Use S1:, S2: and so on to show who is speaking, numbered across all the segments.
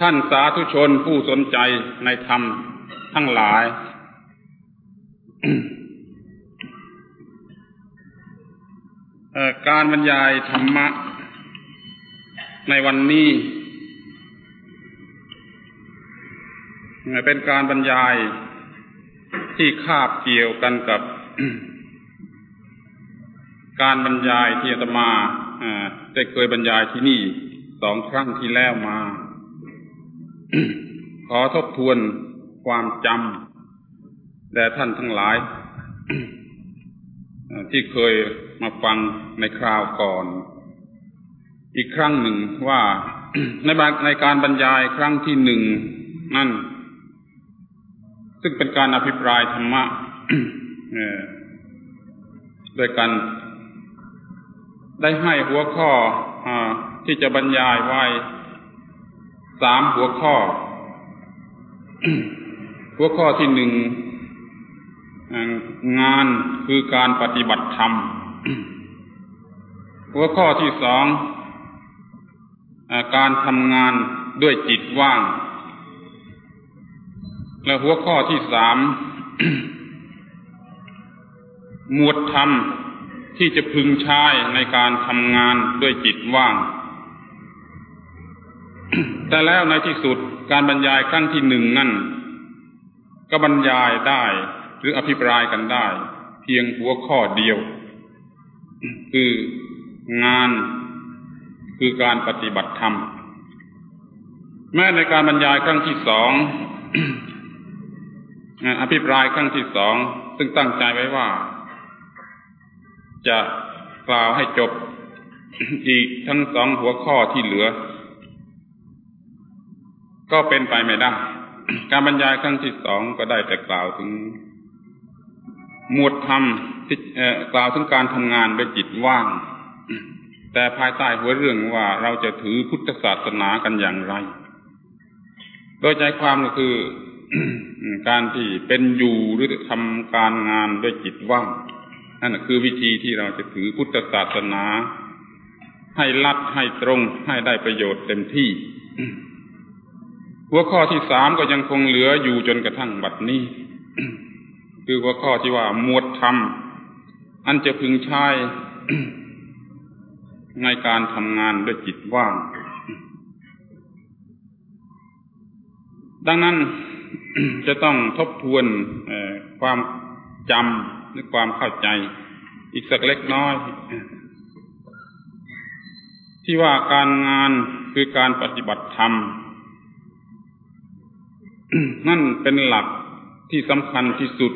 S1: ท่านสาธุชนผู้สนใจในธรรมทั้งหลาย การบรรยายธรรมะ ในวันนี้ เป็นการบรรยายที่คาบเกี่ยวกันกับ การบรรยายที่อาตมาได้เคยบรรยายที่นี่สองครั้งที่แล้วมา ขอทบทวนความจำแด่ท่านทั้งหลาย ที่เคยมาฟังในคราวก่อน อีกครั้งหนึ่งว่าในในการบรรยายครั้งที่หนึ่งนั่น ซึ่งเป็นการอภิปรายธรรมะด้วยกัน ได้ให้หัวข้ออที่จะบรรยายไว้ สามหัวข้อ หัวข้อที่หนึ่งงานคือการปฏิบัติธรรม หัวข้อที่สองการทำงานด้วยจิตว่าง และหัวข้อที่สามหมวดธรรมที่จะพึงใช้ในการทำงานด้วยจิตว่าง แต่แล้วในที่สุดการบรรยายครั้งที่หนึ่งนั่น ก็บรรยายได้หรืออภิปรายกันได้ เพียงหัวข้อเดียว คืองานคือการปฏิบัติธรรม แม้ในการบรรยายครั้งที่สองอภิปรายครั้งที่สองซึ่งตั้งใจไว้ว่า จะกล่าวให้จบอีกทั้งสองหัวข้อที่เหลือ ก็เป็นไปไม่ได้ การบรรยายครั้งที่สองก็ได้แต่กล่าวถึง หมวดธรรมที่กล่าวถึงการทำงานด้วยจิตว่าง แต่ภายใต้หัวเรื่องว่าเราจะถือพุทธศาสนากันอย่างไร โดยใจความก็คือการที่เป็นอยู่หรือทำการงานด้วยจิตว่างนั่นคือวิธีที่เราจะถือพุทธศาสนา ให้ลัดให้ตรงให้ได้ประโยชน์เต็มที่ หัวข้อที่สามก็ยังคงเหลืออยู่จนกระทั่งบัดนี้ คือหัวข้อที่ว่าหมวดธรรม อันจะพึงใช้ในการทำงานด้วยจิตว่าง ดังนั้นจะต้องทบทวนความจำหรือความเข้าใจ อีกสักเล็กน้อย ที่ว่าการงานคือการปฏิบัติธรรม นั่นเป็นหลักที่สำคัญที่สุด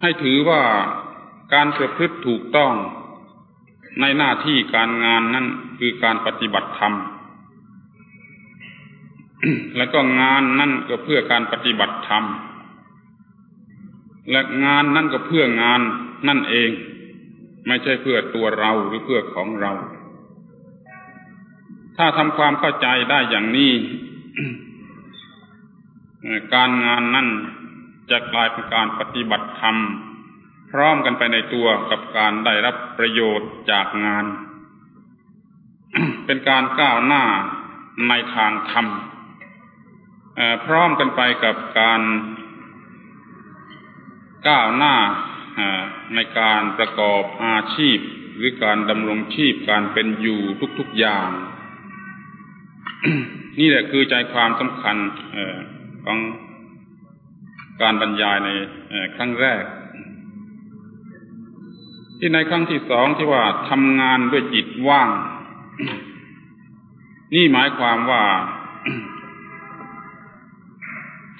S1: ให้ถือว่าการประพฤติถูกต้องในหน้าที่การงานนั่นคือการปฏิบัติธรรม และก็งานนั่นก็เพื่อการปฏิบัติธรรม และงานนั่นก็เพื่องานนั่นเอง ไม่ใช่เพื่อตัวเราหรือเพื่อของเรา ถ้าทำความเข้าใจได้อย่างนี้การงานนั่นจะกลายเป็นการปฏิบัติธรรม พร้อมกันไปในตัวกับการได้รับประโยชน์จากงาน เป็นการก้าวหน้าในทางธรรมพร้อมกันไปกับการก้าวหน้าในการประกอบอาชีพ หรือการดำรงชีพการเป็นอยู่ทุกๆอย่าง นี่แหละคือใจความสำคัญของการบรรยายในครั้งแรก ที่ในครั้งที่สองที่ว่าทำงานด้วยจิตว่าง นี่หมายความว่า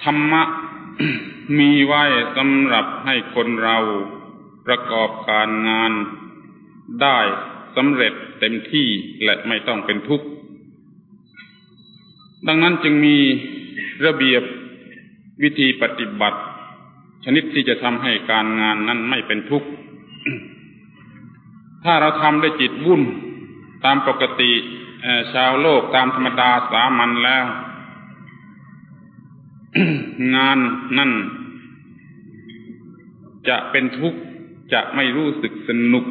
S1: ธรรมะมีไว้สำหรับให้คนเราประกอบการงานได้สำเร็จเต็มที่และไม่ต้องเป็นทุกข์ ดังนั้นจึงมีระเบียบวิธีปฏิบัติ ชนิดที่จะทำให้การงานนั้นไม่เป็นทุกข์ ถ้าเราทำด้วยจิตวุ่นตามปกติชาวโลกตามธรรมดาสามัญแล้ว งานนั่น จะเป็นทุกข์จะไม่รู้สึกสนุก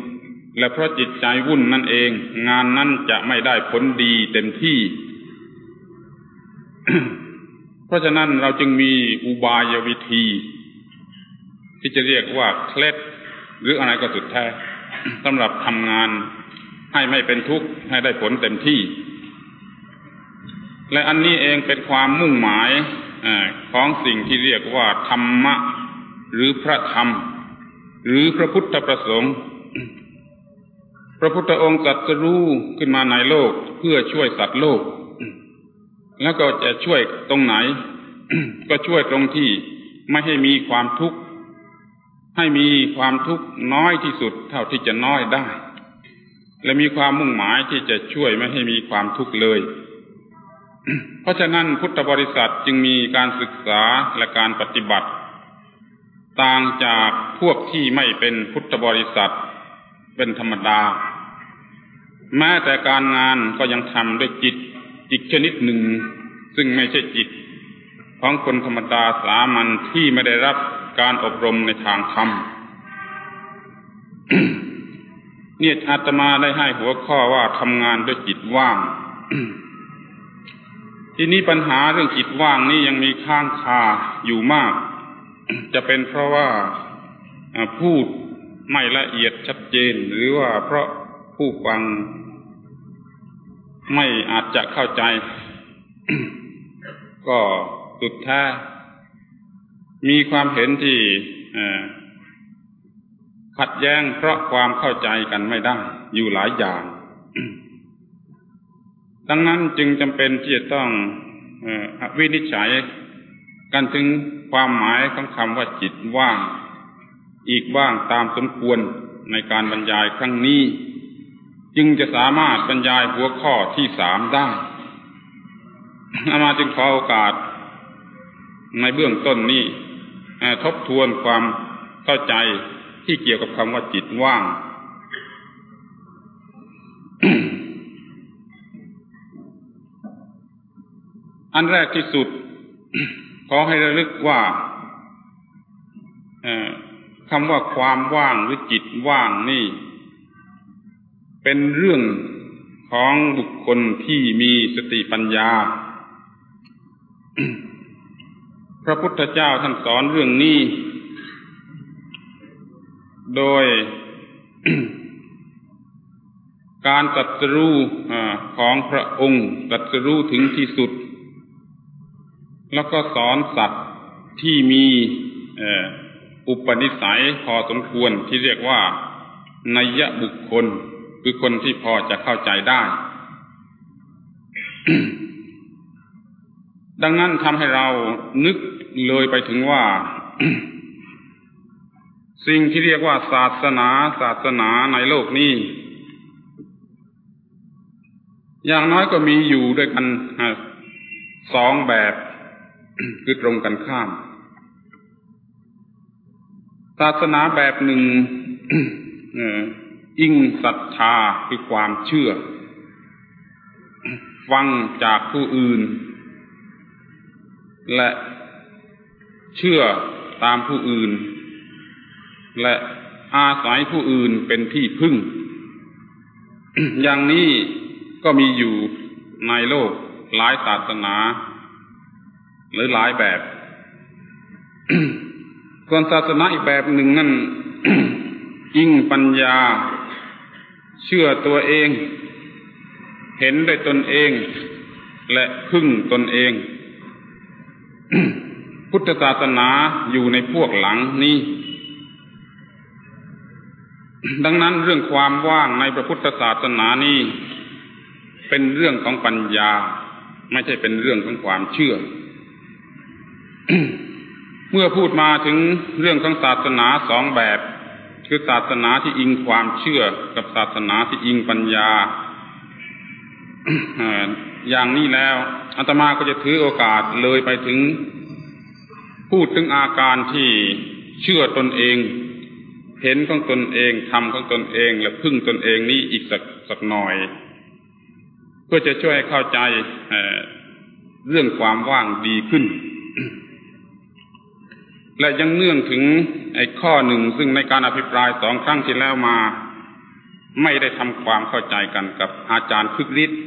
S1: และเพราะจิตใจวุ่นนั่นเอง งานนั้นจะไม่ได้ผลดีเต็มที่ เพราะฉะนั้นเราจึงมีอุบายวิธี ที่จะเรียกว่าเคล็ดหรืออะไรก็สุดแท้สำหรับทำงานให้ไม่เป็นทุกข์ให้ได้ผลเต็มที่ และอันนี้เองเป็นความมุ่งหมายอของสิ่งที่เรียกว่าธรรมะ หรือพระธรรม หรือพระพุทธประสงค์พระพุทธองค์ตรัสรู้ขึ้นมาในโลกเพื่อช่วยสัตว์โลก แล้วก็จะช่วยตรงไหน ก็ช่วยตรงที่ไม่ให้มีความทุกข์ให้มีความทุกข์น้อยที่สุดเท่าที่จะน้อยได้ และมีความมุ่งหมายที่จะช่วยไม่ให้มีความทุกข์เลย เพราะฉะนั้นพุทธบริษัทจึงมีการศึกษาและการปฏิบัติ ต่างจากพวกที่ไม่เป็นพุทธบริษัท เป็นธรรมดา แม้แต่การงานก็ยังทำด้วยจิต อีกชนิดหนึ่ง ซึ่งไม่ใช่จิต ของคนธรรมดาสามัญที่ไม่ได้รับการอบรมในทางธรรมเนี่ยอาตมาได้ให้หัวข้อว่าทำงานด้วยจิตว่าง ทีนี้ปัญหาเรื่องจิตว่างนี่ยังมีข้างคาอยู่มาก จะเป็นเพราะว่าพูดไม่ละเอียดชัดเจน หรือว่าเพราะผู้ฟัง ไม่อาจจะเข้าใจ ก็สุดท้ายมีความเห็นที่ขัดแย้งเพราะความเข้าใจกันไม่ได้อยู่หลายอย่าง ดังนั้นจึงจำเป็นที่จะต้องวินิจฉัยกันถึงความหมายของคำว่าจิตว่าง อีกบ้างตามสมควรในการบรรยายครั้งนี้ จึงจะสามารถบรรยายหัวข้อที่สามได้อามาจึงขอโอกาส ในเบื้องต้นนี้ทบทวนความเข้าใจที่เกี่ยวกับคำว่าจิตว่าง อันแรกที่สุด ขอให้ระลึกว่าคำว่าความว่างหรือจิตว่างนี่ เป็นเรื่องของบุคคลที่มีสติปัญญา พระพุทธเจ้าท่านสอนเรื่องนี้ โดยการตัดสู้ของพระองค์ตัดสู้ถึงที่สุด แล้วก็สอนสัตว์ที่มีอุปนิสัยพอสมควรที่เรียกว่านัยบุคคล คือคนที่พอจะเข้าใจได้ ดังนั้นทำให้เรานึกเลยไปถึงว่า สิ่งที่เรียกว่าศาสนา ศาสนาในโลกนี้ อย่างน้อยก็มีอยู่ด้วยกันสองแบบคือตรงกันข้าม ศาสนาแบบหนึ่ง อิงศรัทธาคือความเชื่อ ฟังจากผู้อื่น และเชื่อตามผู้อื่น และอาศัยผู้อื่นเป็นที่พึ่ง อย่างนี้ก็มีอยู่ในโลกหลายศาสนา หรือหลายแบบ ส่วนศาสนาอีกแบบหนึ่งนั่นยิ่งปัญญา เชื่อตัวเอง เห็นด้วยตนเอง และพึ่งตนเอง พุทธศาสนาอยู่ในพวกหลังนี้ ดังนั้นเรื่องความว่างในพระพุทธศาสนานี้ เป็นเรื่องของปัญญา ไม่ใช่เป็นเรื่องของความเชื่อ เมื่อพูดมาถึงเรื่องของศาสนาสองแบบ คือศาสนาที่อิงความเชื่อกับศาสนาที่อิงปัญญาอย่างนี้แล้วอาตมาก็จะถือโอกาสเลยไปถึง พูดถึงอาการที่เชื่อตนเอง เห็นของตนเองทำของตนเอง และพึ่งตนเองนี้อีกสักสักหน่อย เพื่อจะช่วยเข้าใจเเรื่องความว่างดีขึ้น และยังเนื่องถึงไอ้ข้อหนึ่งซึ่งในการอภิปรายสองครั้งที่แล้วมา ไม่ได้ทำความเข้าใจกันกับอาจารย์คึกฤทธิ์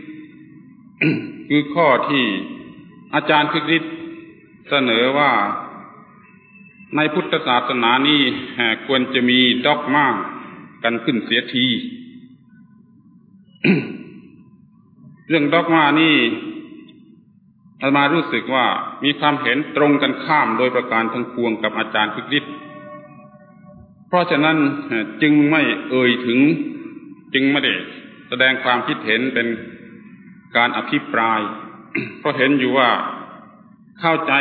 S1: คือข้อที่อาจารย์คึกฤทธิ์เสนอว่าในพุทธศาสนานี้ควรจะมีด็อกมากันขึ้นเสียที เรื่องด็อกมานี่อามารู้สึกว่า มีความเห็นตรงกันข้ามโดยประการทั้งปวงกับอาจารย์คึกฤทธิ์เพราะฉะนั้นจึงไม่เอ่ยถึงจึงไม่ได้แสดงความคิดเห็นเป็นการอภิปราย เพราะเห็นอยู่ว่าเข้าใจ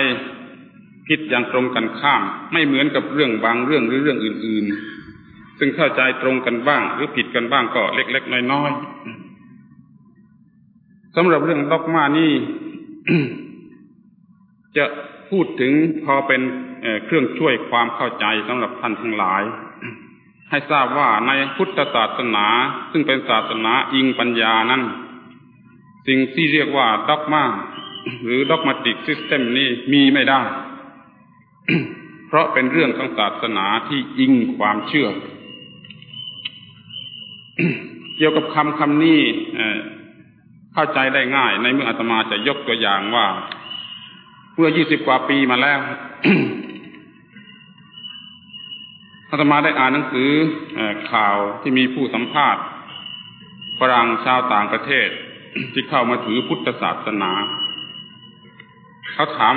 S1: ผิดอย่างตรงกันข้าม ไม่เหมือนกับเรื่องบางเรื่องหรือเรื่องอื่น ๆ ซึ่งเข้าใจตรงกันบ้าง หรือผิดกันบ้างก็เล็ก ๆ น้อยๆสำหรับเรื่องดอกมานี่ จะพูดถึงพอเป็นเครื่องช่วยความเข้าใจสำหรับท่านทั้งหลาย ให้ทราบว่าในพุทธศาสนา ซึ่งเป็นศาสนาอิงปัญญานั้น สิ่งที่เรียกว่าด็อกมาหรือด็อกมาติกซิสเต็มนี้มีไม่ได้ เพราะเป็นเรื่องของศาสนาที่อิงความเชื่อ เกี่ยวกับคำคำนี้เข้าใจได้ง่าย ในเมื่ออาตมาจะยกตัวอย่างว่า เมื่อยี่สิบกว่าปีมาแล้วอาตมาได้อ่านหนังสือข่าวที่มีผู้สัมภาษณ์ฝรั่งชาวต่างประเทศ ที่เข้ามาถือพุทธศาสนา เขาถาม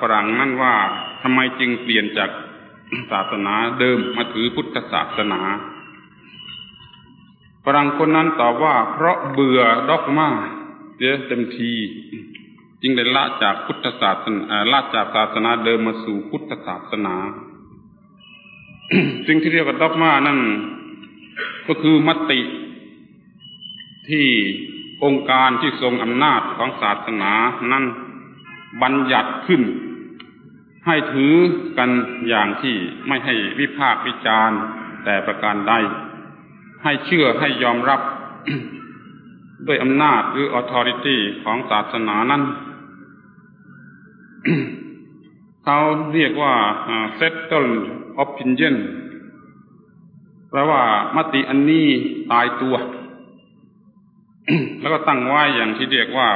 S1: ฝรั่งนั่นว่าทำไมจึงเปลี่ยนจากศาสนาเดิมมาถือพุทธศาสนาฝรั่งคนนั้นตอบว่าเพราะเบื่อดอกมาเสียเต็มที จึงได้ละจากพุทธศาสนาละจากศาสนาเดิมมาสู่พุทธศาสนา สิ่งที่เรียกว่าดอกมานั่น ก็คือมติที่องค์การที่ทรงอำนาจของศาสนานั้นบัญญัติขึ้น ให้ถือกันอย่างที่ไม่ให้วิพากษ์วิจารณ์แต่ประการใด ให้เชื่อให้ยอมรับด้วยอำนาจหรือ authority ของศาสนานั้น เขาเรียกว่า settle opinion แปลว่ามติอันนี้ตายตัว แล้วก็ตั้งไว้อย่างที่เรียกว่า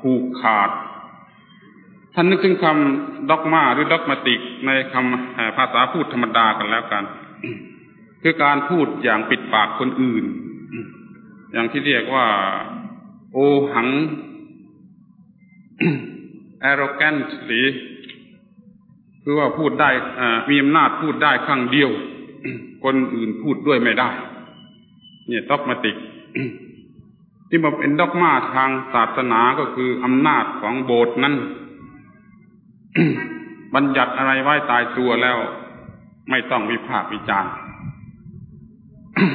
S1: ผูกขาด ท่านนึกถึงคำด็อกมาหรือด็อกมาติก ในคำภาษาพูดธรรมดากันแล้วกัน คือการพูดอย่างปิดปากคนอื่น อย่างที่เรียกว่า โอหัง arrogant หรือคือว่าพูดได้มีอำนาจพูดได้ครั้งเดียว คนอื่นพูดด้วยไม่ได้ เนี่ยด็อกมาติก ที่มาเป็นด็อกมาทางศาสนาก็คืออำนาจของโบสถ์นั้น บัญญัติอะไรไว้ตายตัวแล้ว ไม่ต้องวิพากษ์วิจารณ์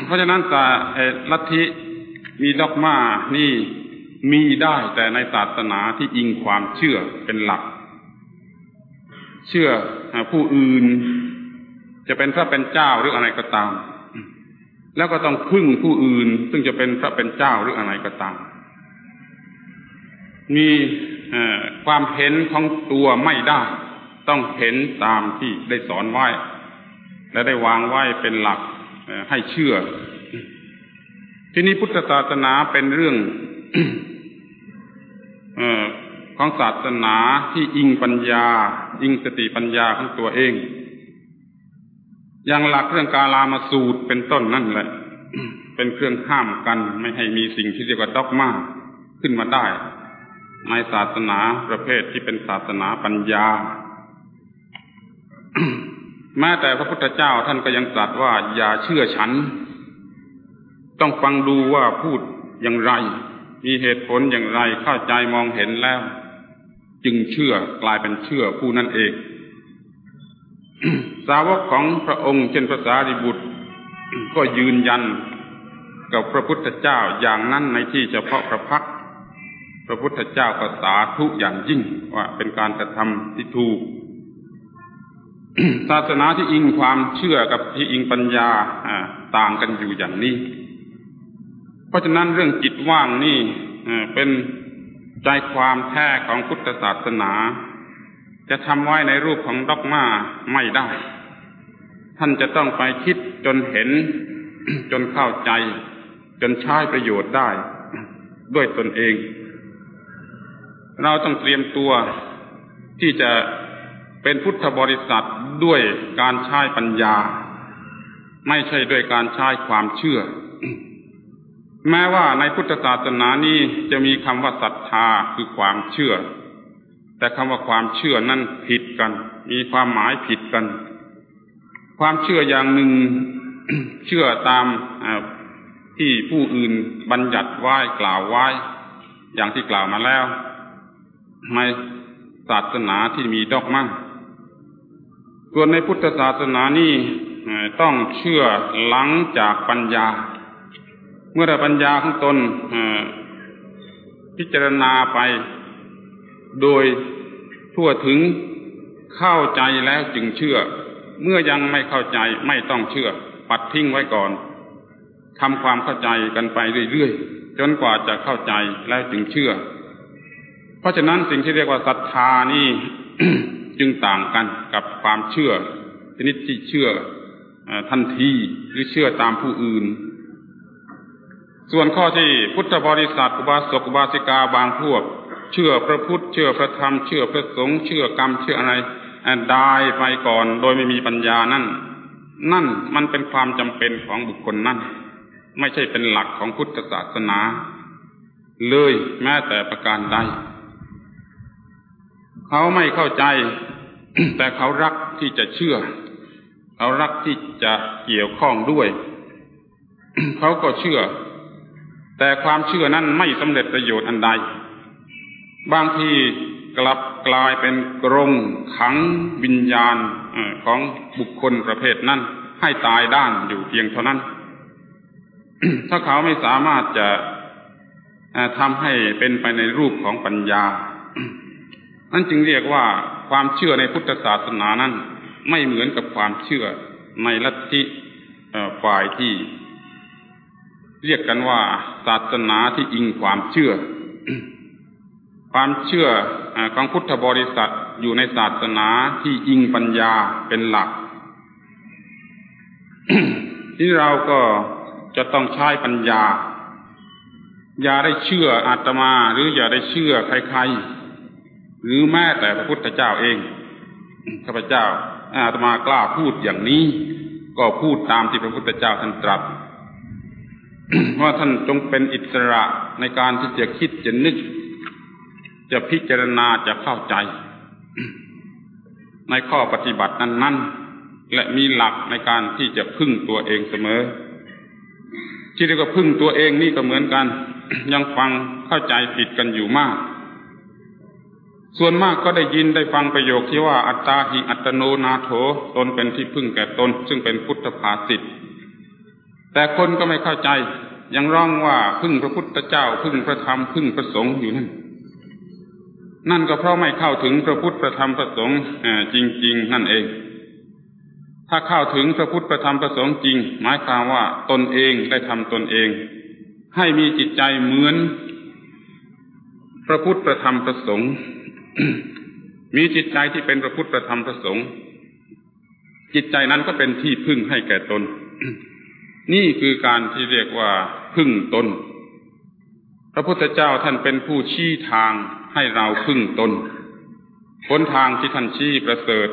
S1: เพราะฉะนั้นแต่ลัทธิมีด็อกมานี่ มีได้แต่ในศาสนาที่อิงความเชื่อเป็นหลัก เชื่อผู้อื่น จะเป็นพระเป็นเจ้าหรืออะไรก็ตาม แล้วก็ต้องพึ่งผู้อื่น ซึ่งจะเป็นพระเป็นเจ้าหรืออะไรก็ตาม มีความเห็นของตัวไม่ได้ ต้องเห็นตามที่ได้สอนไว้ และได้วางไว้เป็นหลักให้เชื่อ ที่นี้พุทธศาสนาเป็นเรื่อง ของศาสนาที่อิงปัญญา อิงสติปัญญาของตัวเอง อย่างหลักเรื่องกาลามาสูตรเป็นต้นนั่นแหละ เป็นเครื่องห้ามกัน ไม่ให้มีสิ่งที่เรียกว่าด็อกมาขึ้นมาได้ ในศาสนาประเภทที่เป็นศาสนาปัญญาแม้แต่พระพุทธเจ้าท่านก็ยังตรัสว่าอย่าเชื่อฉัน ต้องฟังดูว่าพูดอย่างไร มีเหตุผลอย่างไรเข้าใจมองเห็นแล้ว จึงเชื่อกลายเป็นเชื่อผู้นั้นเอง สาวกของพระองค์เช่นภาษาดิบุตร ก็ยืนยันกับพระพุทธเจ้าอย่างนั้นในที่เฉพาะพระพักพระพุทธเจ้าก็สาธุอย่างยิ่งว่าเป็นการกระทำที่ถูกศาสนาที่อิงความเชื่อกับที่อิงปัญญาต่างกันอยู่อย่างนี้ เพราะฉะนั้นเรื่องจิตว่างนี่เป็นใจความแท้ของพุทธศาสนา จะทำไว้ในรูปของด็อกมาไม่ได้ ท่านจะต้องไปคิดจนเห็น จนเข้าใจ จนใช้ประโยชน์ได้ ด้วยตนเอง เราต้องเตรียมตัวที่จะเป็นพุทธบริษัทด้วยการใช้ปัญญา ไม่ใช่ด้วยการใช้ความเชื่อ แม้ว่าในพุทธศาสนานี้จะมีคำว่าศรัทธาคือความเชื่อ แต่คำว่าความเชื่อนั้นผิดกัน มีความหมายผิดกัน ความเชื่ออย่างหนึ่งเชื่อตามที่ผู้อื่นบัญญัติไว้กล่าวไว้ อย่างที่กล่าวมาแล้วในศาสนาที่มีดอกมั่งส่วนในพุทธศาสนานี่ต้องเชื่อหลังจากปัญญา มื่อปัญญาของตนพิจารณาไป โดยทั่วถึงเข้าใจแล้วจึงเชื่อ เมื่อยังไม่เข้าใจไม่ต้องเชื่อ ปัดทิ้งไว้ก่อนทำความเข้าใจกันไปเรื่อยๆจนกว่าจะเข้าใจแล้วจึงเชื่อ เพราะฉะนั้นสิ่งที่เรียกว่าศรัทธานี่จึงต่างกันกับความเชื่อ ชนิดที่เชื่อทันทีหรือเชื่อตามผู้อื่น ส่วนข้อที่พุทธบริษัทอุบาสกอุบาสิกาบางพวก เชื่อพระพุทธเชื่อพระธรรม เชื่อพระสงฆ์เชื่อกรรมเชื่ออะไรได้ไปก่อนโดยไม่มีปัญญานั่น นั่นมันเป็นความจำเป็นของบุคคลนั่น ไม่ใช่เป็นหลักของพุทธศาสนา เลยแม้แต่ประการใดเขาไม่เข้าใจ แต่เขารักที่จะเชื่อ เขารักที่จะเกี่ยวข้องด้วย เขาก็เชื่อ แต่ความเชื่อนั้นไม่สำเร็จประโยชน์อันใด บางทีกลับกลายเป็นกรงขังวิญญาณของบุคคลประเภทนั้น ให้ตายด้านอยู่เพียงเท่านั้น ถ้าเขาไม่สามารถจะทำให้เป็นไปในรูปของปัญญา นั่นจึงเรียกว่าความเชื่อในพุทธศาสนานั้น ไม่เหมือนกับความเชื่อในลัทธิฝ่ายที่ เรียกกันว่าศาสนาที่อิงความเชื่อ ความเชื่อของพุทธบริษัทอยู่ในศาสนาที่อิงปัญญาเป็นหลัก ที่เราก็จะต้องใช้ปัญญา อย่าได้เชื่ออาตมาหรืออย่าได้เชื่อใครๆ หรือแม้แต่พระพุทธเจ้าเองข้าพเจ้าอาตมากล้าพูดอย่างนี้ ก็พูดตามที่พระพุทธเจ้าท่านตรัส ว่าท่านจงเป็นอิสระในการที่จะคิดจะนึก จะพิจารณาจะเข้าใจ ในข้อปฏิบัตินั้น ๆ และมีหลักในการที่จะพึ่งตัวเองเสมอ ที่เรียกว่าพึ่งตัวเองนี่ก็เหมือนกัน ยังฟังเข้าใจผิดกันอยู่มาก ส่วนมากก็ได้ยินได้ฟังประโยคที่ว่าอัตตาหิอัตโนนาโถตนเป็นที่พึ่งแก่ตน ซึ่งเป็นพุทธภาษิต แต่คนก็ไม่เข้าใจ ยังร้องว่าพึ่งพระพุทธเจ้าพึ่งพระธรรมพึ่งพระสงฆ์อยู่นั่นนั่นก็เพราะไม่เข้าถึงพระพุทธพระธรรมพระสงฆ์จริง ๆ นั่นเอง ถ้าเข้าถึงพระพุทธประธรรมประสงค์จริง หมายความว่าตนเองได้ทำตนเอง ให้มีจิตใจเหมือน พระพุทธประธรรมประสงค์มีจิตใจที่เป็นพระพุทธประธรรมประสงค์จิตใจนั้นก็เป็นที่พึ่งให้แก่ตน นี่คือการที่เรียกว่าพึ่งตน พระพุทธเจ้าท่านเป็นผู้ชี้ทางให้เราพึ่งตนหนทางที่ท่านชี้ประเสริฐ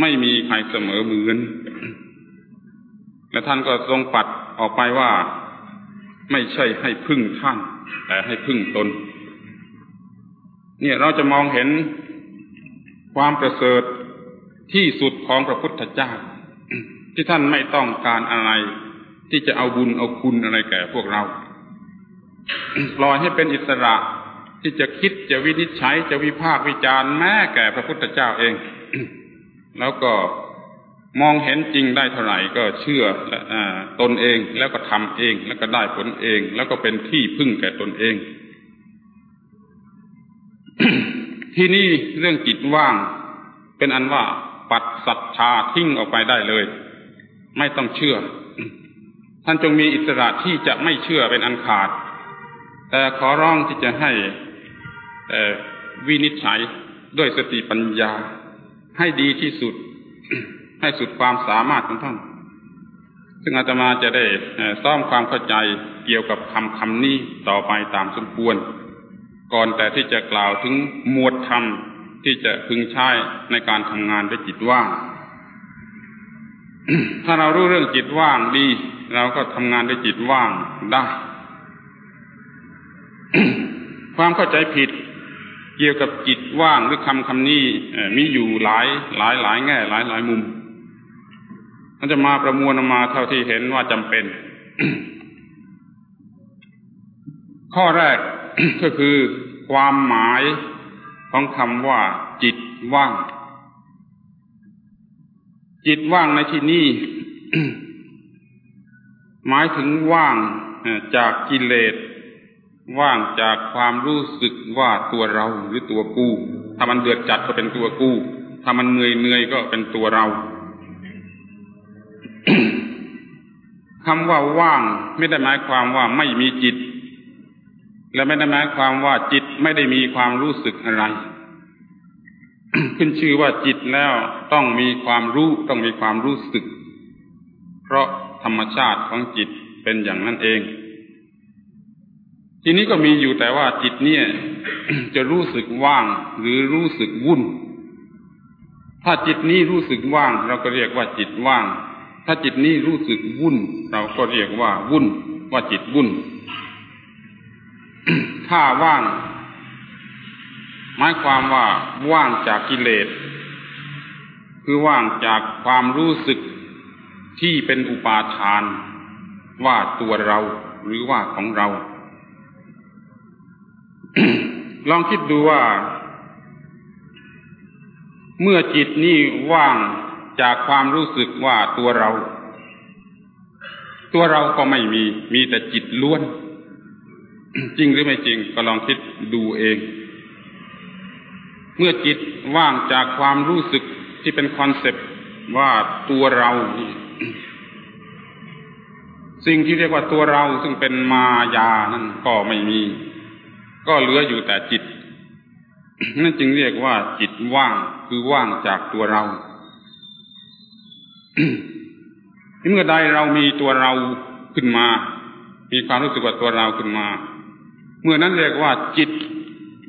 S1: ไม่มีใครเสมอเหมือน และท่านก็ทรงปัดออกไปว่าไม่ใช่ให้พึ่งท่าน แต่ให้พึ่งตน เนี่ยเราจะมองเห็นความประเสริฐที่สุดของพระพุทธเจ้า ที่ท่านไม่ต้องการอะไร ที่จะเอาบุญเอาคุณอะไรแก่พวกเรา ปล่อยให้เป็นอิสระที่จะคิดจะวินิจฉัยจะวิพากษ์วิจารณ์แม้แก่พระพุทธเจ้าเอง แล้วก็มองเห็นจริงได้เท่าไหร่ก็เชื่อตนเองแล้วก็ทำเอง แล้วก็ได้ผลเอง แล้วก็เป็นที่พึ่งแก่ตนเอง ที่นี่เรื่องจิตว่าง เป็นอันว่าปัดศรัทธาทิ้งออกไปได้เลย ไม่ต้องเชื่อ ท่านจงมีอิสระที่จะไม่เชื่อเป็นอันขาด แต่ขอร้องที่จะให้วินิจฉัยด้วยสติปัญญา ให้ดีที่สุด ให้สุดความสามารถของท่าน ซึ่งอาตมาจะได้ซ้อมความเข้าใจเกี่ยวกับคำคำนี้ต่อไปตามสมควร ก่อนแต่ที่จะกล่าวถึงหมวดธรรมที่จะพึงใช้ในการทำงานด้วยจิตว่าง ถ้าเรารู้เรื่องจิตว่างดี เราก็ทำงานด้วยจิตว่างได้ ความเข้าใจผิด เกี่ยวกับจิตว่างหรือคำคำนี้มีอยู่หลายหลายหลายแง่ หลายหลายมุมมันจะมาประมวลมาเท่าที่เห็นว่าจำเป็น ข้อแรกก็คือความหมายของคำว่า จิตว่าง จิตว่างในที่นี้ หมายถึงว่างจากกิเลส ว่างจากความรู้สึกว่าตัวเราหรือตัวกูถ้ามันเดือดจัดก็เป็นตัวกูถ้ามันเหนื่อยเหนื่อยก็เป็นตัวเราคำว่าว่างไม่ได้หมายความว่าไม่มีจิต และไม่ได้หมายความว่าจิตไม่ได้มีความรู้สึกอะไร ขึ้นชื่อว่าจิตแล้วต้องมีความรู้ต้องมีความรู้สึก เพราะ ธรรมชาติของจิตเป็นอย่างนั้นเอง ทีนี้ก็มีอยู่แต่ว่าจิตเนี่ย จะรู้สึกว่างหรือรู้สึกวุ่น ถ้าจิตนี้รู้สึกว่าง เราก็เรียกว่าจิตว่าง ถ้าจิตนี้รู้สึกวุ่น เราก็เรียกว่าวุ่น ว่าจิตวุ่น ถ้าว่างหมายความว่าว่างจากกิเลส คือว่างจากความรู้สึก ที่เป็นอุปาทาน ว่าตัวเราหรือว่าของเรา ลองคิดดูว่า เมื่อจิตนี้ว่างจากความรู้สึกว่าตัวเรา ตัวเราก็ไม่มีมีแต่จิตล้วน จริงหรือไม่จริงก็ลองคิดดูเอง เมื่อจิตว่างจากความรู้สึกที่เป็นคอนเซปต์ว่าตัวเรา สิ่งที่เรียกว่าตัวเราซึ่งเป็นมายานั่นก็ไม่มี ก็เหลืออยู่แต่จิต นั่นจึงเรียกว่าจิตว่างคือว่างจากตัวเราเมื่อใดเรามีตัวเราขึ้นมา มีความรู้สึกว่าตัวเราขึ้นมา เมื่อนั้นเรียกว่าจิต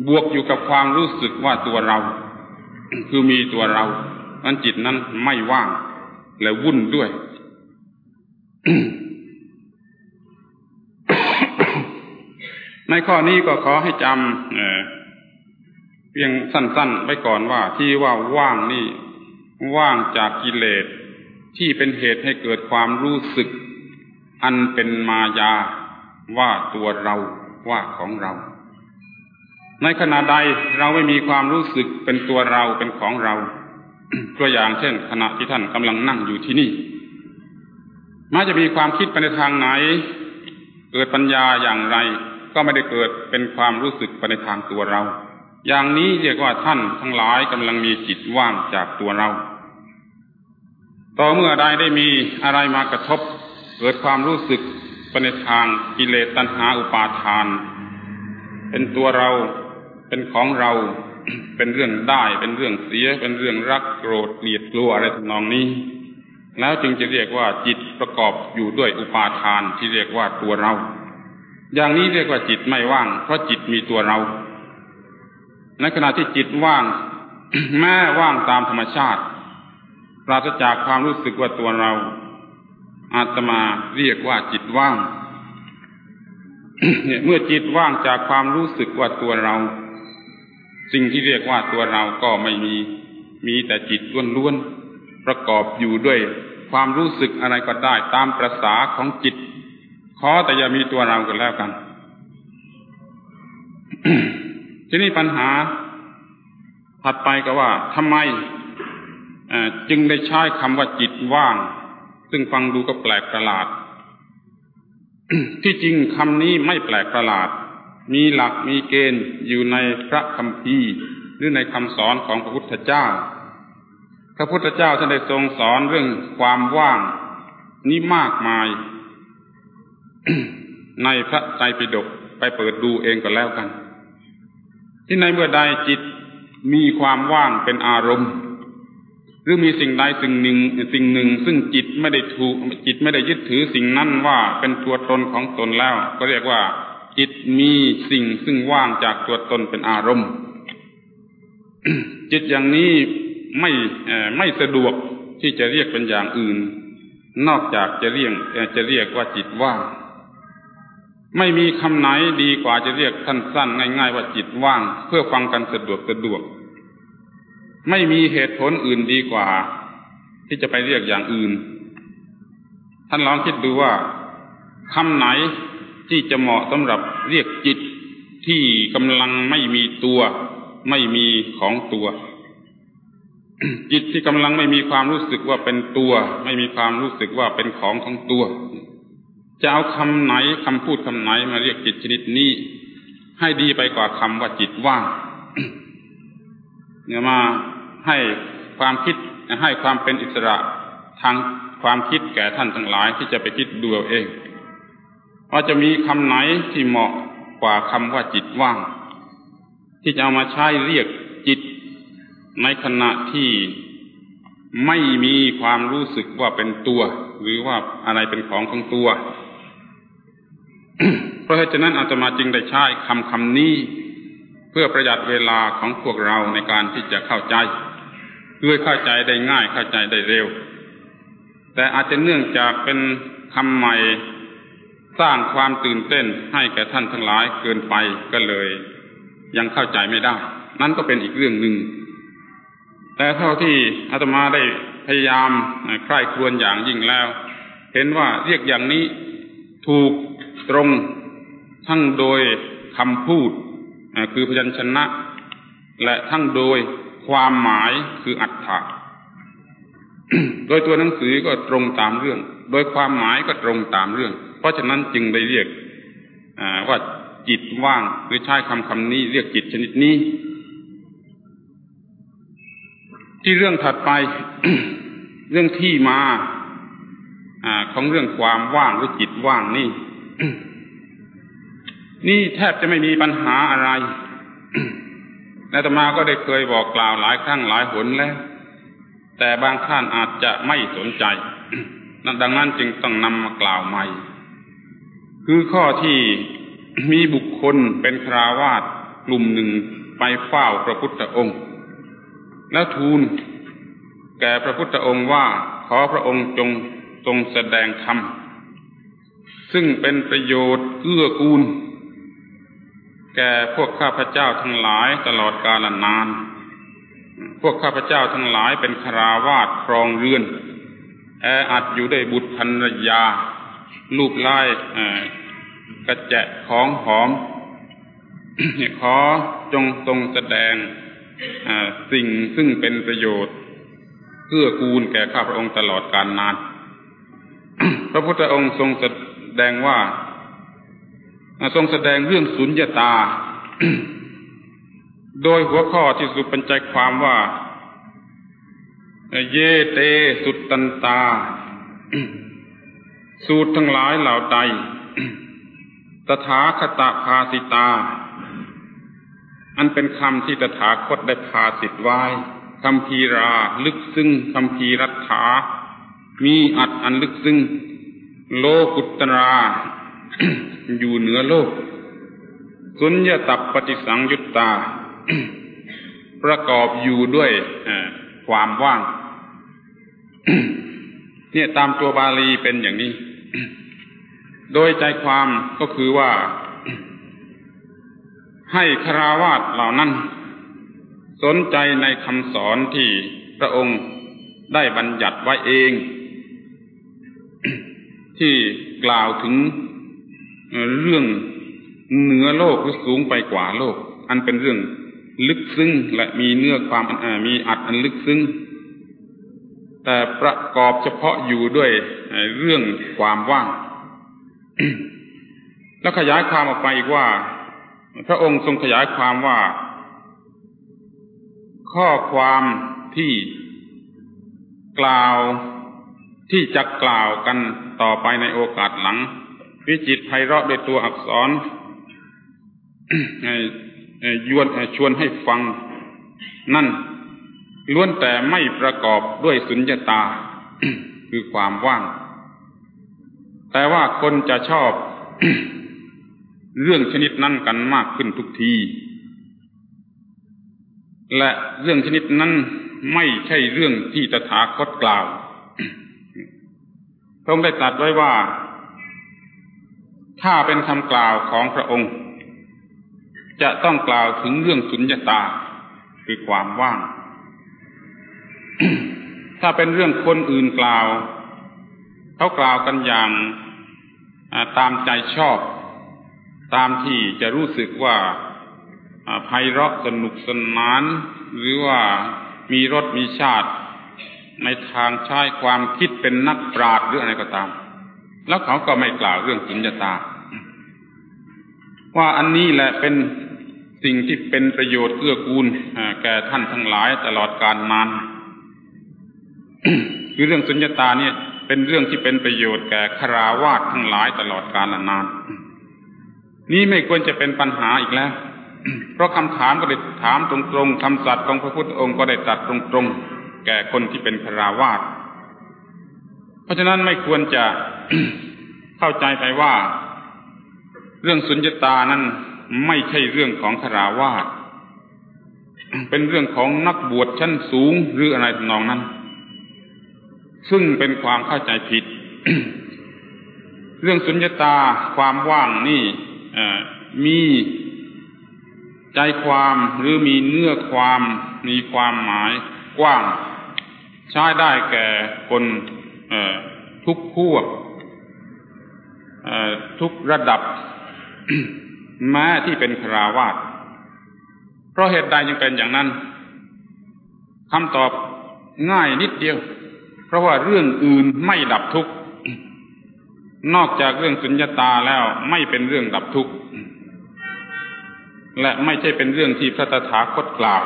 S1: บวกอยู่กับความรู้สึกว่าตัวเรา คือมีตัวเรานั้นจิตนั้นไม่ว่าง และวุ่นด้วย ในข้อนี้ก็ขอให้จำเพียงสั้น ๆ ไว้ก่อนว่า ที่ว่าว่างนี่ ว่างจากกิเลสที่เป็นเหตุให้เกิดความรู้สึก อันเป็นมายาว่าตัวเราว่าของเรา ในขณะใดเราไม่มีความรู้สึกเป็นตัวเราเป็นของเรา ตัวอย่างเช่น ขณะที่ท่านกำลังนั่งอยู่ที่นี่มาจะมีความคิดไปในทางไหน เกิดปัญญาอย่างไร ก็ไม่ได้เกิดเป็นความรู้สึกไปในทางตัวเรา อย่างนี้เรียกว่าท่านทั้งหลายกำลังมีจิตว่างจากตัวเรา ต่อเมื่อใดได้มีอะไรมากระทบ เกิดความรู้สึกไปในทางกิเลสตัณหาอุปาทาน เป็นตัวเราเป็นของเรา เป็นเรื่องได้ เป็นเรื่องเสีย เป็นเรื่องรักโกรธเกลียดกลัวอะไรทำนองนี้ แล้วจึงจะเรียกว่าจิตประกอบอยู่ด้วยอุปาทานที่เรียกว่าตัวเรา อย่างนี้เรียกว่าจิตไม่ว่าง เพราะจิตมีตัวเรา ในขณะที่จิตว่าง แม้ว่างตามธรรมชาติ ปราศจากความรู้สึกว่าตัวเรา อาตมาเรียกว่าจิตว่างเนี่ยเมื่อจิตว่างจากความรู้สึกว่าตัวเรา สิ่งที่เรียกว่าตัวเราก็ไม่มี มีแต่จิตล้วนๆ ประกอบอยู่ด้วยความรู้สึกอะไรก็ได้ตามประษาของจิต ขอแต่อย่ามีตัวเรากันแล้วกัน ทีนี้ปัญหา ถัดไปก็ว่าทำไมจึงได้ใช้คำว่าจิตว่าง ซึ่งฟังดูก็แปลกประหลาด ที่จริงคำนี้ไม่แปลกประหลาด มีหลักมีเกณฑ์อยู่ในพระคัมภีร์หรือในคำสอนของพระพุทธเจ้า พระพุทธเจ้าท่านได้ทรงสอนเรื่องความว่าง นี้มากมาย ในพระไตรปิฎกไปเปิดดูเองก็แล้วกัน ที่ในเมื่อใดจิตมีความว่างเป็นอารมณ์ หรือมีสิ่งใดสิ่งหนึ่งสิ่งหนึ่ง ซึ่งจิตไม่ได้ถูกจิตไม่ได้ยึดถือสิ่งนั้นว่าเป็นตัวตนของตนแล้ว ก็เรียกว่า จิตมีสิ่งซึ่งว่างจากตัวตนเป็นอารมณ์ จิตอย่างนี้ไม่ไม่สะดวกที่จะเรียกเป็นอย่างอื่น นอกจากจะเรียกจะเรียกว่าจิตว่าง ไม่มีคำไหนดีกว่าจะเรียกสั้นๆง่าย ๆ ว่าจิตว่าง เพื่อฟังกันสะดวกสะดวก ไม่มีเหตุผลอื่นดีกว่า ที่จะไปเรียกอย่างอื่น ท่านลองคิดดูว่าคำไหน ที่จะเหมาะสำหรับเรียกจิตที่กำลังไม่มีตัว ไม่มีของตัว จิตที่กำลังไม่มีความรู้สึกว่าเป็นตัว ไม่มีความรู้สึกว่าเป็นของของตัว จะเอาคำไหนคำพูดคำไหนมาเรียกจิตชนิดนี้ ให้ดีไปกว่าคำว่าจิตว่างเนี่ยมาให้ความคิดให้ความเป็นอิสระทางความคิดแก่ท่านทั้งหลายที่จะไปคิดดูเอง ว่าจะมีคำไหนที่เหมาะกว่าคำว่าจิตว่าง ที่จะเอามาใช้เรียกจิต ในขณะที่ไม่มีความรู้สึกว่าเป็นตัว หรือว่าอะไรเป็นของของตัว เพราะฉะนั้นอาตมาจึงได้ใช้คำคำนี้ เพื่อประหยัดเวลาของพวกเราในการที่จะเข้าใจด้วยเข้าใจได้ง่ายเข้าใจได้เร็ว แต่อาจจะเนื่องจากเป็นคำใหม่ สร้างความตื่นเต้นให้แก่ท่านทั้งหลายเกินไปก็เลย ยังเข้าใจไม่ได้ นั่นก็เป็นอีกเรื่องหนึ่ง แต่เท่าที่อาตมาได้พยายามใคร่ครวญอย่างยิ่งแล้ว เห็นว่าเรียกอย่างนี้ถูกตรงทั้งโดยคำพูดคือพยัญชนะ และทั้งโดยความหมายคืออัตถะโดยตัวหนังสือก็ตรงตามเรื่อง โดยความหมายก็ตรงตามเรื่อง ราะฉะนั้นจึงได้เรียกว่าจิตว่างหรือใช้คำคำนี้ เรียกจิตชนิดนี้ ที่เรื่องถัดไป เรื่องที่มาอของเรื่องความว่างหรือจิตว่างนี่ นี่แทบจะไม่มีปัญหาอะไรอาตมาก็ได้เคยบอกกล่าวหลายครั้งหลายหนแล้ว แต่บางท่านอาจจะไม่สนใจ ดังนั้นจึงต้องนำมากล่าวใหม่ คือข้อที่มีบุคคลเป็นคราวาสกลุ่มหนึ่งไปเฝ้าพระพุทธองค์ แล้วทูลแก่พระพุทธองค์ว่าขอพระองค์จงทรงแสดงธรรม ซึ่งเป็นประโยชน์เอื้อกูล แก่พวกข้าพเจ้าทั้งหลายตลอดกาลนาน พวกข้าพเจ้าทั้งหลายเป็นคราวาสครองเรือน แออัดอยู่ได้บุตรภรรยา ลูกไล่กระแจะของหอมขอจงทรงแสดงสิ่งซึ่งเป็นประโยชน์เพื่อกูลแก่ข้าพระองค์ตลอดกาลนาน พระพุทธองค์ทรงแสดงว่า ทรงแสดงเรื่องสุญญาตา โดยหัวข้อที่สุดเป็นใจความว่า เยเตสุตตันตา สูตรทั้งหลายเหล่าใด ตถาคตภาสิตา อันเป็นคำที่ตถาคตได้พาสิทธไว้คำพีราลึกซึ้งคำพีรัฐา มีอัดอันลึกซึ้งโลกุตรา อยู่เหนือโลก สุญญตับปฏิสังยุตตา ประกอบอยู่ด้วยความว่าง เนี่ยตามตัวบาลีเป็นอย่างนี้ โดยใจความก็คือว่า ให้คราวาสเหล่านั้น สนใจในคำสอนที่พระองค์ได้บัญญัติไว้เอง ที่กล่าวถึงเรื่องเหนือโลกหรือสูงไปกว่าโลก อันเป็นเรื่องลึกซึ้งและมีเนื้อความมีอัดอันลึกซึ้ง แต่ประกอบเฉพาะอยู่ด้วยเรื่องความว่าง แล้วขยายความออกไปอีกว่า พระองค์ทรงขยายความว่า ข้อความที่กล่าวที่จะกล่าวกันต่อไปในโอกาสหลัง วิจิตไพเราะด้วยตัวอักษรยวนชวนให้ฟังนั่น ล้วนแต่ไม่ประกอบด้วยสุญญตา คือความว่าง แต่ว่าคนจะชอบ เรื่องชนิดนั้นกันมากขึ้นทุกที และเรื่องชนิดนั้นไม่ใช่เรื่องที่ตถาคตกล่าวพระองค์ได้ตรัสไว้ว่า ถ้าเป็นคำกล่าวของพระองค์ จะต้องกล่าวถึงเรื่องสุญญตาคือความว่าง ถ้าเป็นเรื่องคนอื่นกล่าว เขากล่าวกันอย่างตามใจชอบ ตามที่จะรู้สึกว่าไพเราะสนุกสนาน หรือว่ามีรสมีชาติ ในทางใช้ความคิดเป็นนักปราชญ์หรืออะไรก็ตาม แล้วเขาก็ไม่กล่าวเรื่องสุญญตา ว่าอันนี้แหละเป็นสิ่งที่เป็นประโยชน์เกื้อกูลแก่ท่านทั้งหลายตลอดการนาน คือเรื่องสุญญตาเนี่ย เป็นเรื่องที่เป็นประโยชน์แก่คราวาสทั้งหลายตลอดกาลนาน นี่ไม่ควรจะเป็นปัญหาอีกแล้ว เพราะคำถามก็ได้ถามตรงๆคำสัตย์ของพระพุทธองค์ก็ได้ตรัสตรงๆ แก่คนที่เป็นคราวาสเพราะฉะนั้นไม่ควรจะเข้าใจไปว่า เรื่องสุญญตานั้นไม่ใช่เรื่องของคราวาสเป็นเรื่องของนักบวชชั้นสูงหรืออะไรทำนองนั้น ซึ่งเป็นความเข้าใจผิด เรื่องสุญญตาความว่างนี่มีใจความหรือมีเนื้อความมีความหมายกว้าง ใช้ได้แก่คนทุกขั้วทุกระดับ แม้ที่เป็นคราวาสเพราะเหตุใดยังเป็นอย่างนั้นคำตอบง่ายนิดเดียว เพราะว่าเรื่องอื่นไม่ดับทุกข์นอกจากเรื่องสุญญตาแล้วไม่เป็นเรื่องดับทุกข์และไม่ใช่เป็นเรื่องที่พระตถาคตกล่าว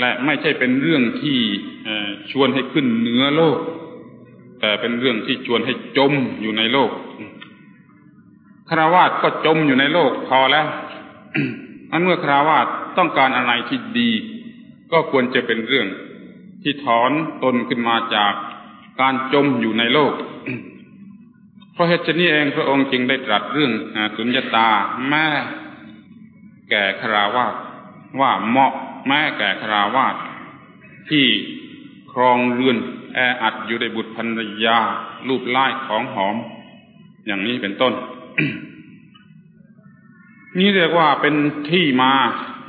S1: และไม่ใช่เป็นเรื่องที่ชวนให้ขึ้นเหนือโลก แต่เป็นเรื่องที่ชวนให้จมอยู่ในโลกคราวาสก็จมอยู่ในโลกพอแล้วอันเมื่อคราวาสต้องการอะไรที่ดี ก็ควรจะเป็นเรื่อง ที่ถอนตนขึ้นมาจากการจมอยู่ในโลก เพราะเหตุนี้เองพระองค์จึงได้ตรัสเรื่องสุญญตาแม่แก่คราวาสว่าเหมาะแม่แก่คราวาสที่ครองเรือนแออัดอยู่ในบุตรภรรยารูปไล่ของหอม อย่างนี้เป็นต้น นี่เรียกว่าเป็นที่มา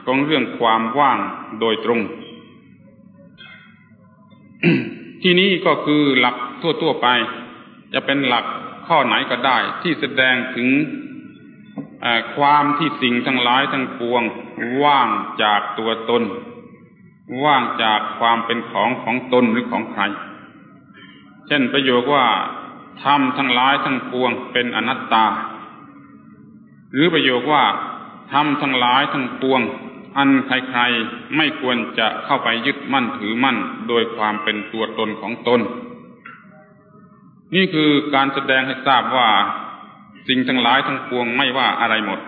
S1: ของเรื่องความว่างโดยตรง ที่นี้ก็คือหลักทั่วๆไป จะเป็นหลักข้อไหนก็ได้ ที่แสดงถึงความที่สิ่งทั้งหลายทั้งปวง ว่างจากตัวตน ว่างจากความเป็นของของตนหรือของใคร เช่นประโยคว่าธรรมทั้งหลายทั้งปวงเป็นอนัตตา หรือประโยคว่าธรรมทั้งหลายทั้งปวง อันใครๆไม่ควรจะเข้าไปยึดมั่นถือมั่นโดยความเป็นตัวตนของตน นี่คือการแสดงให้ทราบว่าสิ่งทั้งหลายทั้งปวงไม่ว่าอะไรหมด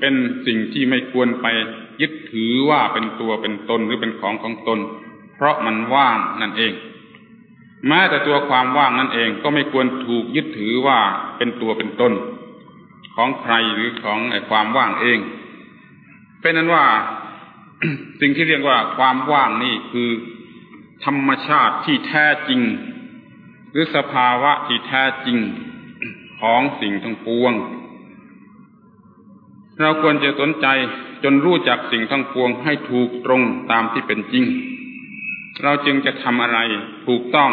S1: เป็นสิ่งที่ไม่ควรไปยึดถือว่าเป็นตัวเป็นตนหรือเป็นของของตน เพราะมันว่างนั่นเอง แม้แต่ตัวความว่างนั่นเองก็ไม่ควรถูกยึดถือว่าเป็นตัวเป็นตน ของใครหรือของความว่างเอง เป็นนั้นว่าสิ่งที่เรียกว่าความว่างนี่คือธรรมชาติที่แท้จริง หรือสภาวะที่แท้จริงของสิ่งทั้งปวง เราควรจะสนใจจนรู้จักสิ่งทั้งปวงให้ถูกตรงตามที่เป็นจริง เราจึงจะทำอะไรถูกต้อง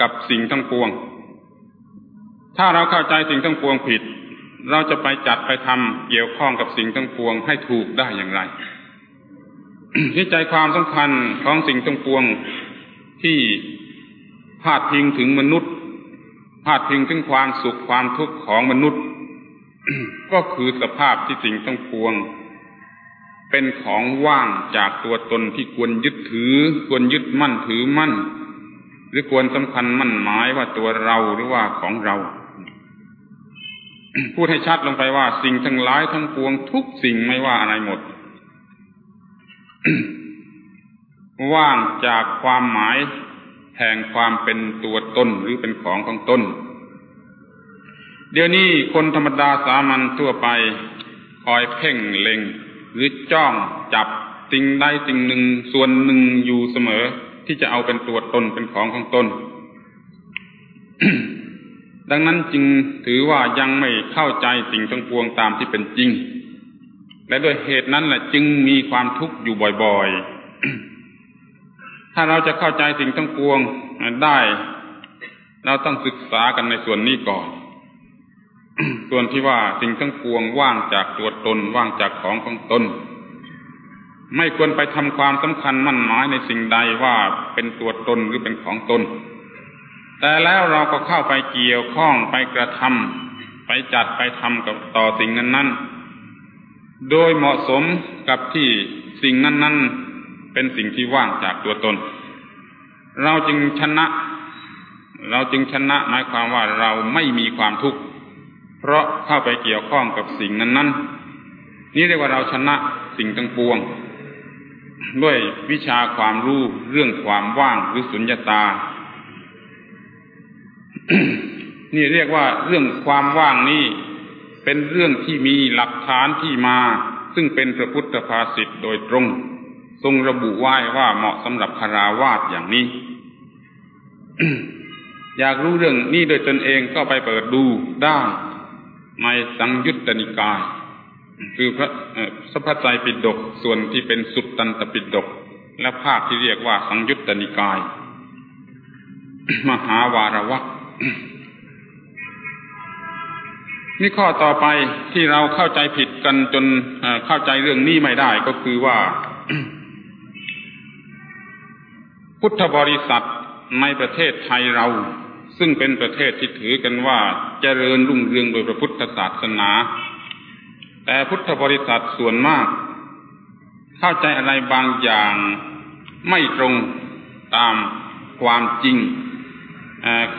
S1: กับสิ่งทั้งปวง ถ้าเราเข้าใจสิ่งทั้งปวงผิด เราจะไปจัดไปทำเกี่ยวข้องกับสิ่งทั้งปวงให้ถูกได้อย่างไรที่ใจความสำคัญของสิ่งทั้งปวงที่พาดพิงถึงมนุษย์พาดพิงถึงความสุขความทุกข์ของมนุษย์ ก็คือสภาพที่สิ่งทั้งปวง เป็นของว่างจากตัวตนที่ควรยึดถือ ควรยึดมั่นถือมั่น หรือควรสำคัญมั่นหมายว่าตัวเราหรือว่าของเรา พูดให้ชัดลงไปว่าสิ่งทั้งหลายทั้งปวงทุกสิ่งไม่ว่าอะไรหมด ว่างจากความหมายแห่งความเป็นตัวตนหรือเป็นของของตนเดี๋ยวนี้คนธรรมดาสามัญทั่วไป คอยเพ่งเล็ง หรือจ้องจับสิ่งใดสิ่งหนึ่งส่วนหนึ่งอยู่เสมอที่จะเอาเป็นตัวตนเป็นของของตน ดังนั้นจึงถือว่ายังไม่เข้าใจสิ่งทั้งปวงตามที่เป็นจริง และด้วยเหตุนั้นแหละจึงมีความทุกข์อยู่บ่อยๆ ถ้าเราจะเข้าใจสิ่งทั้งปวงได้ เราต้องศึกษากันในส่วนนี้ก่อน ส่วนที่ว่าสิ่งทั้งปวงว่างจากตัวตนว่างจากของของตน ไม่ควรไปทำความสำคัญมั่นหมายในสิ่งใดว่าเป็นตัวตนหรือเป็นของตน แต่แล้วเราก็เข้าไปเกี่ยวข้องไปกระทำไปจัดไปทำกับต่อสิ่งนั้นนั้นโดยเหมาะสมกับที่สิ่งนั้นนั้นเป็นสิ่งที่ว่างจากตัวตน เราจึงชนะ เราจึงชนะหมายความว่าเราไม่มีความทุกข์เพราะเข้าไปเกี่ยวข้องกับสิ่งนั้นนั้นนี่เรียกว่าเราชนะสิ่งทั้งปวง ด้วยวิชาความรู้เรื่องความว่างหรือสุญญตา นี่เรียกว่าเรื่องความว่างนี้เป็นเรื่องที่มีหลักฐานที่มา ซึ่งเป็นพระพุทธภาษิตโดยตรง ทรงระบุไว้ว่าเหมาะสำหรับคาราวาสอย่างนี้ อยากรู้เรื่องนี้โดยตนเองก็ไปเปิดดูได้ในสังยุตตนิกาย คือพระสัพพไตรปิฎกส่วนที่เป็นสุตตันตปิฎกและภาคที่เรียกว่าสังยุตตนิกาย มหาวารวัก นี่ข้อต่อไปที่เราเข้าใจผิดกันจนเข้าใจเรื่องนี้ไม่ได้ก็คือว่า พุทธบริษัทในประเทศไทยเรา ซึ่งเป็นประเทศที่ถือกันว่าเจริญรุ่งเรืองโดยพระพุทธศาสนา แต่พุทธบริษัทส่วนมาก เข้าใจอะไรบางอย่างไม่ตรงตามความจริง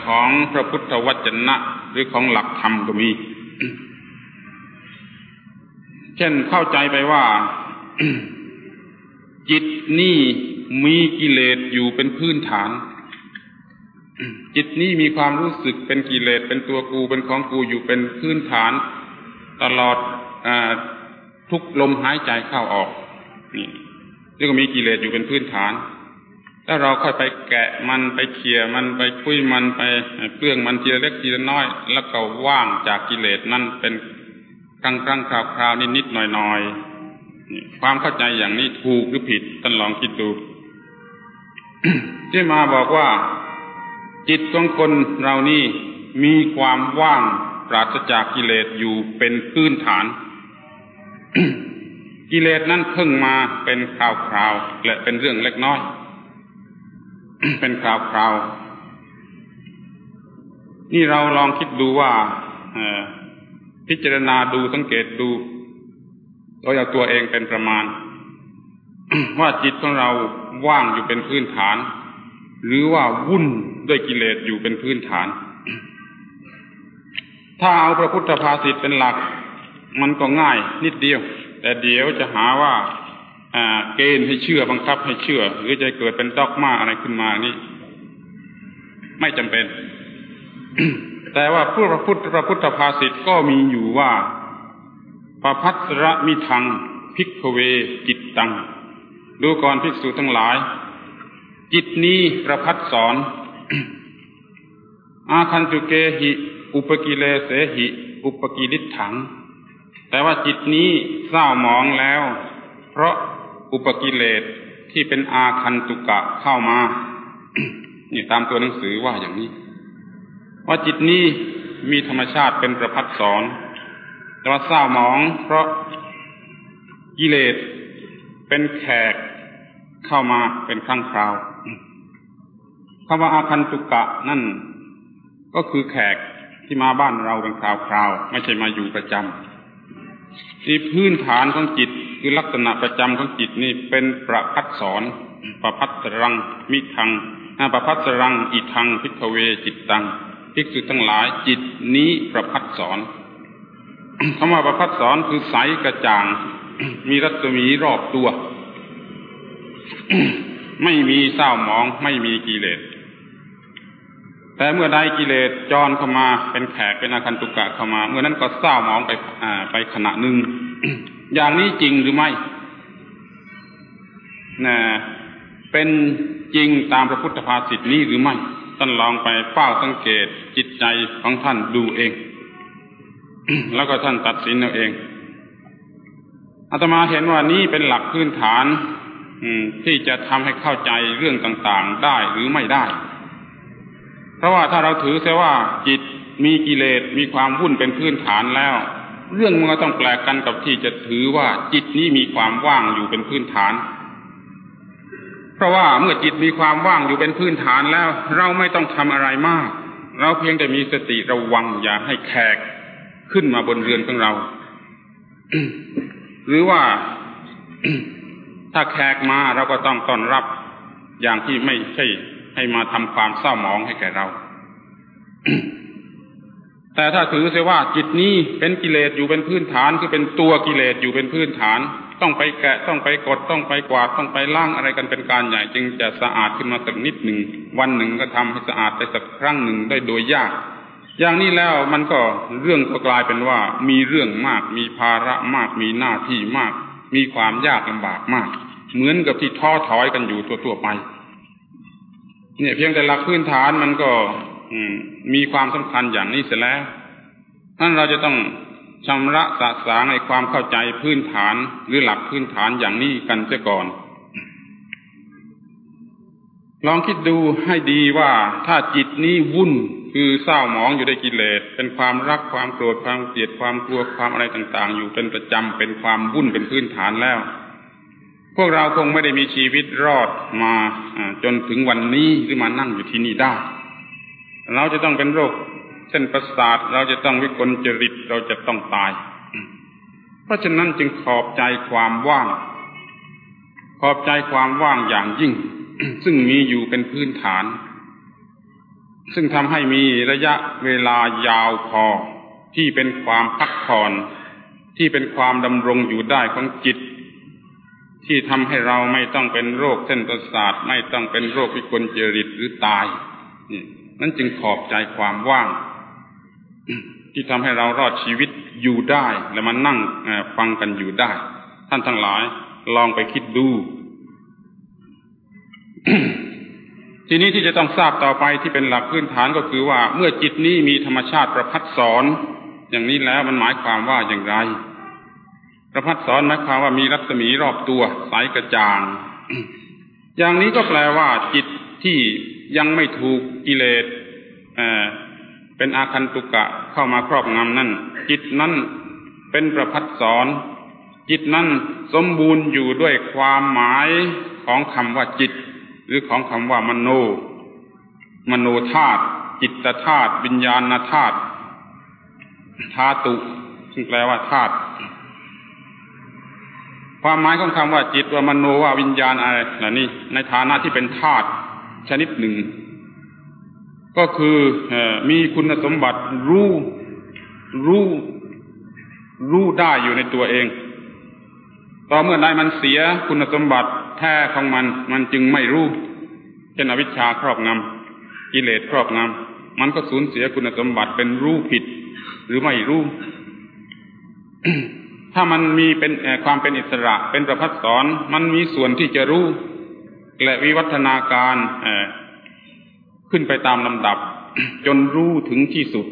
S1: ของพระพุทธวจนะหรือของหลักธรรมก็มี เช่นเข้าใจไปว่า จิตนี่มีกิเลสอยู่เป็นพื้นฐาน จิตนี้มีความรู้สึกเป็นกิเลสเป็นตัวกูเป็นของกูอยู่เป็นพื้นฐาน ตลอดอทุกลมหายใจเข้าออกนี่นี่ก็มีกิเลสอยู่เป็นพื้นฐาน ถ้าเราค่อยไปแกะมันไปเขี่ยมันไปคุยมันไปเปลื้องมันทีละเล็กทีละน้อย แล้วก็ว่างจากกิเลสนั่นเป็นครั้งครั้งคราวคราวนิดนิดหน่อยหน่อยความเข้าใจอย่างนี้ถูกหรือผิดท่านลองคิดดู ที่มาบอกว่า จิตของคนเรานี่มีความว่างปราศจากกิเลสอยู่เป็นพื้นฐาน กิเลสนั้นเพิ่งมาเป็นคราวๆและเป็นเรื่องเล็กน้อย เป็นคราวคราวนี่เราลองคิดดูว่าพิจารณาดูสังเกตดูโดยเอาตัวเองเป็นประมาณ ว่าจิตของเราว่างอยู่เป็นพื้นฐาน หรือว่าวุ่นด้วยกิเลสอยู่เป็นพื้นฐาน ถ้าเอาพระพุทธภาษิตเป็นหลัก มันก็ง่ายนิดเดียว แต่เดี๋ยวจะหาว่า เกณฑ์ให้เชื่อบังคับให้เชื่อ หรือจะเกิดเป็นด็อกมาอะไรขึ้นมานี่ ไม่จำเป็น แต่ว่าพระพุทธพระพุทธภาษิตก็มีอยู่ว่าปพัสระมิทังพิกเวจิตตัง ดูก่อนภิกษุทั้งหลาย จิตนี้ประพัดสอน อาคันตุเกหิ อุปกิเลเสหิ อุปกิริถัง แต่ว่าจิตนี้เศร้าหมองแล้ว เพราะ อุปกิเลสที่เป็นอาคันตุกะเข้ามานี่ตามตัวหนังสือว่าอย่างนี้ ว่าจิตนี้มีธรรมชาติเป็นประพัดสอนแต่ว่าเศร้าหมองเพราะกิเลสเป็นแขกเข้ามาเป็นครั้งคราวคำว่าอาคันตุกะนั่น ก็คือแขกที่มาบ้านเราเป็นคราวคราวไม่ใช่มาอยู่ประจำที่พื้นฐานของจิต คือลักษณะประจำของจิตนี่เป็นประพัดสอนประพัดสรังมิทังประพัดสรังอิทังพิกเวจิตตังภิกษุทั้งหลายจิตนี้ประพัดสอนคำว่าประพัดสอนคือใสกระจ่าง มีรัศมีรอบตัว ไม่มีเศร้าหมองไม่มีกิเลส แต่เมื่อใดกิเลสจรเข้ามาเป็นแขกเป็นอาคันตุกะเข้ามา เมื่อนั้นก็เศร้าหมองไปไปขณะหนึ่ง อย่างนี้จริงหรือไม่นะเป็นจริงตามพระพุทธภาษิตนี้หรือไม่ ท่านลองไปเฝ้าสังเกตจิตใจของท่านดูเอง แล้วก็ท่านตัดสินเอาเองอาตมาเห็นว่านี้เป็นหลักพื้นฐานที่จะทำให้เข้าใจเรื่องต่างๆได้หรือไม่ได้ เพราะว่าถ้าเราถือเสียว่าจิตมีกิเลสมีความวุ่นเป็นพื้นฐานแล้ว เรื่องมันก็ต้องแปลกกันกับที่จะถือว่าจิตนี้มีความว่างอยู่เป็นพื้นฐาน เพราะว่าเมื่อจิตมีความว่างอยู่เป็นพื้นฐานแล้ว เราไม่ต้องทำอะไรมาก เราเพียงแต่มีสติระวังอย่าให้แขกขึ้นมาบนเรือนของเรา หรือว่าถ้าแขกมาเราก็ต้องต้อนรับอย่างที่ไม่ใช่ให้มาทำความเศร้าหมองให้แก่เรา แต่ถ้าถือเสียว่าจิตนี้เป็นกิเลสอยู่เป็นพื้นฐานคือเป็นตัวกิเลสอยู่เป็นพื้นฐาน ต้องไปแกะต้องไปกดต้องไปกวาดต้องไปล้างอะไรกันเป็นการใหญ่จึงจะสะอาดขึ้นมาสักนิดหนึ่งวันหนึ่งก็ทำให้สะอาดไปสักครั้งหนึ่งได้โดยยาก อย่างนี้แล้วมันก็เรื่องก็กลายเป็นว่า มีเรื่องมาก มีภาระมาก มีหน้าที่มาก มีความยากลำบากมาก เหมือนกับที่ท้อถอยกันอยู่ตัวๆไป เนี่ยเพียงแต่หลักพื้นฐานมันก็ มีความสำคัญอย่างนี้เสียแล้วนั่นเราจะต้องชำระสะสางในความเข้าใจพื้นฐานหรือหลักพื้นฐานอย่างนี้กันเสียก่อน ลองคิดดูให้ดีว่าถ้าจิตนี้วุ่นคือเศร้าหมองอยู่ในกิเลส เป็นความรักความโกรธความเกลียดความกลัวความอะไรต่าง ๆ อยู่เป็นประจำเป็นความวุ่นเป็นพื้นฐานแล้ว พวกเราคงไม่ได้มีชีวิตรอดมาจนถึงวันนี้หรือมานั่งอยู่ที่นี่ได้ เราจะต้องเป็นโรคเส้นประสาท เราจะต้องวิกลจริต เราจะต้องตาย เพราะฉะนั้นจึงขอบใจความว่าง ขอบใจความว่างอย่างยิ่ง ซึ่งมีอยู่เป็นพื้นฐาน ซึ่งทำให้มีระยะเวลายาวพอที่เป็นความพักผ่อนที่เป็นความดำรงอยู่ได้ของจิต ที่ทำให้เราไม่ต้องเป็นโรคเส้นประสาท ไม่ต้องเป็นโรควิกลจริตหรือตาย นั่นจึงขอบใจความว่าง ที่ทำให้เรารอดชีวิตอยู่ได้ และมานั่งฟังกันอยู่ได้ ท่านทั้งหลายลองไปคิดดู ทีนี้ที่จะต้องทราบต่อไปที่เป็นหลักพื้นฐานก็คือว่า เมื่อจิตนี้มีธรรมชาติประพัดสอน อย่างนี้แล้วมันหมายความว่าอย่างไร ประพัดสอนหมายความว่ามีรัศมีรอบตัวใสกระจ่าง อย่างนี้ก็แปลว่าจิตที่ ยังไม่ถูกกิเลสเป็นอาคันตุกะเข้ามาครอบงำนั่นจิตนั้นเป็นประพัดสอน จิตนั้นสมบูรณ์อยู่ด้วยความหมายของคำว่าจิต หรือของคำว่ามโน มโนธาตุจิตธาตุวิญญาณธาตุธาตุซึ่งแปลว่าธาตุความหมายของคำว่าจิตว่ามโนว่าวิญญาณอะไรล่ะนี่ในฐานะที่เป็นธาตุ ชนิดหนึ่ง ก็คือมีคุณสมบัติรู้รู้รู้ได้อยู่ในตัวเอง ต่อเมื่อใดมันเสียคุณสมบัติแท้ของมัน มันจึงไม่รู้เช่นอวิชชาครอบงำกิเลสครอบงำมันก็สูญเสียคุณสมบัติเป็นรู้ผิด หรือไม่รู้ ถ้ามันมีเป็นความเป็นอิสระเป็นประพัดสอน มันมีส่วนที่จะรู้ และวิวัฒนาการขึ้นไปตามลำดับ จนรู้ถึงที่สุด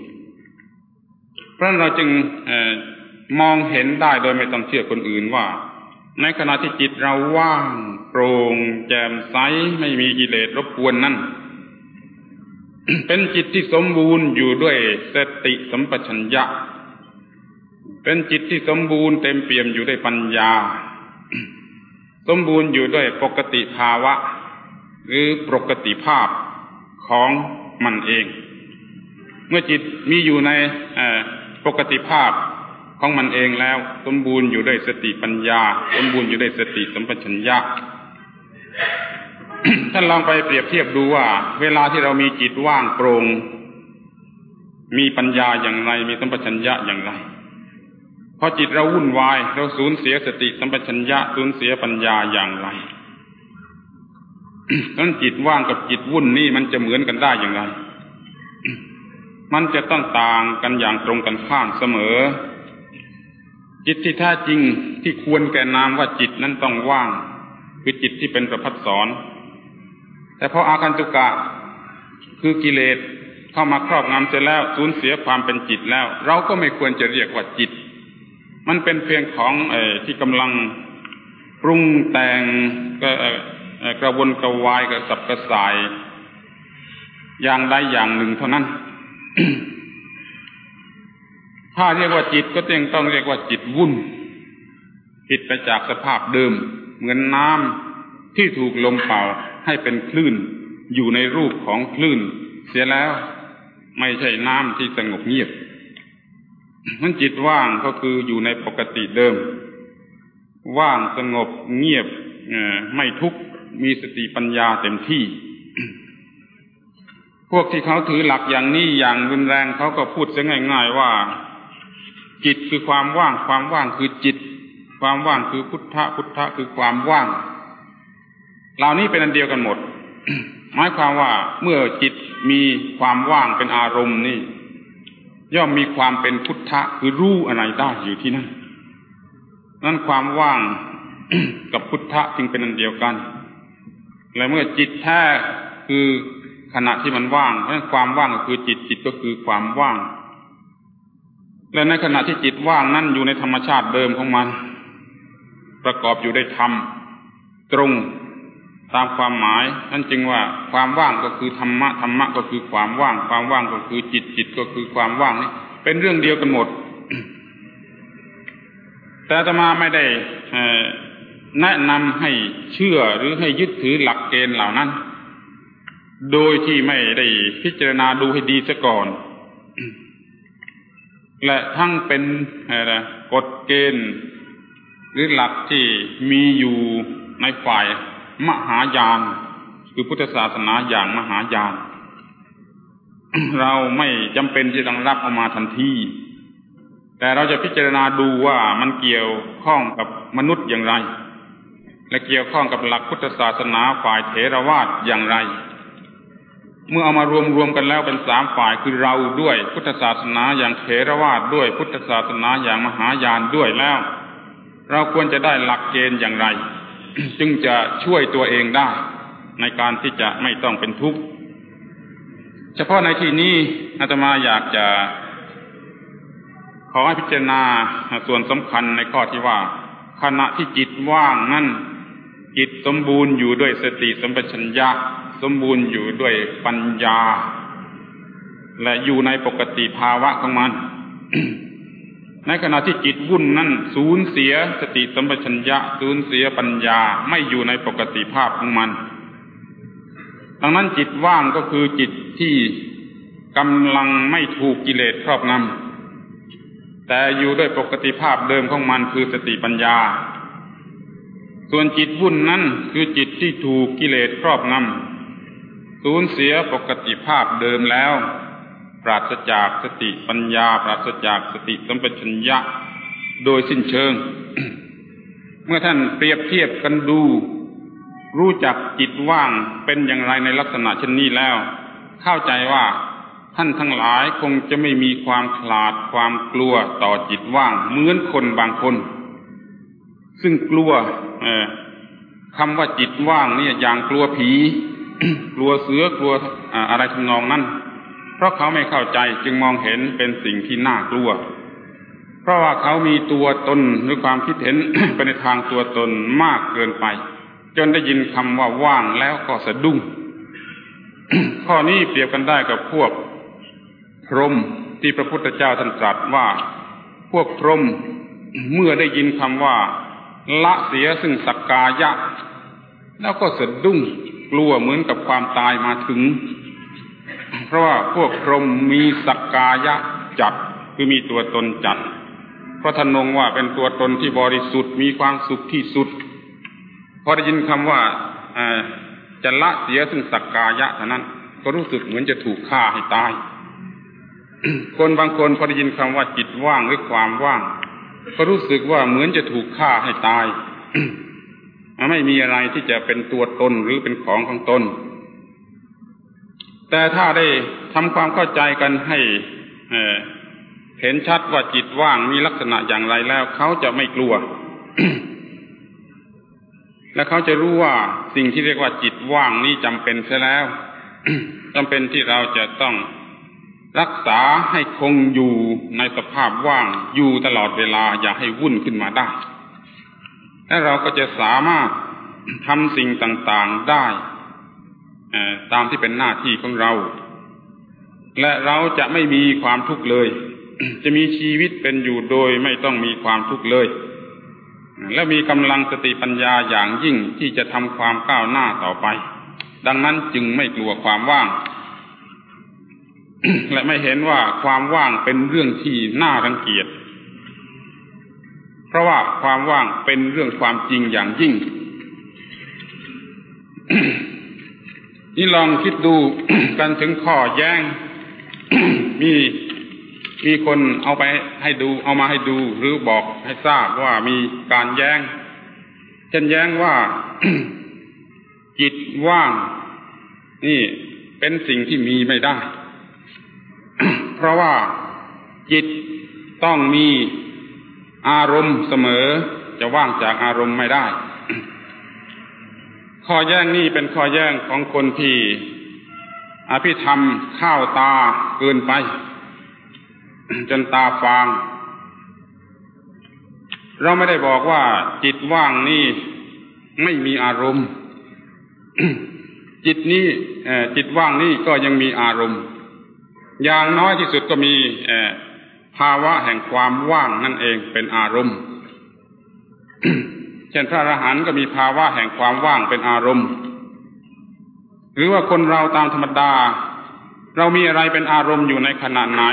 S1: เพราะเราจึงมองเห็นได้โดยไม่ต้องเชื่อคนอื่นว่า ในขณะที่จิตเราว่างโปร่งแจ่มใสไม่มีกิเลสรบกวนนั่นเป็นจิตที่สมบูรณ์อยู่ด้วยสติสัมปชัญญะ เป็นจิตที่สมบูรณ์เต็มเปี่ยมอยู่ด้วยปัญญา สมบูรณ์อยู่ด้วยปกติภาวะ หรือปกติภาพของมันเอง เมื่อจิตมีอยู่ในปกติภาพของมันเองแล้ว สมบูรณ์อยู่ด้วยสติปัญญา สมบูรณ์อยู่ด้วยสติสัมปชัญญะท่านลองไปเปรียบเทียบดูว่า เวลาที่เรามีจิตว่างโปร่งมีปัญญาอย่างไร มีสัมปชัญญะอย่างไร อจิตเราวุ่นวาย เราสูญเสียสติสัมปชัญญะสูญเสียปัญญาอย่างไรนั้นจิตว่างกับจิตวุ่นนี่มันจะเหมือนกันได้อย่างไร มันจะต้องต่างกันอย่างตรงกันข้ามเสมอ จิตที่แท้จริงที่ควรแก่นามว่าจิตนั้นต้องว่าง คือจิตที่เป็นประพัดสอนแต่พออาคันตุกะคือกิเลสเข้ามาครอบงำเสร็จแล้วสูญเสียความเป็นจิตแล้ว เราก็ไม่ควรจะเรียกว่าจิต มันเป็นเพียงของอที่กำลังปรุงแต่งกระวนกระวายกระสับกระส่าย อย่างใดอย่างหนึ่งเท่านั้น ถ้าเรียกว่าจิตก็ต้องต้องเรียกว่าจิตวุ่น ผิดไปจากสภาพเดิม เหมือนน้ำที่ถูกลมเป่าให้เป็นคลื่น อยู่ในรูปของคลื่น เสียแล้วไม่ใช่น้ำที่สงบเงียบ มันจิตว่างก็คืออยู่ในปกติเดิม ว่างสงบเงียบไม่ทุกข์มีสติปัญญาเต็มที่ พวกที่เขาถือหลักอย่างนี้อย่างรุนแรงเขาก็พูดซะง่าย ๆว่า จิตคือความว่าง ความว่างคือจิต ความว่างคือพุทธะพุทธะคือความว่าง เหล่านี้เป็นอันเดียวกันหมดหมายความว่าเมื่อจิตมีความว่างเป็นอารมณ์นี่ ย่อมมีความเป็นพุทธะคือรู้อะไรได้อยู่ที่นั่นนั่นความว่างกับพุทธะจึงเป็นอันเดียวกัน และเมื่อจิตแท้คือขณะที่มันว่างเพราะความว่างก็คือจิตจิตก็คือความว่าง และในขณะที่จิตว่างนั่นอยู่ในธรรมชาติเดิมของมัน ประกอบอยู่ได้ธรรม ตรง ตามความหมายนั่นจึงว่าความว่างก็คือธรรมะธรรมะก็คือความว่าง ความว่างก็คือจิตจิตก็คือความว่างนี่เป็นเรื่องเดียวกันหมด แต่ตมาไม่ได้แนะนำให้เชื่อหรือให้ยึดถือหลักเกณฑ์เหล่านั้น โดยที่ไม่ได้พิจารณาดูให้ดีซะก่อน และทั้งเป็นกฎเกณฑ์ หรือหลักที่มีอยู่ในฝ่าย มหายาน คือพุทธศาสนาอย่างมหายาน เราไม่จำเป็นที่ต้องรับเอามาทันทีแต่เราจะพิจารณาดูว่ามันเกี่ยวข้องกับมนุษย์อย่างไร และเกี่ยวข้องกับหลักพุทธศาสนาฝ่ายเถรวาทอย่างไร เมื่อเอามารวมรวมกันแล้วเป็นสามฝ่ายคือเราด้วยพุทธศาสนาอย่างเถรวาทด้วยพุทธศาสนาอย่างมหายานด้วยแล้ว เราควรจะได้หลักเกณฑ์อย่างไร จึงจะช่วยตัวเองได้ ในการที่จะไม่ต้องเป็นทุกข์ เฉพาะในที่นี้อาตมาอยากจะ ขอให้พิจารณาส่วนสำคัญในข้อที่ว่า ขณะที่จิตว่างนั่นจิตสมบูรณ์อยู่ด้วยสติสัมปชัญญะ สมบูรณ์อยู่ด้วยปัญญา และอยู่ในปกติภาวะของมัน ในขณะที่จิตวุ่นนั่นสูญเสียสติสัมปชัญญะสูญเสียปัญญาไม่อยู่ในปกติภาพของมัน ดังนั้นจิตว่างก็คือจิตที่กำลังไม่ถูกกิเลสครอบงำแต่อยู่ด้วยปกติภาพเดิมของมันคือสติปัญญา ส่วนจิตวุ่นนั้นคือจิตที่ถูกกิเลสครอบงำสูญเสียปกติภาพเดิมแล้ว ปราศจากสติปัญญา ปราศจากสติสัมปชัญญะโดยสิ้นเชิง เมื่อท่านเปรียบเทียบกันดู รู้จักจิตว่างเป็นอย่างไรในลักษณะเช่นนี้แล้ว เข้าใจว่าท่านทั้งหลายคงจะไม่มีความขลาดความกลัวต่อจิตว่าง เหมือนคนบางคน ซึ่งกลัวคำว่าจิตว่างเนี่ยอย่างกลัวผี กลัวเสือกลัวอะไรทำนองนั้น ราะเขาไม่เข้าใจจึงมองเห็นเป็นสิ่งที่น่ากลัว เพราะว่าเขามีตัวตนหรือความคิดเห็นไปในทางตัวตนมากเกินไป จนได้ยินคำว่าว่างแล้วก็สะดุ้ง ข้อนี้เปรียบกันได้กับพวกพรหมที่พระพุทธเจ้าท่านตรัสว่า พวกพรหมเมื่อได้ยินคำว่า ละเสียซึ่งสักกายะ แล้วก็สะดุ้งกลัวเหมือนกับความตายมาถึง ราะว่าพวกพรหมมีสักกายะจัดคือมีตัวตนจัดพระทนงว่าเป็นตัวตนที่บริสุทธิ์มีความสุขที่สุดพอได้ยินคำว่าจะละเสียซึ่งสักกายะเท่านั้น ก็รู้สึกเหมือนจะถูกฆ่าให้ตาย คนบางคนพอได้ยินคำว่าจิตว่างหรือความว่าง ก็รู้สึกว่าเหมือนจะถูกฆ่าให้ตายไม่มีอะไรที่จะเป็นตัวตนหรือเป็นของของตน แต่ถ้าได้ทำความเข้าใจกันให้เห็นชัดว่าจิตว่างมีลักษณะอย่างไรแล้ว เขาจะไม่กลัว และเขาจะรู้ว่าสิ่งที่เรียกว่าจิตว่างนี้จำเป็นเสียแล้วจำเป็นที่เราจะต้องรักษาให้คงอยู่ในสภาพว่างอยู่ตลอดเวลาอย่าให้วุ่นขึ้นมาได้ และเราก็จะสามารถทำสิ่งต่าง ๆ ได้ ตามที่เป็นหน้าที่ของเรา และเราจะไม่มีความทุกข์เลย จะมีชีวิตเป็นอยู่โดยไม่ต้องมีความทุกข์เลย และมีกำลังสติปัญญาอย่างยิ่งที่จะทำความก้าวหน้าต่อไป ดังนั้นจึงไม่กลัวความว่าง และไม่เห็นว่าความว่างเป็นเรื่องที่น่ารังเกียจเพราะว่าความว่างเป็นเรื่องความจริงอย่างยิ่ง นี่ลองคิดดูกันถึงข้อแย้ง มีมีคนเอาไปให้ดู เอามาให้ดู หรือบอกให้ทราบว่ามีการแย้ง เช่นแย้งว่า จิตว่าง นี่เป็นสิ่งที่มีไม่ได้ เพราะว่าจิตต้องมีอารมณ์เสมอ จะว่างจากอารมณ์ไม่ได้ ข้อแย้งนี้เป็นข้อแย้งของคนที่อภิธรรมข้าวตาเกินไป จนตาฟาง เราไม่ได้บอกว่าจิตว่างนี่ไม่มีอารมณ์ จิตนี้จิตว่างนี่ก็ยังมีอารมณ์ อย่างน้อยที่สุดก็มีภาวะแห่งความว่างนั่นเองเป็นอารมณ์ เช่นพระอรหันต์ก็มีภาวะแห่งความว่างเป็นอารมณ์ หรือว่าคนเราตามธรรมดา เรามีอะไรเป็นอารมณ์อยู่ในขณะไหน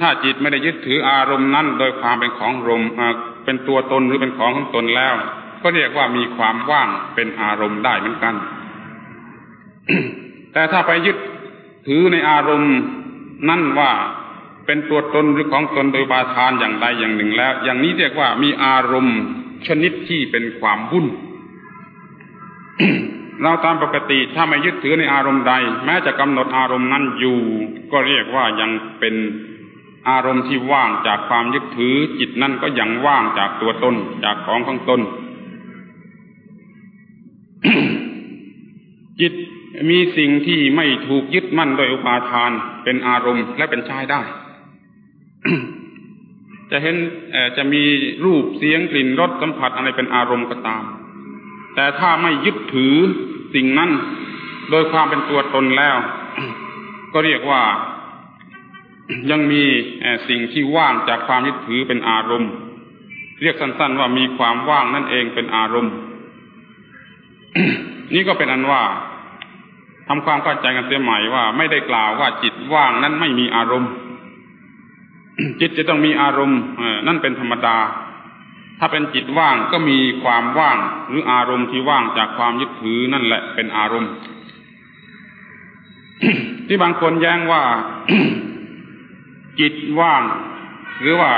S1: ถ้าจิตไม่ได้ยึดถืออารมณ์นั้นโดยความเป็นของรมเป็นตัวตนหรือเป็นของของตนแล้ว ก็เรียกว่ามีความว่างเป็นอารมณ์ได้เหมือนกัน แต่ถ้าไปยึดถือในอารมณ์นั่นว่าเป็นตัวตนหรือของตนโดยบาทานอย่างใดอย่างหนึ่งแล้ว อย่างนี้เรียกว่ามีอารมณ์ ชนิดที่เป็นความวุ่น เราตามปกติถ้าไม่ยึดถือในอารมณ์ใด แม้จะกำหนดอารมณ์นั้นอยู่ ก็เรียกว่ายังเป็นอารมณ์ที่ว่างจากความยึดถือ จิตนั่นก็ยังว่างจากตัวตนจากของของตน จิตมีสิ่งที่ไม่ถูกยึดมั่นโดยอุปาทาน เป็นอารมณ์และเป็นชายได้ จะเห็นจะมีรูปเสียงกลิ่นรสสัมผัสอะไรเป็นอารมณ์ก็ตาม แต่ถ้าไม่ยึดถือสิ่งนั้น โดยความเป็นตัวตนแล้ว ก็เรียกว่ายังมีสิ่งที่ว่างจากความยึดถือเป็นอารมณ์ เรียกสั้นๆว่ามีความว่างนั่นเองเป็นอารมณ์ นี่ก็เป็นอันว่าทำความเข้าใจกันเสียใหม่ว่าไม่ได้กล่าวว่าจิตว่างนั้นไม่มีอารมณ์ จิตจะต้องมีอารมณ์นั่นเป็นธรรมดา ถ้าเป็นจิตว่างก็มีความว่างหรืออารมณ์ที่ว่างจากความยึดถือนั่นแหละเป็นอารมณ์ ที่บางคนแย้งว่าจิตว่าง หรือว่า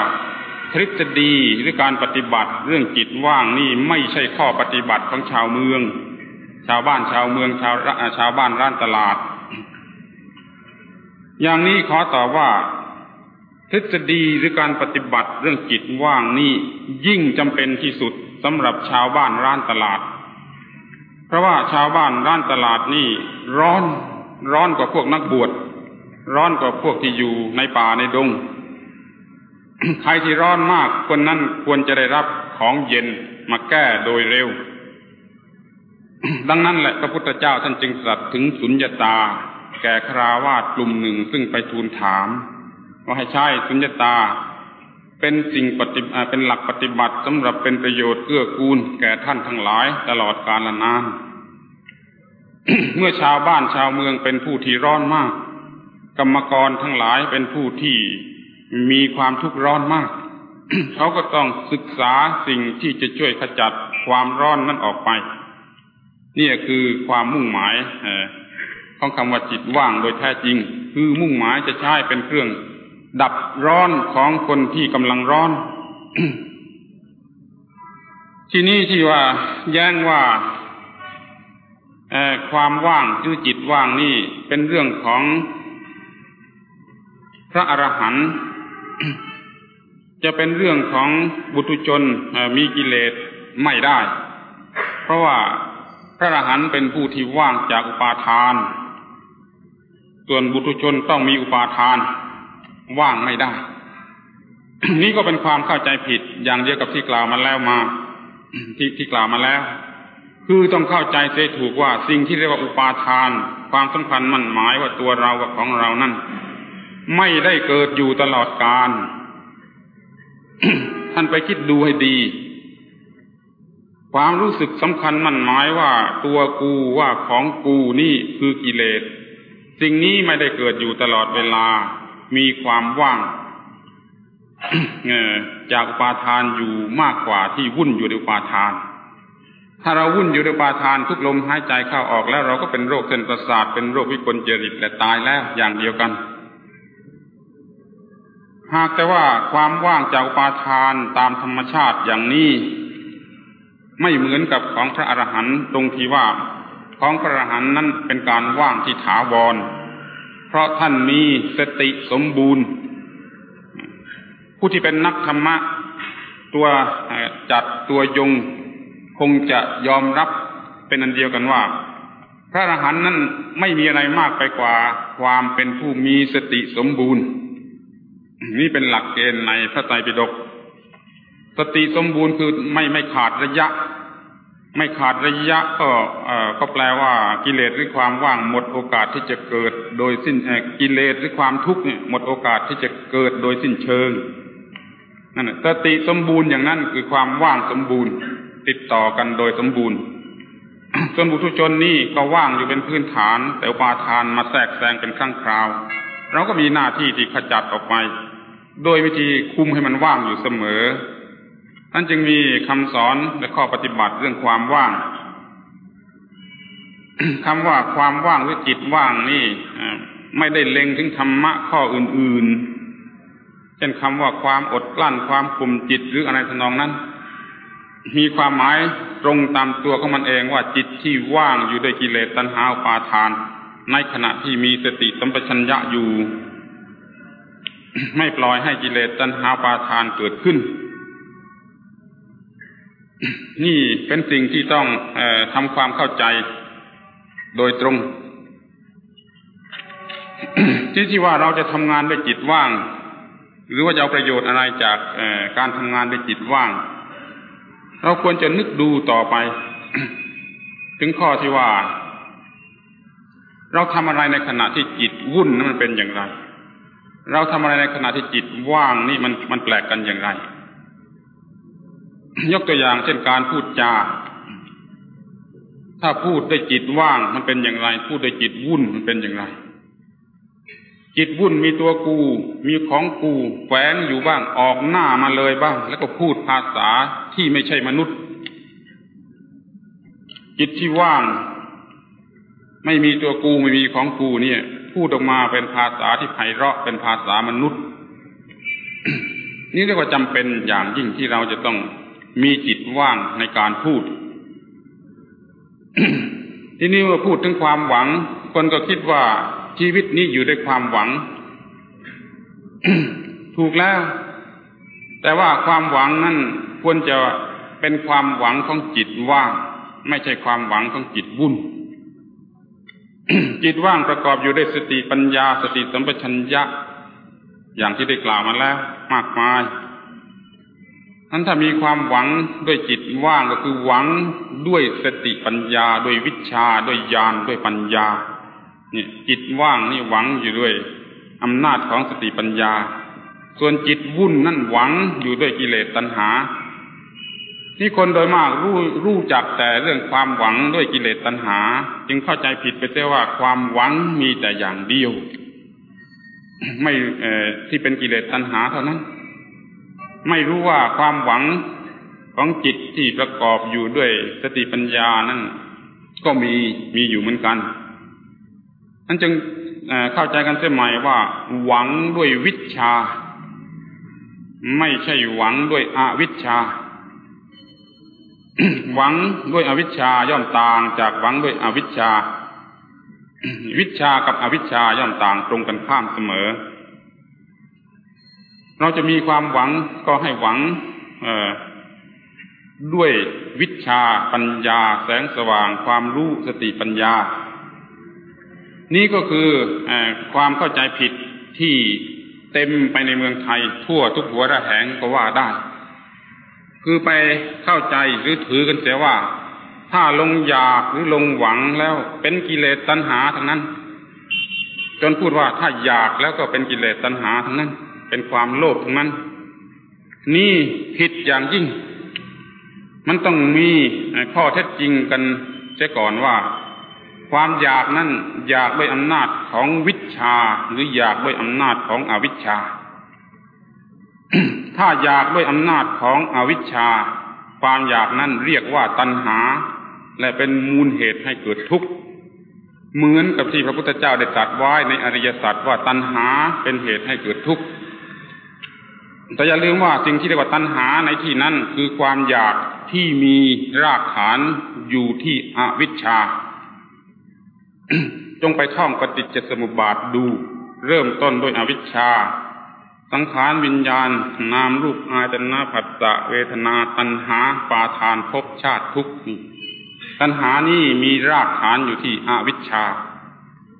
S1: ทฤษฎีหรือการปฏิบัติ เรื่องจิตว่างนี่ไม่ใช่ข้อปฏิบัติของชาวเมือง ชาวบ้านชาวเมืองชาวชาวบ้านร้านตลาด อย่างนี้ขอตอบว่า ทฤษฎีหรือการปฏิบัติเรื่องจิตว่างนี่ยิ่งจำเป็นที่สุดสำหรับชาวบ้านร้านตลาด เพราะว่าชาวบ้านร้านตลาดนี่ร้อนร้อนกว่าพวกนักบวชร้อนกว่าพวกที่อยู่ในป่าในดง ใครที่ร้อนมากคนนั้นควรจะได้รับของเย็นมาแก้โดยเร็ว ดังนั้นแหละพระพุทธเจ้าท่านจึงตรัสถึงสุญญาตา แก่คราวาสกลุ่มหนึ่งซึ่งไปทูลถาม ว่าให้ใช้สุญญตา เป็นสิ่งปฏิเป็นหลักปฏิบัติสำหรับเป็นประโยชน์เกื้อกูลแก่ท่านทั้งหลายตลอดกาลนาน เมื่อชาวบ้านชาวเมืองเป็นผู้ที่ร้อนมาก กรรมกรทั้งหลายเป็นผู้ที่มีความทุกข์ร้อนมาก เขาก็ต้องศึกษาสิ่งที่จะช่วยขจัดความร้อนนั้นออกไป นี่คือความมุ่งหมายของคำว่าจิตว่างโดยแท้จริง คือมุ่งหมายจะใช้เป็นเครื่อง ดับร้อนของคนที่กำลังร้อน ที่นี่ที่ว่า แย้งว่าความว่างคือจิตว่างนี่เป็นเรื่องของพระอรหันต์จะเป็นเรื่องของบุตุชนมีกิเลสไม่ได้ เพราะว่าพระอรหันต์เป็นผู้ที่ว่างจากอุปาทาน ส่วนบุตุชนต้องมีอุปาทาน ว่างไม่ได้ นี่ก็เป็นความเข้าใจผิดอย่างเดียวกับที่กล่าวมาแล้วมา ที่ที่กล่าวมาแล้ว คือต้องเข้าใจเสียถูกว่าสิ่งที่เรียกว่าอุปาทาน ความสำคัญมันหมายว่าตัวเรากับของเรานั่นไม่ได้เกิดอยู่ตลอดกาลท่านไปคิดดูให้ดี ความรู้สึกสำคัญมันหมายว่าตัวกูว่าของกูนี่คือกิเลส สิ่งนี้ไม่ได้เกิดอยู่ตลอดเวลา มีความว่างจากอุปาทานอยู่มากกว่าที่วุ่นอยู่ในอุปาทาน ถ้าเราวุ่นอยู่ในอุปาทานทุกลมหายใจเข้าออกแล้วเราก็เป็นโรคเส้นประสาทเป็นโรควิกลจริตและตายแล้วอย่างเดียวกัน หากแต่ว่าความว่างจากอุปาทานตามธรรมชาติอย่างนี้ ไม่เหมือนกับของพระอรหันต์ตรงที่ว่า ของพระอรหันต์นั้นเป็นการว่างที่ถาวร ราะท่านมีสติสมบูรณ์ ผู้ที่เป็นนักธรรมะ ตัวจัดตัวยงคงจะยอมรับเป็นอันเดียวกันว่า พระอรหันต์นั้นไม่มีอะไรมากไปกว่าความเป็นผู้มีสติสมบูรณ์ นี่เป็นหลักเกณฑ์ในพระไตรปิฎกสติสมบูรณ์คือไม่ไม่ขาดระยะ ไม่ขาดระยะก็ก็แปลว่ากิเลสหรือความว่างหมดโอกาสที่จะเกิด โดยสิ้นกิเลสหรือความทุกข์เนี่ยหมดโอกาสที่จะเกิดโดยสิ้นเชิงนั่นสติสมบูรณ์อย่างนั้นคือความว่างสมบูรณ์ ติดต่อกันโดยสมบูรณ์ส่วนบุตุชนนี่ก็ว่างอยู่เป็นพื้นฐาน แต่ปาทานมาแทรกแซงเป็นครั้งคราว เราก็มีหน้าที่ที่ขจัดออกไป โดยวิธีคุมให้มันว่างอยู่เสมอ นั่นจึงมีคำสอนและข้อปฏิบัติเรื่องความว่างคำว่าความว่างหรือจิตว่างนี่ไม่ได้เล็งถึงธรรมะข้ออื่นๆ เช่นคำว่าความอดกลั้นความคุมจิตหรืออะไรทนองนั้น มีความหมายตรงตามตัวของมันเองว่าจิตที่ว่างอยู่ด้วยกิเลสตัณหาปาทาน ในขณะที่มีสติสัมปชัญญะอยู่ ไม่ปล่อยให้กิเลสตัณหาปาทานเกิดขึ้น นี่เป็นสิ่งที่ต้องอทำความเข้าใจโดยตรง ที่ที่ว่าเราจะทำงานด้วยจิตว่าง หรือว่าจะเอาประโยชน์อะไรจากการทำงานด้วยจิตว่าง เราควรจะนึกดูต่อไป ถึงข้อที่ว่า เราทำอะไรในขณะที่จิตวุ่นนั้นมันเป็นอย่างไร เราทำอะไรในขณะที่จิตว่างนี่มันมันแปลกกันอย่างไร ยกตัวอย่างเช่นการพูดจา ถ้าพูดด้วยจิตว่างมันเป็นอย่างไร พูดด้วยจิตวุ่นมันเป็นอย่างไร จิตวุ่นมีตัวกู มีของกูแฝงอยู่บ้างออกหน้ามาเลยบ้าง แล้วก็พูดภาษาที่ไม่ใช่มนุษย์ จิตที่ว่าง ไม่มีตัวกูไม่มีของกูเนี่ย พูดออกมาเป็นภาษาที่ไพเราะเป็นภาษามนุษย์ นี่เรียกว่าจำเป็นอย่างยิ่งที่เราจะต้อง มีจิตว่างในการพูด ที่นี่เมื่อพูดถึงความหวัง คนก็คิดว่าชีวิตนี้อยู่ด้วยความหวัง ถูกแล้ว แต่ว่าความหวังนั้นควรจะเป็นความหวังของจิตว่าง ไม่ใช่ความหวังของจิตวุ่น จิตว่างประกอบอยู่ด้วยสติปัญญา สติสัมปชัญญะ อย่างที่ได้กล่าวมาแล้ว มากมาย นั้นถ้ามีความหวังด้วยจิตว่างก็คือหวังด้วยสติปัญญาด้วยวิชาด้วยญาณด้วยปัญญาเนี่ยจิตว่างนี่หวังอยู่ด้วยอำนาจของสติปัญญา ส่วนจิตวุ่นนั่นหวังอยู่ด้วยกิเลสตัณหา ที่คนโดยมากรู้รู้จักแต่เรื่องความหวังด้วยกิเลสตัณหา จึงเข้าใจผิดไปเสียว่าความหวังมีแต่อย่างเดียว ไม่ที่เป็นกิเลสตัณหาเท่านั้น ไม่รู้ว่าความหวังของจิตที่ประกอบอยู่ด้วยสติปัญญานั้นก็มีมีอยู่เหมือนกันนั้นจึงเข้าใจกันเสียใหม่ว่า หวังด้วยวิชา ไม่ใช่หวังด้วยอวิชา หวังด้วยอวิชาย่อมต่างจากหวังด้วยอวิชา วิชากับอวิชาย่อมต่างตรงกันข้ามเสมอ เราจะมีความหวังก็ให้หวังด้วยวิชาปัญญา แสงสว่าง ความรู้สติปัญญา นี่ก็คืออความเข้าใจผิดที่เต็มไปในเมืองไทย ทั่วทุกหัวระแหงก็ว่าได้ คือไปเข้าใจหรือถือกันเสียว่า ถ้าลงอยากหรือลงหวังแล้วเป็นกิเลสตัณหาทั้งนั้น จนพูดว่าถ้าอยากแล้วก็เป็นกิเลสตัณหาทั้งนั้น เป็นความโลภทั้งนั้น นี่ผิดอย่างยิ่ง มันต้องมีข้อเท็จจริงกันเสียก่อนว่า ความอยากนั้นอยากด้วยอำนาจของวิชาหรืออยากด้วยอำนาจของอวิชชา ถ้าอยากด้วยอำนาจของอวิชชา ความอยากนั้นเรียกว่าตัณหา และเป็นมูลเหตุให้เกิดทุกข์เหมือนกับที่พระพุทธเจ้าได้ตรัสไว้ในอริยสัจว่าตัณหาเป็นเหตุให้เกิดทุกข์ แต่อย่าลืมว่าสิ่งที่เรียกว่าตัณหาในที่นั้นคือความอยากที่มีรากฐานอยู่ที่อวิชชา จงไปท่องปฏิจจสมุปบาทดู เริ่มต้นด้วยอวิชชา สังขารวิญญาณ นามรูปอายตนะผัสสะเวทนาตัณหาปาทานภพชาติทุกข์ตัณหานี้มีรากฐานอยู่ที่อวิชชา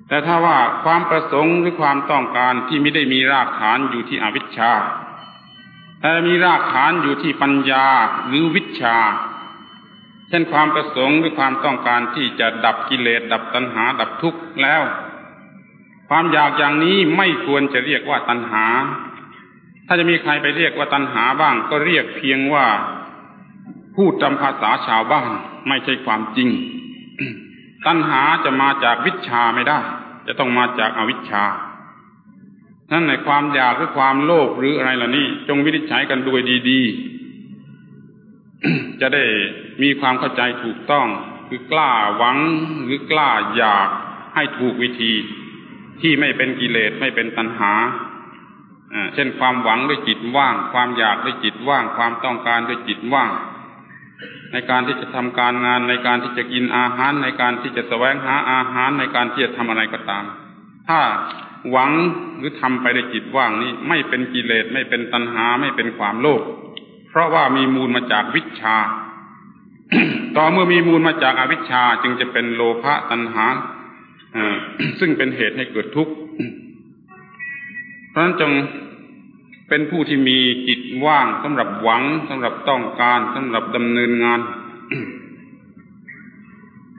S1: แต่ถ้าว่าความประสงค์หรือความต้องการที่ไม่ได้มีรากฐานอยู่ที่อวิชชา แต่มีรากฐานอยู่ที่ปัญญาหรือวิชา เช่นความประสงค์หรือความต้องการที่จะดับกิเลสดับตัณหาดับทุกข์แล้ว ความอยากอย่างนี้ไม่ควรจะเรียกว่าตัณหา ถ้าจะมีใครไปเรียกว่าตัณหาบ้าง ก็เรียกเพียงว่าพูดจำภาษาชาวบ้านไม่ใช่ความจริง ตัณหาจะมาจากวิชาไม่ได้ จะต้องมาจากอวิชชา นั่นในความอยากหรือความโลภหรืออะไรล่ะนี่ จงวินิจฉัยกันด้วยดีๆ จะได้มีความเข้าใจถูกต้อง คือกล้าหวังหรือกล้าอยากให้ถูกวิธี ที่ไม่เป็นกิเลสไม่เป็นตัณหาเช่นความหวังด้วยจิตว่าง ความอยากด้วยจิตว่าง ความต้องการด้วยจิตว่าง ในการที่จะทำการงานในการที่จะกินอาหาร ในการที่จะแสวงหาอาหารในการที่จะทำอะไรก็ตาม ถ้า หวังหรือทำไปในจิตว่างนี้ ไม่เป็นกิเลสไม่เป็นตัณหาไม่เป็นความโลภเพราะว่ามีมูลมาจากวิชา ต่อเมื่อมีมูลมาจากอาวิชชาจึงจะเป็นโลภะตัณหาซึ่งเป็นเหตุให้เกิดทุกข์เพราะฉะนั้นจงเป็นผู้ที่มีจิตว่างสำหรับหวังสำหรับต้องการสำหรับดำเนินงาน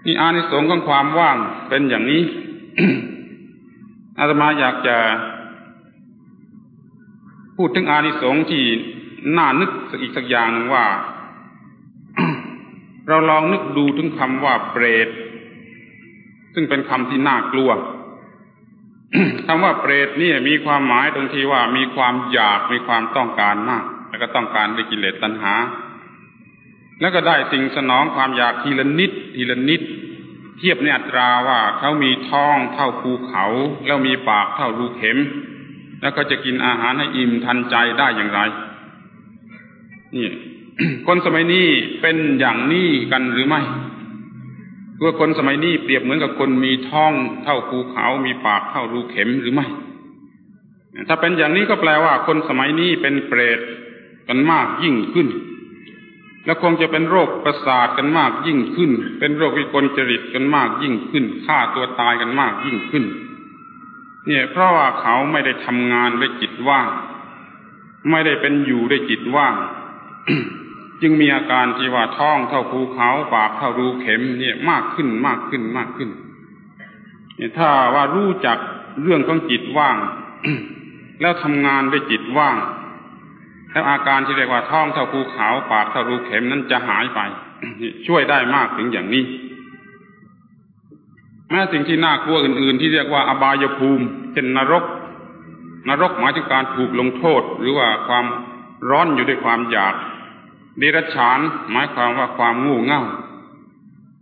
S1: นี่อานิสงส์ของความว่างเป็นอย่างนี้ อาตมาอยากจะ พูดถึงอานิสงส์ที่น่านึกสักอีกสักอย่างหนึ่งว่า เราลองนึกดูถึงคำว่าเปรต ซึ่งเป็นคำที่น่ากลัวคำว่าเปรตนี่มีความหมายตรงที่ว่ามีความอยากมีความต้องการมาก แล้วก็ต้องการด้วยกิเลสตัณหา แล้วก็ได้สิ่งสนองความอยากทีละนิดทีละนิด เทียบในอัตราว่าเขามีท้องเท่าภูเขา แล้วมีปากเท่ารูเข็ม แล้วก็จะกินอาหารให้อิ่มทันใจได้อย่างไร นี่ คนสมัยนี้เป็นอย่างนี้กันหรือไม่ตัวคนสมัยนี้เปรียบเหมือนกับคนมีท้องเท่าภูเขา มีปากเท่ารูเข็มหรือไม่ ถ้าเป็นอย่างนี้ก็แปลว่าคนสมัยนี้เป็นเปรตกันมากยิ่งขึ้น แล้วคงจะเป็นโรคประสาทกันมากยิ่งขึ้น เป็นโรควิกลจริตกันมากยิ่งขึ้นฆ่าตัวตายกันมากยิ่งขึ้น เนี่ย เพราะว่าเขาไม่ได้ทำงานด้วยจิตว่าง ไม่ได้เป็นอยู่ด้วยจิตว่าง จึงมีอาการที่ว่าท้องเท่าภูเขาปากเท่ารูเข็ม เนี่ยมากขึ้นมากขึ้นมากขึ้น เนี่ยถ้าว่ารู้จักเรื่องของจิตว่าง แล้วทำงานด้วยจิตว่าง แล้วอาการที่เรียกว่าท้องเท่าภูเขาปากเท่ารูเข็มนั้นจะหายไป ช่วยได้มากถึงอย่างนี้ แม้สิ่งที่น่ากลัวอื่น ๆ ที่เรียกว่าอบายภูมิเช่นนรก นรกหมายถึงการถูกลงโทษ หรือว่าความร้อนอยู่ด้วยความอยากเดรัจฉานหมายความว่าความงูเง่า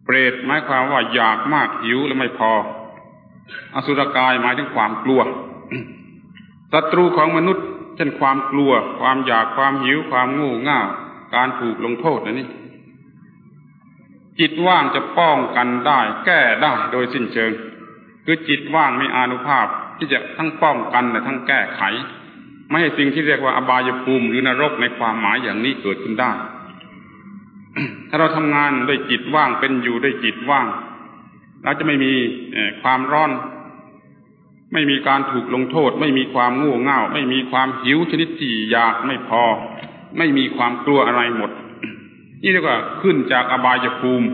S1: เปรตหมายความว่าอยากมากหิวและไม่พอ อสุรกายหมายถึงความกลัวศัตรูของมนุษย์ เช่นความกลัว ความอยากความหิวความงูง่าการถูกลงโทษนะนี่จิตว่างจะป้องกันได้ แก้ได้โดยสิ้นเชิง คือจิตว่างมีอนุภาพที่จะทั้งป้องกันและทั้งแก้ไข ไม่ให้สิ่งที่เรียกว่าอบายภูมิหรือนรกในความหมายอย่างนี้เกิดขึ้นได้ ถ้าเราทำงานด้วยจิตว่างเป็นอยู่ด้วยจิตว่าง เราจะไม่มีความร้อน ไม่มีการถูกลงโทษ ไม่มีความง่วงเง่า ไม่มีความหิวชนิดที่อยากไม่พอ ไม่มีความกลัวอะไรหมด นี่เรียกว่าขึ้นจากอบายภูมิ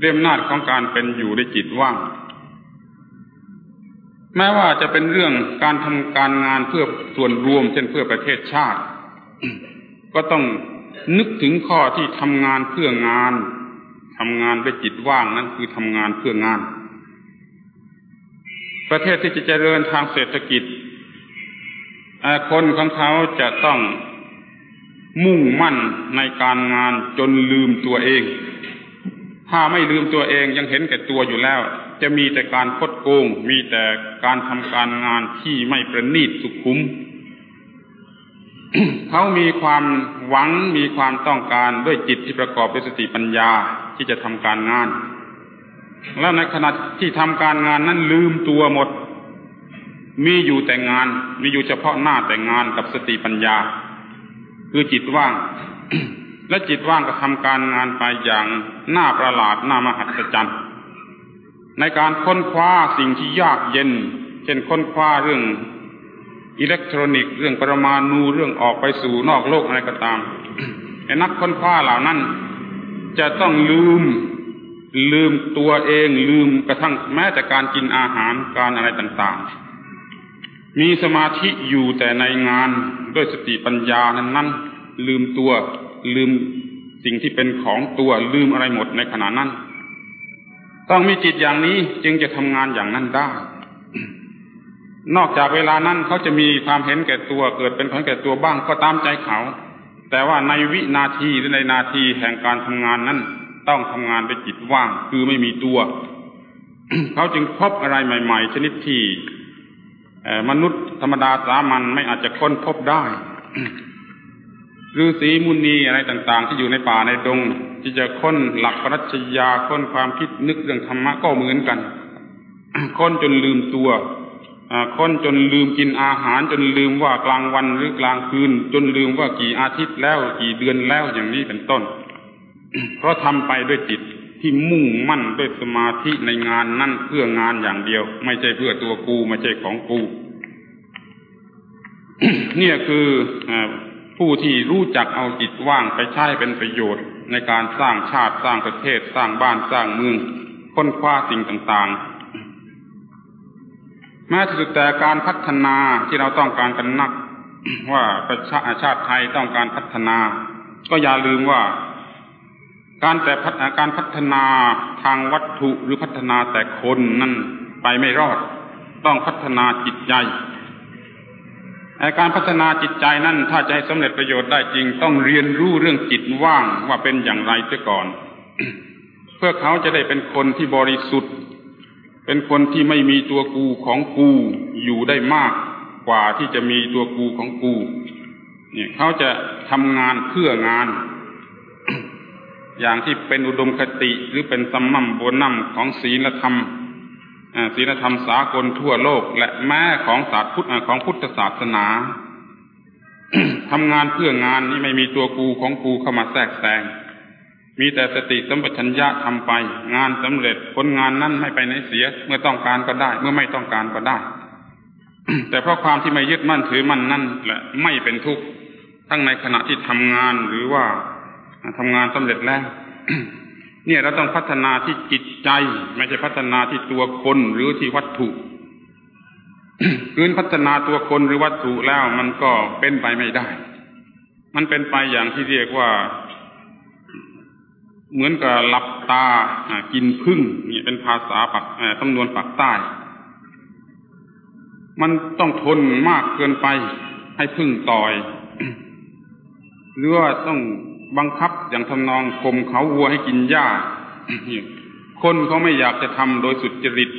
S1: เรื่อนาจของการเป็นอยู่ในจิตว่าง แม้ว่าจะเป็นเรื่องการทำการงานเพื่อส่วนรวมเช่นเพื่อประเทศชาติ ก็ต้องนึกถึงข้อที่ทำงานเพื่องานทำงานด้วยจิตว่างนั่นคือทำงานเพื่องาน ประเทศที่จะเจริญทางเศรษฐกิจคนของเขาจะต้องมุ่งมั่นในการงานจนลืมตัวเอง ถ้าไม่ลืมตัวเองยังเห็นแก่ตัวอยู่แล้ว จะมีแต่การคดโกง มีแต่การทำการงานที่ไม่ประณีตสุขุม เขามีความหวังมีความต้องการด้วยจิตที่ประกอบด้วยสติปัญญาที่จะทำการงาน แล้วในขณะที่ทำการงานนั้นลืมตัวหมด มีอยู่แต่งาน มีอยู่เฉพาะหน้าแต่งานกับสติปัญญา คือจิตว่าง และจิตว่างก็ทำการงานไปอย่างน่าประหลาดน่ามหัศจรรย์ในการค้นคว้าสิ่งที่ยากเย็น เช่นค้นคว้าเรื่องอิเล็กทรอนิกส์เรื่องปรมาณูเรื่องออกไปสู่นอกโลกอะไรก็ตามไอ้นักค้นคว้าเหล่านั้น จะต้องลืม ลืมตัวเองลืมกระทั่งแม้แต่การกินอาหารการอะไรต่างๆ มีสมาธิอยู่แต่ในงานด้วยสติปัญญานั้นนั้นลืมตัวลืมสิ่งที่เป็นของตัวลืมอะไรหมดในขณะนั้น ต้องมีจิตอย่างนี้จึงจะทำงานอย่างนั้นได้ นอกจากเวลานั้นเขาจะมีความเห็นแก่ตัวเกิดเป็นความแก่ตัวบ้างก็ตามใจเขา แต่ว่าในวินาทีหรือในนาทีแห่งการทำงานนั้น ต้องทำงานด้วยจิตว่าง คือไม่มีตัว เขาจึงพบอะไรใหม่ ๆ ชนิดที่มนุษย์ธรรมดาสามัญไม่อาจจะค้นพบได้ฤาษีมุนีอะไรต่างๆ ที่อยู่ในป่าในดง ที่จะค้นหลักปรัชญาค้นความคิดนึกเรื่องธรรมะก็เหมือนกัน ค้นจนลืมตัวค้นจนลืมกินอาหาร จนลืมว่ากลางวันหรือกลางคืน จนลืมว่ากี่อาทิตย์แล้วกี่เดือนแล้วอย่างนี้เป็นต้น เพราะทำไปด้วยจิตที่มุ่งมั่นด้วยสมาธิในงานนั่นเพื่องานอย่างเดียว ไม่ใช่เพื่อตัวกูไม่ใช่ของกูเนี่ยคือผู้ที่รู้จักเอาจิตว่างไปใช้เป็นประโยชน์ ในการสร้างชาติสร้างประเทศ สร้างบ้านสร้างเมืองค้นคว้าสิ่งต่างๆ แม้ที่สุดแต่การพัฒนาที่เราต้องการกันนัก ว่าประชาชาติไทยต้องการพัฒนา ก็อย่าลืมว่า การแต่พัฒนาการพัฒนาทางวัตถุหรือพัฒนาแต่คนนั่นไปไม่รอด ต้องพัฒนาจิตใจการพัฒนาจิตใจนั่นถ้าจะให้สำเร็จประโยชน์ได้จริง ต้องเรียนรู้เรื่องจิตว่างว่าเป็นอย่างไรเสียก่อน เพื่อเขาจะได้เป็นคนที่บริสุทธิ์ เป็นคนที่ไม่มีตัวกูของกูอยู่ได้มากกว่าที่จะมีตัวกูของกูเนี่ยเขาจะทำงานเพื่องาน อย่างที่เป็นอุดมคติหรือเป็นสัมมัมบนัมของศีลธรรมศีลธรรมสากลทั่วโลก และแม้ของศาสตร์พุทธของพุทธศาสนาทำงานเพื่องานนี่ไม่มีตัวกูของกูเข้ามาแทรกแซงมีแต่สติสัมปชัญญะทำไป งานสำเร็จผลงานนั้นไม่ไปไหนเสีย เมื่อต้องการก็ได้ เมื่อไม่ต้องการก็ได้ แต่เพราะความที่ไม่ยึดมั่นถือมั่นนั่นแหละไม่เป็นทุกข์ทั้งในขณะที่ทำงานหรือว่า ทำงานสำเร็จแล้วเนี่ยเราต้องพัฒนาที่จิตใจ ไม่ใช่พัฒนาที่ตัวคนหรือที่วัตถุคืนพัฒนาตัวคนหรือวัตถุแล้วมันก็เป็นไปไม่ได้ มันเป็นไปอย่างที่เรียกว่า เหมือนกับหลับตากินพึ่งนี่เป็นภาษาปักตำนวนปักใต้ มันต้องทนมากเกินไปให้พึ่งต่อย หรือว่าต้อง บังคับอย่างทำนองคมเขาวัวให้กินหญ้า คนเขาไม่อยากจะทำโดยสุดจริต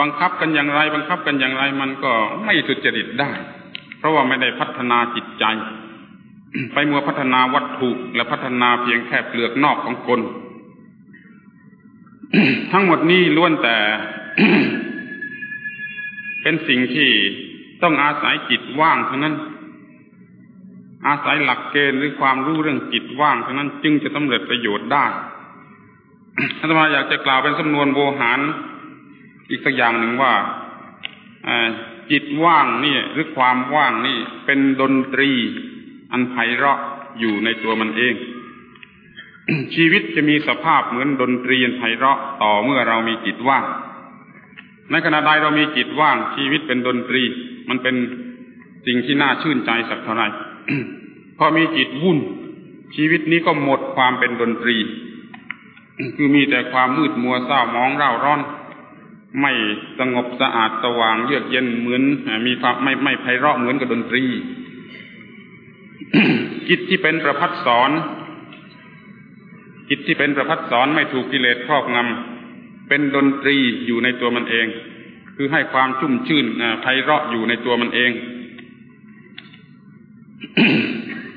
S1: บังคับกันอย่างไร บังคับกันอย่างไรมันก็ไม่สุดจริตได้ เพราะว่าไม่ได้พัฒนาจิตใจ ไปมัวพัฒนาวัตถุและพัฒนาเพียงแค่เปลือกนอกของคน ทั้งหมดนี้ล้วนแต่ เป็นสิ่งที่ต้องอาศัยจิตว่างเท่านั้น อาศัยหลักเกณฑ์หรือความรู้เรื่องจิตว่างเท่านั้นจึงจะสำเร็จประโยชน์ได้อาตมาอยากจะกล่าวเป็นสำนวนโวหาร อีกสักอย่างหนึ่งว่าจิตว่างนี่หรือความว่างนี่เป็นดนตรี อันไพเราะอยู่ในตัวมันเอง ชีวิตจะมีสภาพเหมือนดนตรีอันไพเราะต่อเมื่อเรามีจิตว่าง ในขณะใดเรามีจิตว่าง ชีวิตเป็นดนตรี มันเป็นสิ่งที่น่าชื่นใจสักเท่าไหร่ พอมีจิตวุ่น ชีวิตนี้ก็หมดความเป็นดนตรี คือมีแต่ความมืดมัวเศร้ามองเร่าร้อน ไม่สงบสะอาดสว่างเยือกเย็นเหมือนมีความไม่ไม่ไพเราะเหมือนกับดนตรีจิตที่เป็นประพัดสอนจิตที่เป็นประพัดสอนไม่ถูกกิเลสครอบงำเป็นดนตรีอยู่ในตัวมันเอง คือให้ความชุ่มชื่นไพเราะอยู่ในตัวมันเอง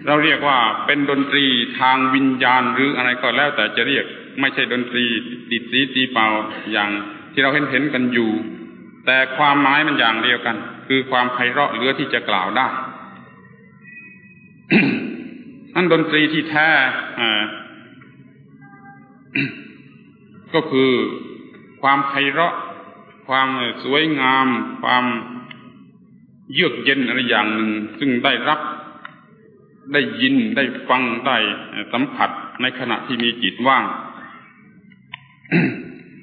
S1: เราเรียกว่าเป็นดนตรีทางวิญญาณหรืออะไรก็แล้ว แต่จะเรียกไม่ใช่ดนตรีติดสีตีเป่าอย่างที่เราเห็นเห็นกันอยู่ แต่ความหมายมันอย่างเดียวกัน คือความไพเราะเหลือที่จะกล่าวได้นั่นดนตรีที่แท้ก็คือความไพเราะ ความสวยงาม ความเยือกเย็นอะไรอย่างหนึ่ง ซึ่งได้รับ ได้ยินได้ฟังได้สัมผัสในขณะที่มีจิตว่าง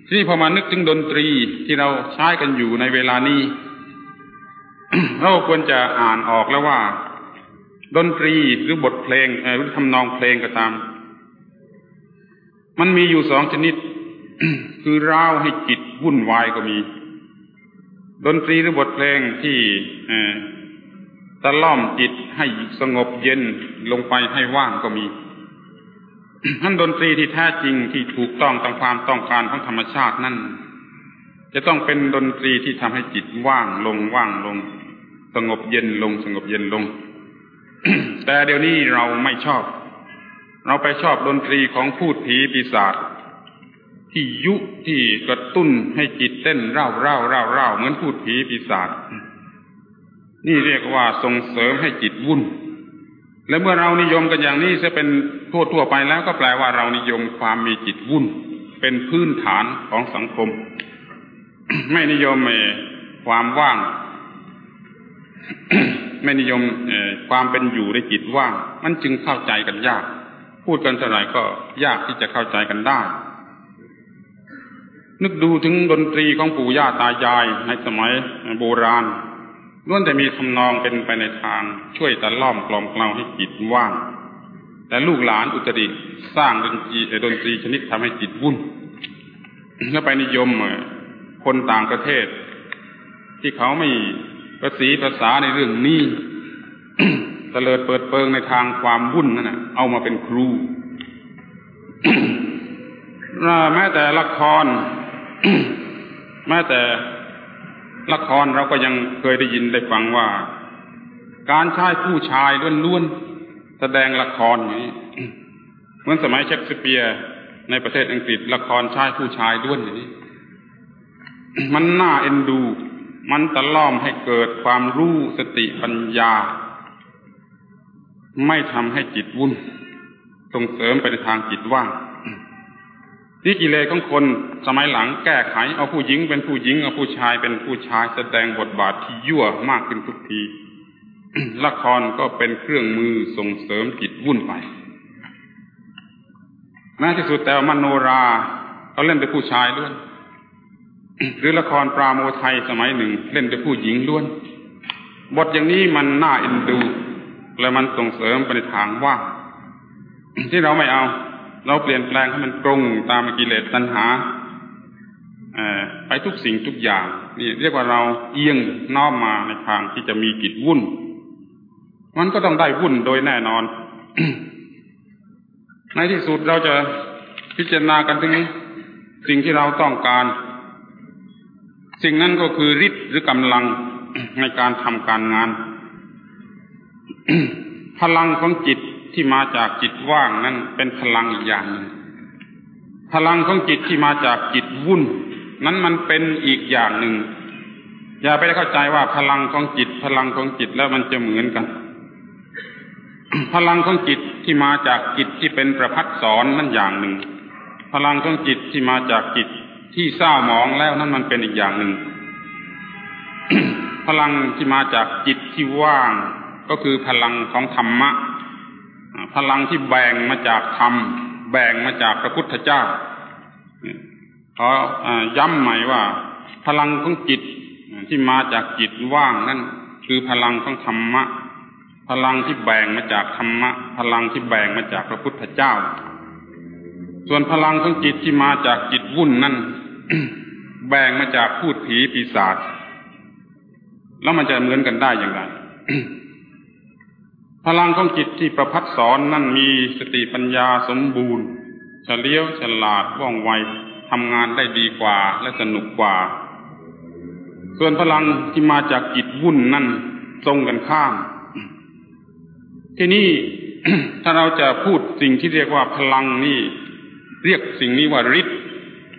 S1: ทีนี้พอมานึกถึงดนตรีที่เราใช้กันอยู่ในเวลานี้ เราควรจะอ่านออกแล้วว่า ดนตรีหรือบทเพลงหรือทำนองเพลงก็ตาม มันมีอยู่สองชนิด คือร้าวให้จิตวุ่นวายก็มี ดนตรีหรือบทเพลงที่ตะล่อมจิต ให้สงบเย็นลงไปให้ว่างก็มีนั่นดนตรีที่แท้จริงที่ถูกต้องตามความต้องการของธรรมชาตินั่นจะต้องเป็นดนตรีที่ทำให้จิตว่างลงว่างลง สงบเย็นลงสงบเย็นลง แต่เดี๋ยวนี้เราไม่ชอบ เราไปชอบดนตรีของพูดผีปีศาจที่ยุที่กระตุ้นให้จิตเต้นเร่าเร่าเร่าเร่าเหมือนพูดผีปีศาจ นี่เรียกว่าส่งเสริมให้จิตวุ่น และเมื่อเรานิยมกันอย่างนี้จะเป็นทั่วทั่วไปแล้วก็แปลว่าเรานิยมความมีจิตวุ่น เป็นพื้นฐานของสังคม ไม่นิยมความว่าง ไม่นิยมความเป็นอยู่ในจิตว่าง มันจึงเข้าใจกันยาก พูดกันเท่าไหร่ก็ยากที่จะเข้าใจกันได้นึกดูถึงดนตรีของปู่ย่าตายายในสมัยโบราณ ล้วนแต่มีทำนองเป็นไปในทางช่วยตะล่อมกลอมเกลาให้จิตว่าง แต่ลูกหลานอุตริสร้างดนตรีดนตรีชนิดทำให้จิตวุ่น แล้วไปนิยมคนต่างประเทศ ที่เขาไม่ประสีภาษาในเรื่องนี้เตลิดเปิดเปิงในทางความวุ่นนั่นนะเอามาเป็นครูแม้แต่ละคร แม้แต่ ละครเราก็ยังเคยได้ยินได้ฟังว่า การใช้ผู้ชายล้วนๆแสดงละครอย่างนี้เหมือนสมัยเชคสเปียร์ในประเทศอังกฤษละครใช้ผู้ชายล้วนอย่างนี้ มันน่าเอ็นดู มันตะล่อมให้เกิดความรู้สติปัญญา ไม่ทำให้จิตวุ่นส่งเสริมไปในทางจิตว่าง ที่กิเลสของคนสมัยหลังแก้ไข เอาผู้หญิงเป็นผู้หญิง เอาผู้ชายเป็นผู้ชายแสดงบทบาทที่ยั่วมากขึ้นทุกที ละครก็เป็นเครื่องมือส่งเสริมจิตวุ่นไปแม้ที่สุดแต่มโนราเขาเล่นเป็นผู้ชายล้วน หรือละครปราโมไทยสมัยหนึ่ง เล่นเป็นผู้หญิงล้วน บทอย่างนี้มันน่าเอ็นดู และมันส่งเสริมไปในทางว่า ที่เราไม่เอา เราเปลี่ยนแปลงให้มันตรงตามกิเลสตัณหาไปทุกสิ่งทุกอย่างนี่เรียกว่าเราเอียงน้อมมาในทางที่จะมีจิตวุ่น มันก็ต้องได้วุ่นโดยแน่นอน ในที่สุดเราจะพิจารณากันถึงสิ่งที่เราต้องการ สิ่งนั้นก็คือฤทธิ์หรือกำลังในการทำการงาน พลังของจิต ที่มาจากจิตว่างนั้นเป็นพลังอีกอย่างหนึ่งพลังของจิตที่มาจากจิตวุ่น นั้นมันเป็นอีกอย่างหนึ่ง อย่าไปเข้าใจว่าพลังของจิต พลังของจิตแล้วมันจะเหมือนกัน พลังของจิตที่มาจากจิตที่เป็นประพัดสอนนั่นอย่างหนึ่ง พลังของจิตที่มาจากจิตที่เศร้าหมองแล้วนั้นมันเป็นอีกอย่างหนึ่ง พลังที่มาจากจิตที่ว่าง ก็คือพลังของธรรมะ พลังที่แบ่งมาจากธรรม แบ่งมาจากพระพุทธเจ้าขอย้ำใหม่ว่า พลังของจิตที่มาจากจิตว่างนั่นคือพลังของธรรมะ พลังที่แบ่งมาจากธรรมะ พลังที่แบ่งมาจากพระพุทธเจ้า ส่วนพลังของจิตที่มาจากจิตวุ่นนั่นแบ่งมาจากพูดผีปีศาจแล้วมันจะเหมือนกันได้อย่างไร พลังของจิตที่ประพัดสอนนั่นมีสติปัญญาสมบูรณ์เฉลียวฉลาดว่องไวทำงานได้ดีกว่าและสนุกกว่า ส่วนพลังที่มาจากจิตวุ่นนั่นตรงกันข้าม ที่นี้ถ้าเราจะพูดสิ่งที่เรียกว่าพลังนี่เรียกสิ่งนี้ว่าฤทธิ์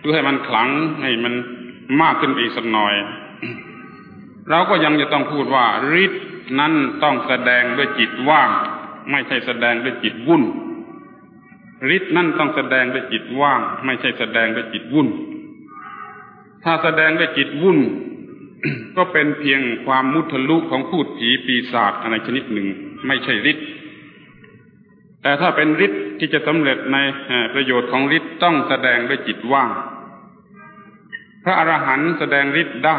S1: เพื่อให้มันขลังให้มันมากขึ้นไปอีกสักหน่อย เราก็ยังจะต้องพูดว่าฤทธิ์ นั้นต้องแสดงด้วยจิตว่าง ไม่ใช่แสดงด้วยจิตวุ่นฤทธิ์นั่นต้องแสดงด้วยจิตว่าง ไม่ใช่แสดงด้วยจิตวุ่น ถ้าแสดงด้วยจิตวุ่น ก็เป็นเพียงความมุทะลุของพูดผีปีศาจอะไรชนิดหนึ่ง ไม่ใช่ฤทธิ์แต่ถ้าเป็นฤทธิ์ที่จะสำเร็จในประโยชน์ของฤทธิ์ต้องแสดงด้วยจิตว่าง พระอรหันต์แสดงฤทธิ์ได้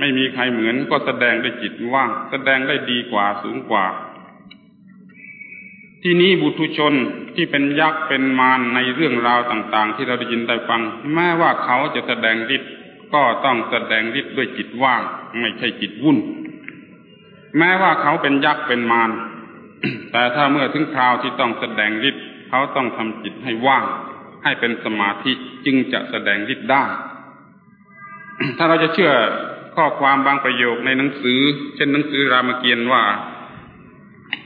S1: ไม่มีใครเหมือนก็แสดงด้วยจิตว่าง แสดงได้ดีกว่าสูงกว่า ที่นี้บุตุชนที่เป็นยักษ์เป็นมารในเรื่องราวต่าง ๆ ที่เราได้ยินได้ฟัง แม้ว่าเขาจะแสดงฤทธิ์ก็ต้องแสดงฤทธิ์ด้วยจิตว่าง ไม่ใช่จิตวุ่น แม้ว่าเขาเป็นยักษ์เป็นมารแต่ถ้าเมื่อถึงคราวที่ต้องแสดงฤทธิ์เขาต้องทำจิตให้ว่าง ให้เป็นสมาธิจึงจะแสดงฤทธิ์ได้ ถ้าเราจะเชื่อ ข้อความบางประโยคในหนังสือ เช่นหนังสือรามเกียรติ์ว่า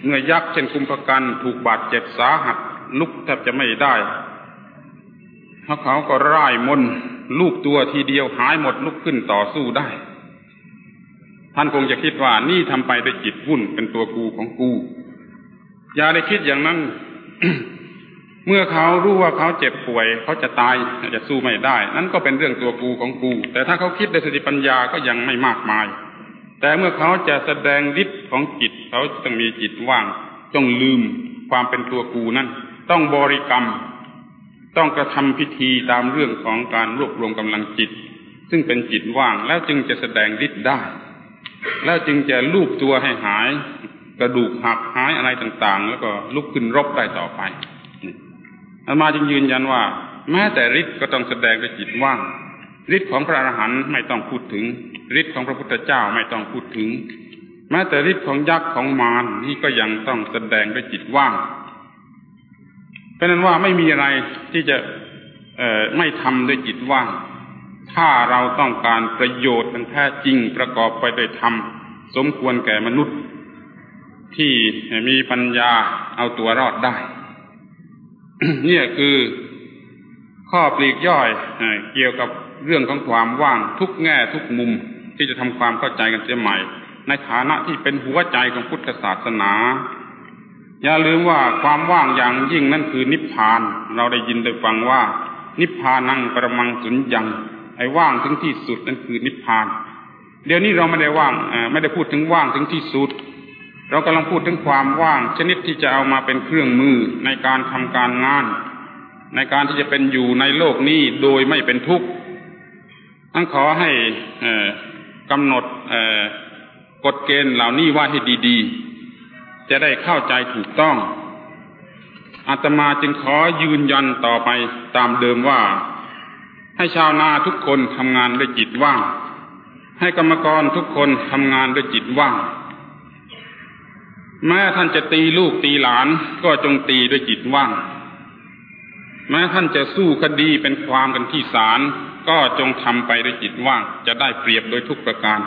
S1: เมื่อยักษ์เช่นคุมพกันถูกบาดเจ็บสาหัสลุกแทบจะไม่ได้เขาเขาก็ร่ายมนลูกตัวทีเดียวหายหมดลุกขึ้นต่อสู้ได้ ท่านคงจะคิดว่านี่ทำไปด้วยจิตวุ่นเป็นตัวกูของกู อย่าได้คิดอย่างนั้น เมื่อเขารู้ว่าเขาเจ็บป่วยเขาจะตายจะสู้ไม่ได้ นั่นก็เป็นเรื่องตัวกูของกู แต่ถ้าเขาคิดในสติปัญญาก็ยังไม่มากมาย แต่เมื่อเขาจะแสดงฤทธิ์ของจิต เขาต้องมีจิตว่างต้องลืมความเป็นตัวกูนั่นต้องบริกรรม ต้องกระทำพิธีตามเรื่องของการรวบรวมกำลังจิต ซึ่งเป็นจิตว่างแล้วจึงจะแสดงฤทธิ์ได้ แล้วจึงจะลูบตัวให้หาย กระดูกหักหายอะไรต่างๆ แล้วก็ลุกขึ้นรบได้ต่อไป อามาจึงยืนยันว่า แม้แต่ฤทธิ์ก็ต้องแสดงด้วยจิตว่างฤทธิ์ของพระอรหันต์ไม่ต้องพูดถึงฤทธิ์ของพระพุทธเจ้าไม่ต้องพูดถึง แม้แต่ฤทธิ์ของยักษ์ของมารนี่ก็ยังต้องแสดงด้วยจิตว่างเป็นนั้นว่าไม่มีอะไรที่จะไม่ทำด้วยจิตว่าง ถ้าเราต้องการประโยชน์อันแท้จริงประกอบไปด้วยธรรมสมควรแก่มนุษย์ ที่มีปัญญาเอาตัวรอดได้ เนี่ยคือข้อปลีกย่อยเกี่ยวกับเรื่องของความว่างทุกแง่ทุกมุมที่จะทำความเข้าใจกันเสียใหม่ ในฐานะที่เป็นหัวใจของพุทธศาสนา อย่าลืมว่าความว่างอย่างยิ่งนั่นคือนิพพาน เราได้ยินได้ฟังว่า นิพพานังประมังสุญญังไอ้ว่างถึงที่สุดนั่นคือนิพพาน เดี๋ยวนี้เราไม่ได้ว่างไม่ได้พูดถึงว่างถึงที่สุด เรากำลังพูดถึงความว่าง ชนิดที่จะเอามาเป็นเครื่องมือในการทำการงาน ในการที่จะเป็นอยู่ในโลกนี้โดยไม่เป็นทุกข์ทั้งขอให้กำหนดกฎเกณฑ์เหล่านี้ว่าให้ดีๆ จะได้เข้าใจถูกต้องอาตมาจึงขอยืนยันต่อไปตามเดิมว่า ให้ชาวนาทุกคนทำงานด้วยจิตว่าง ให้กรรมกรทุกคนทำงานด้วยจิตว่าง แม้ท่านจะตีลูกตีหลานก็จงตีด้วยจิตว่าง แม้ท่านจะสู้คดีเป็นความกันที่ศาลก็จงทำไปด้วยจิตว่าง จะได้เปรียบโดยทุกประการ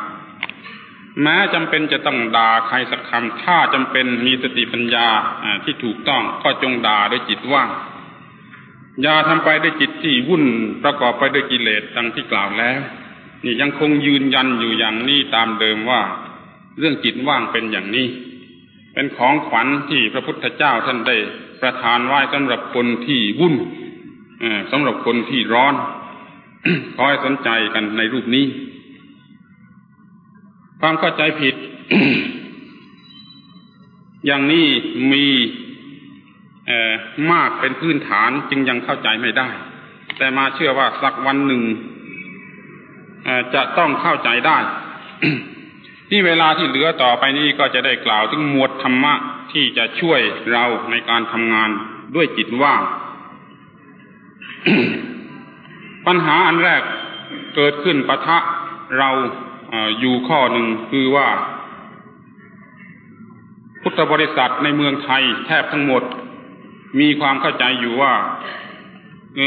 S1: แม้จำเป็นจะต้องด่าใครสักคำถ้าจำเป็นมีสติปัญญาที่ถูกต้องก็จงด่าด้วยจิตว่าง อย่าทำไปด้วยจิตที่วุ่นประกอบไปด้วยกิเลสดังที่กล่าวแล้ว นี่ยังคงยืนยันอยู่อย่างนี้ตามเดิมว่า เรื่องจิตว่างเป็นอย่างนี้ เป็นของขวัญที่พระพุทธเจ้าท่านได้ประทานไว้สำหรับคนที่วุ่นสำหรับคนที่ร้อนขอให้สนใจกันในรูปนี้ ความเข้าใจผิด อย่างนี้มีมากเป็นพื้นฐานจึงยังเข้าใจไม่ได้ แต่มาเชื่อว่าสักวันหนึ่งจะต้องเข้าใจได้ ที่เวลาที่เหลือต่อไปนี้ก็จะได้กล่าวถึงหมวดธรรมะที่จะช่วยเราในการทำงานด้วยจิตว่าง ปัญหาอันแรกเกิดขึ้นปะทะเราอยู่ข้อหนึ่งคือว่า พุทธบริษัทในเมืองไทยแทบทั้งหมด มีความเข้าใจอยู่ว่า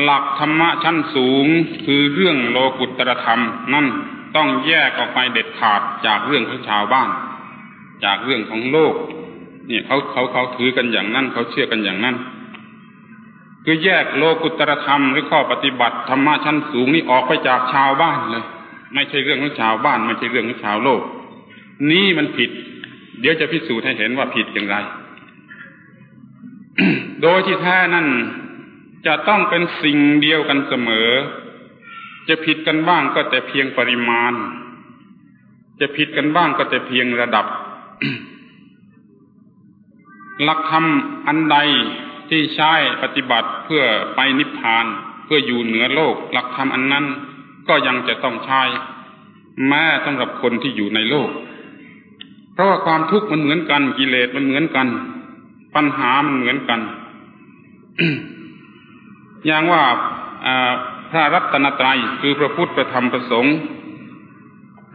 S1: หลักธรรมะชั้นสูงคือเรื่องโลกุตตรธรรมนั่น ต้องแยกออกไปเด็ดขาดจากเรื่องของชาวบ้าน จากเรื่องของโลก เนี่ยเขาเขาเขาถือกันอย่างนั้นเขาเชื่อกันอย่างนั้น คือแยกโลกุตรธรรมหรือข้อปฏิบัติธรรมะชั้นสูงนี่ออกไปจากชาวบ้านเลย ไม่ใช่เรื่องของชาวบ้าน ไม่ใช่เรื่องของชาวโลก นี่มันผิด เดี๋ยวจะพิสูจน์ให้เห็นว่าผิดอย่างไร โดยที่แท้นั่นจะต้องเป็นสิ่งเดียวกันเสมอ จะผิดกันบ้างก็แต่เพียงปริมาณ จะผิดกันบ้างก็แต่เพียงระดับ หลักธรรมอันใดที่ใช้ปฏิบัติเพื่อไปนิพพาน เพื่ออยู่เหนือโลก หลักธรรมอันนั้นก็ยังจะต้องใช้แม้สำหรับคนที่อยู่ในโลก เพราะว่าความทุกข์มันเหมือนกันกิเลสมันเหมือนกัน ปัญหามันเหมือนกัน อย่างว่า พระรัตนตรัยคือพระพุทธพระธรรมพระสงฆ์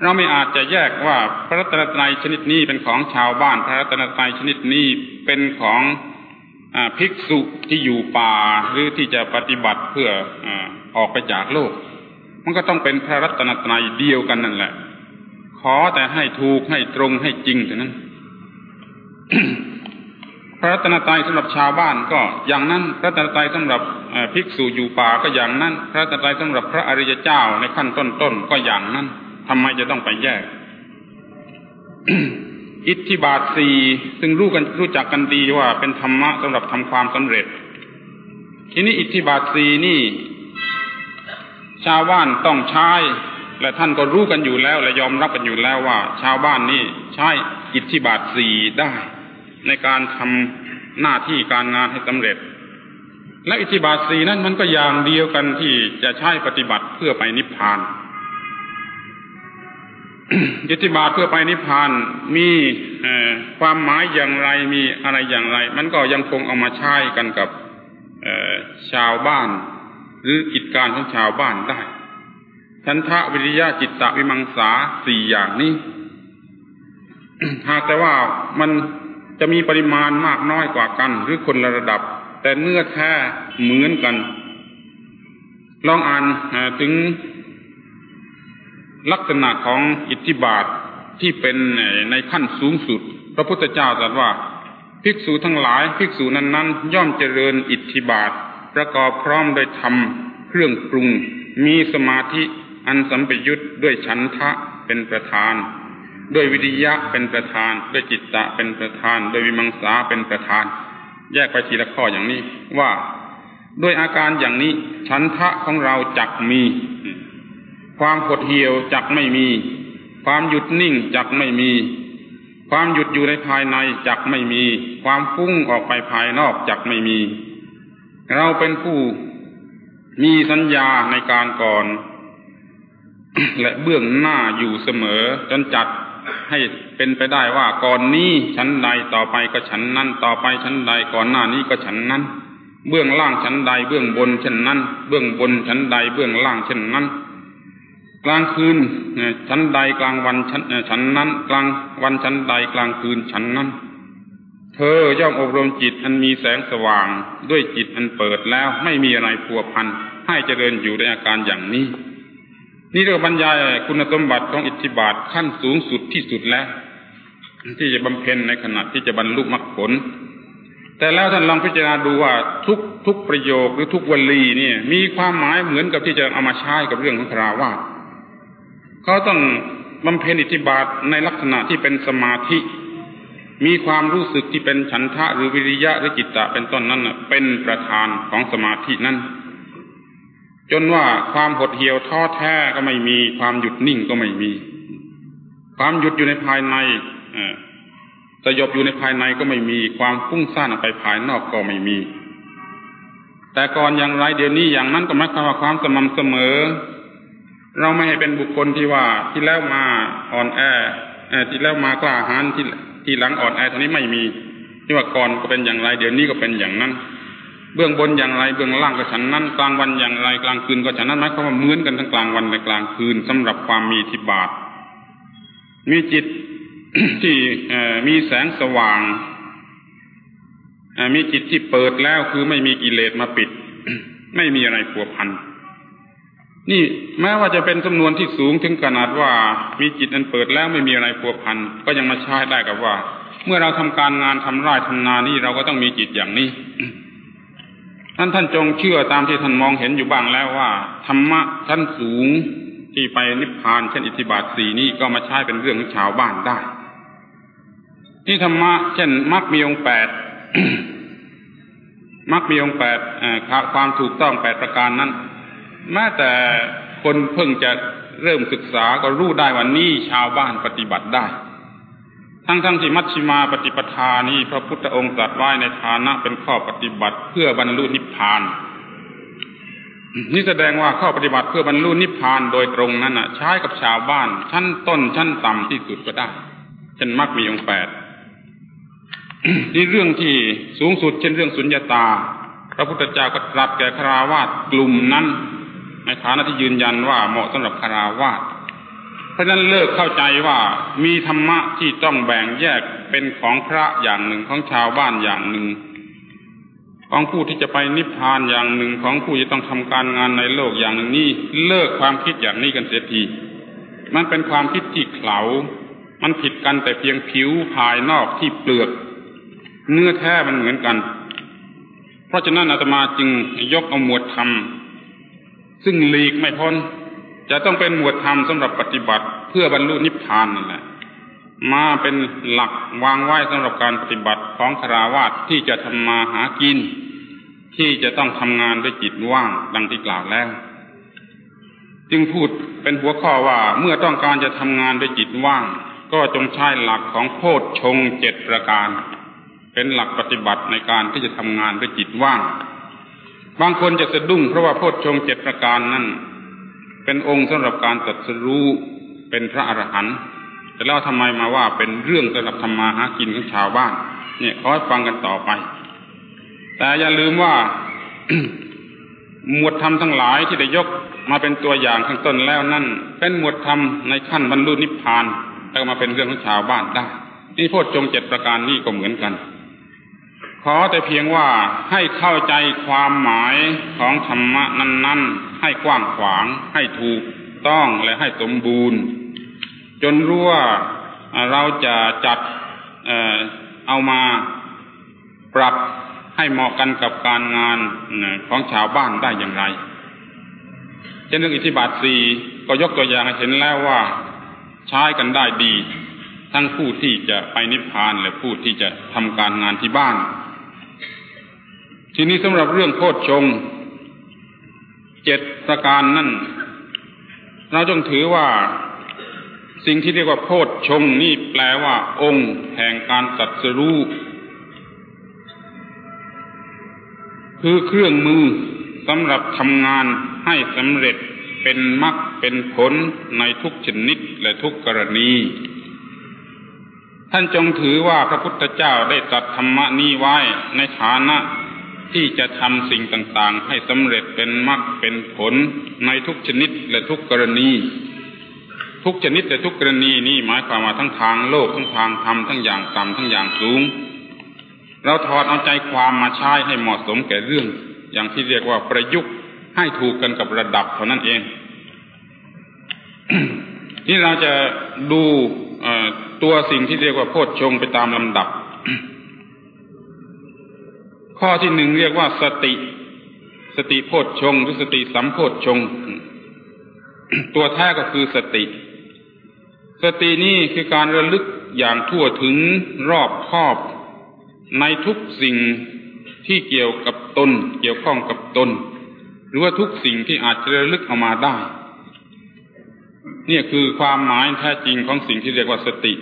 S1: เราไม่อาจจะแยกว่าพระรัตนตรัยชนิดนี้เป็นของชาวบ้าน พระรัตนตรัยชนิดนี้เป็นของภิกษุที่อยู่ป่าหรือที่จะปฏิบัติเพื่อออกไปจากโลก มันก็ต้องเป็นพระรัตนตรัยเดียวกันนั่นแหละ ขอแต่ให้ถูกให้ตรงให้จริงเท่านั้น ระรัตนตรัยสำหรับชาวบ้านก็อย่างนั้น พระรัตนตรัยสำหรับภิกษุอยู่ป่าก็อย่างนั้น พระรัตนตรัยสำหรับพระอริยเจ้าในขั้นต้นๆก็อย่างนั้นทำไมจะต้องไปแยก อิทธิบาทสี่ซึ่งรู้กันรู้จักกันดีว่าเป็นธรรมะสำหรับทำความสำเร็จ ทีนี้อิทธิบาทสี่นี่ ชาวบ้านต้องใช้และท่านก็รู้กันอยู่แล้ว และยอมรับกันอยู่แล้วว่า ชาวบ้านนี่ใช้อิทธิบาทสี่ได้ การทำหน้าที่การงานให้สำเร็จ และอิทธิบาทสี่นั้นมันก็อย่างเดียวกันที่จะใช้ปฏิบัติเพื่อไปนิพพานยุติบาทเพื่อไปนิพพานมีความหมายอย่างไรมีอะไรอย่างไร มันก็ยังคงเอามาใช้กันกับชาวบ้าน หรือกิจการของชาวบ้านได้ชันทะวิริยะจิตตะวิมังสาสี่อย่างนี้หากแต่ว่ามัน จะมีปริมาณมากน้อยกว่ากัน หรือคนละระดับ แต่เนื้อแท้เหมือนกัน ลองอ่านถึงลักษณะของอิทธิบาทที่เป็นในขั้นสูงสุด พระพุทธเจ้าตรัสว่า ภิกษุทั้งหลาย ภิกษุนั้นนั้นย่อมเจริญอิทธิบาท ประกอบพร้อมโดยธรรมเครื่องปรุง มีสมาธิอันสัมปยุตด้วยฉันทะเป็นประธาน ด้วยวิริยะเป็นประธาน ด้วยจิตตะเป็นประธาน ด้วยวิมังสาเป็นประธาน แยกไปทีละข้ออย่างนี้ว่าด้วยอาการอย่างนี้ฉันทะของเราจักมี ความหดเหี่ยวจักไม่มี ความหยุดนิ่งจักไม่มี ความหยุดอยู่ในภายในจักไม่มี ความฟุ้งออกไปภายนอกจักไม่มี เราเป็นผู้มีสัญญาในการก่อน และเบื้องหน้าอยู่เสมอจนจัด ให้เป็นไปได้ว่าก่อนนี้ชั้นใดต่อไปก็ชั้นนั้น ต่อไปชั้นใดก่อนหน้านี้ก็ชั้นนั้น เบื้องล่างชั้นใดเบื้องบนเช่นนั้น เบื้องบนชั้นใดเบื้องล่างเช่นนั้น กลางคืนชั้นใดกลางวันชั้นชั้นนั้น กลางวันชั้นใดกลางคืนชั้นนั้น เธอย่อมอบรมจิตอันมีแสงสว่างด้วยจิตอันเปิดแล้วไม่มีอะไรพัวพันให้เจริญอยู่ในอาการอย่างนี้ นี่เรียกบรรยายคุณสมบัติของอิทธิบาทขั้นสูงสุดที่สุดแล้ว ที่จะบำเพ็ญในขณะที่จะบรรลุมรรคผล แต่แล้วท่านลองพิจารณาดูว่าทุกทุกประโยคหรือทุกวลีเนี่ย มีความหมายเหมือนกับที่จะเอามาใช้กับเรื่องของคราวาสเขาต้องบำเพ็ญอิทธิบาทในลักษณะที่เป็นสมาธิ มีความรู้สึกที่เป็นฉันทะหรือวิริยะหรือจิตตะเป็นต้นนั้นเป็นประธานของสมาธินั้น จนว่าความหดเหี่ยวท้อแท้ก็ไม่มี ความหยุดนิ่งก็ไม่มี ความหยุดอยู่ในภายในสยบอยู่ในภายในก็ไม่มี ความฟุ้งซ่านออกไปภายนอกก็ไม่มี แต่ก่อนอย่างไรเดี๋ยวนี้อย่างนั้นก็หมายความว่าความสม่ำเสมอ เราไม่ให้เป็นบุคคลที่ว่าที่แล้วมาอ่อนแอที่แล้วมากล้าหาญที่ที่หลังอ่อนแอท่านี้ไม่มีที่ว่าก่อนก็เป็นอย่างไร เดี๋ยวนี้ก็เป็นอย่างนั้น เบื้องบนอย่างไร เบื้องล่างก็ฉันนั้น กลางวันอย่างไร กลางคืนก็ฉันนั้นหมายความว่าเหมือนกันทั้งกลางวันและกลางคืนสำหรับความมีทิบาทมีจิตที่มีแสงสว่างมีจิตที่เปิดแล้วคือไม่มีกิเลสมาปิด ไม่มีอะไรผัวพันนี่แม้ว่าจะเป็นจำนวนที่สูงถึงขนาดว่า มีจิตอันเปิดแล้วไม่มีอะไรผัวพันก็ยังมาใช้ได้กับว่า เมื่อเราทำการงานทำไร่ทำนานี่เราก็ต้องมีจิตอย่างนี้ ท่านท่านจงเชื่อตามที่ท่านมองเห็นอยู่บ้างแล้วว่าธรรมะชั้นสูงที่ไปนิพพานเช่นอิทธิบาทสี่นี้ก็มาใช้เป็นเรื่องของชาวบ้านได้นี่ธรรมะเช่นมรรคมีองแปดมรรคมีองแปดความถูกต้องแปดประการนั้นแม้แต่คนเพิ่งจะเริ่มศึกษาก็รู้ได้ว่านี่ชาวบ้านปฏิบัติได้ ทั้งทั้งที่มัชฌิมาปฏิปทานี้พระพุทธองค์ตรัสไว้ในฐานะเป็นข้อปฏิบัติเพื่อบรรลุนิพพาน นี่แสดงว่าข้อปฏิบัติเพื่อบรรลุนิพพานโดยตรงนั้นใช้กับชาวบ้าน ชั้นต้นชั้นต่ำที่สุดก็ได้เช่นมรรคมีองแปดนี่เรื่องที่สูงสุดเช่นเรื่องสุญญาตา พระพุทธเจ้าก็ตรัสแก่คราวาสกลุ่มนั้น ในฐานะที่ยืนยันว่าเหมาะสำหรับคาราวาส เพราะนั้นเลิกเข้าใจว่ามีธรรมะที่ต้องแบ่งแยกเป็นของพระอย่างหนึ่งของชาวบ้านอย่างหนึ่ง ของผู้ที่จะไปนิพพานอย่างหนึ่งของผู้จะต้องทำการงานในโลกอย่างหนึ่งนี่เลิกความคิดอย่างนี้กันเสียทีมันเป็นความคิดที่เขลามันผิดกันแต่เพียงผิวภายนอกที่เปลือก เนื้อแท้มันเหมือนกัน เพราะฉะนั้นอาตมาจึงยกเอาหมวดธรรมซึ่งหลีกไม่พ้น จะต้องเป็นหมวดธรรมสำหรับปฏิบัติเพื่อบรรลุนิพพานนั่นแหละ มาเป็นหลักวางไว้สำหรับการปฏิบัติของคราวาสที่จะทำมาหากิน ที่จะต้องทำงานด้วยจิตว่างดังที่กล่าวแล้ว จึงพูดเป็นหัวข้อว่าเมื่อต้องการจะทำงานด้วยจิตว่าง ก็จงใช้หลักของโพชฌงเจ็ดประการ เป็นหลักปฏิบัติในการที่จะทำงานด้วยจิตว่าง บางคนจะสะดุ้งเพราะว่าโพชฌงเจ็ดประการนั้น เป็นองค์สำหรับการตัดสรู้เป็นพระอรหันต์แต่แล้วทำไมมาว่าเป็นเรื่องสำหรับทำมาหากินของชาวบ้าน เนี่ยขอให้ฟังกันต่อไป แต่อย่าลืมว่าหมวดธรรมทั้งหลายที่ได้ยกมาเป็นตัวอย่างข้างต้นแล้วนั่น เป็นหมวดธรรมในขั้นบรรลุนิพพานแล้วมาเป็นเรื่องของชาวบ้านได้นี่โพชฌงเจ็ดประการนี้ก็เหมือนกัน ขอแต่เพียงว่าให้เข้าใจความหมายของธรรมะนั้น ๆ ให้กว้างขวาง ให้ถูกต้องและให้สมบูรณ์ จนรู้ว่าเราจะจัดเอามาปรับให้เหมาะกันกับการงานของชาวบ้านได้อย่างไรเช่นเรื่องอิทธิบาทสี่ก็ยกตัวอย่างให้เห็นแล้วว่าใช้กันได้ดี ทั้งผู้ที่จะไปนิพพานและผู้ที่จะทำการงานที่บ้าน ทีนี้สำหรับเรื่องโคดชง เจ็ดประการนั่น เราจงถือว่าสิ่งที่เรียกว่าโพชชงนี่แปลว่า องค์แห่งการตัดสรู้คือเครื่องมือสำหรับทำงานให้สำเร็จเป็นมรรคเป็นผลในทุกชนิดและทุกกรณี ท่านจงถือว่าพระพุทธเจ้าได้ตัดธรรมนี้ไว้ในฐานะ ที่จะทำสิ่งต่างๆ ให้สำเร็จเป็นมรรคเป็นผลในทุกชนิดและทุกกรณี ทุกชนิดและทุกกรณีนี่หมายความว่าทั้งทางโลกทั้งทางธรรมทั้งอย่างต่ำทั้งอย่างสูง เราถอดเอาใจความมาใช้ให้เหมาะสมแก่เรื่อง อย่างที่เรียกว่าประยุกต์ให้ถูกกันกับระดับเท่านั้นเอง นี่เราจะดูตัวสิ่งที่เรียกว่าโพชฌงไปตามลำดับ ข้อที่หนึ่งเรียกว่าสติ สติโพชฌงหรือสติสัมโพชฌงตัวแท้ก็คือสติ สตินี่คือการระลึกอย่างทั่วถึงรอบครอบ ในทุกสิ่งที่เกี่ยวกับตน เกี่ยวข้องกับตน หรือว่าทุกสิ่งที่อาจจะระลึกออกมาได้เนี่ยคือความหมายแท้จริงของสิ่งที่เรียกว่าสติ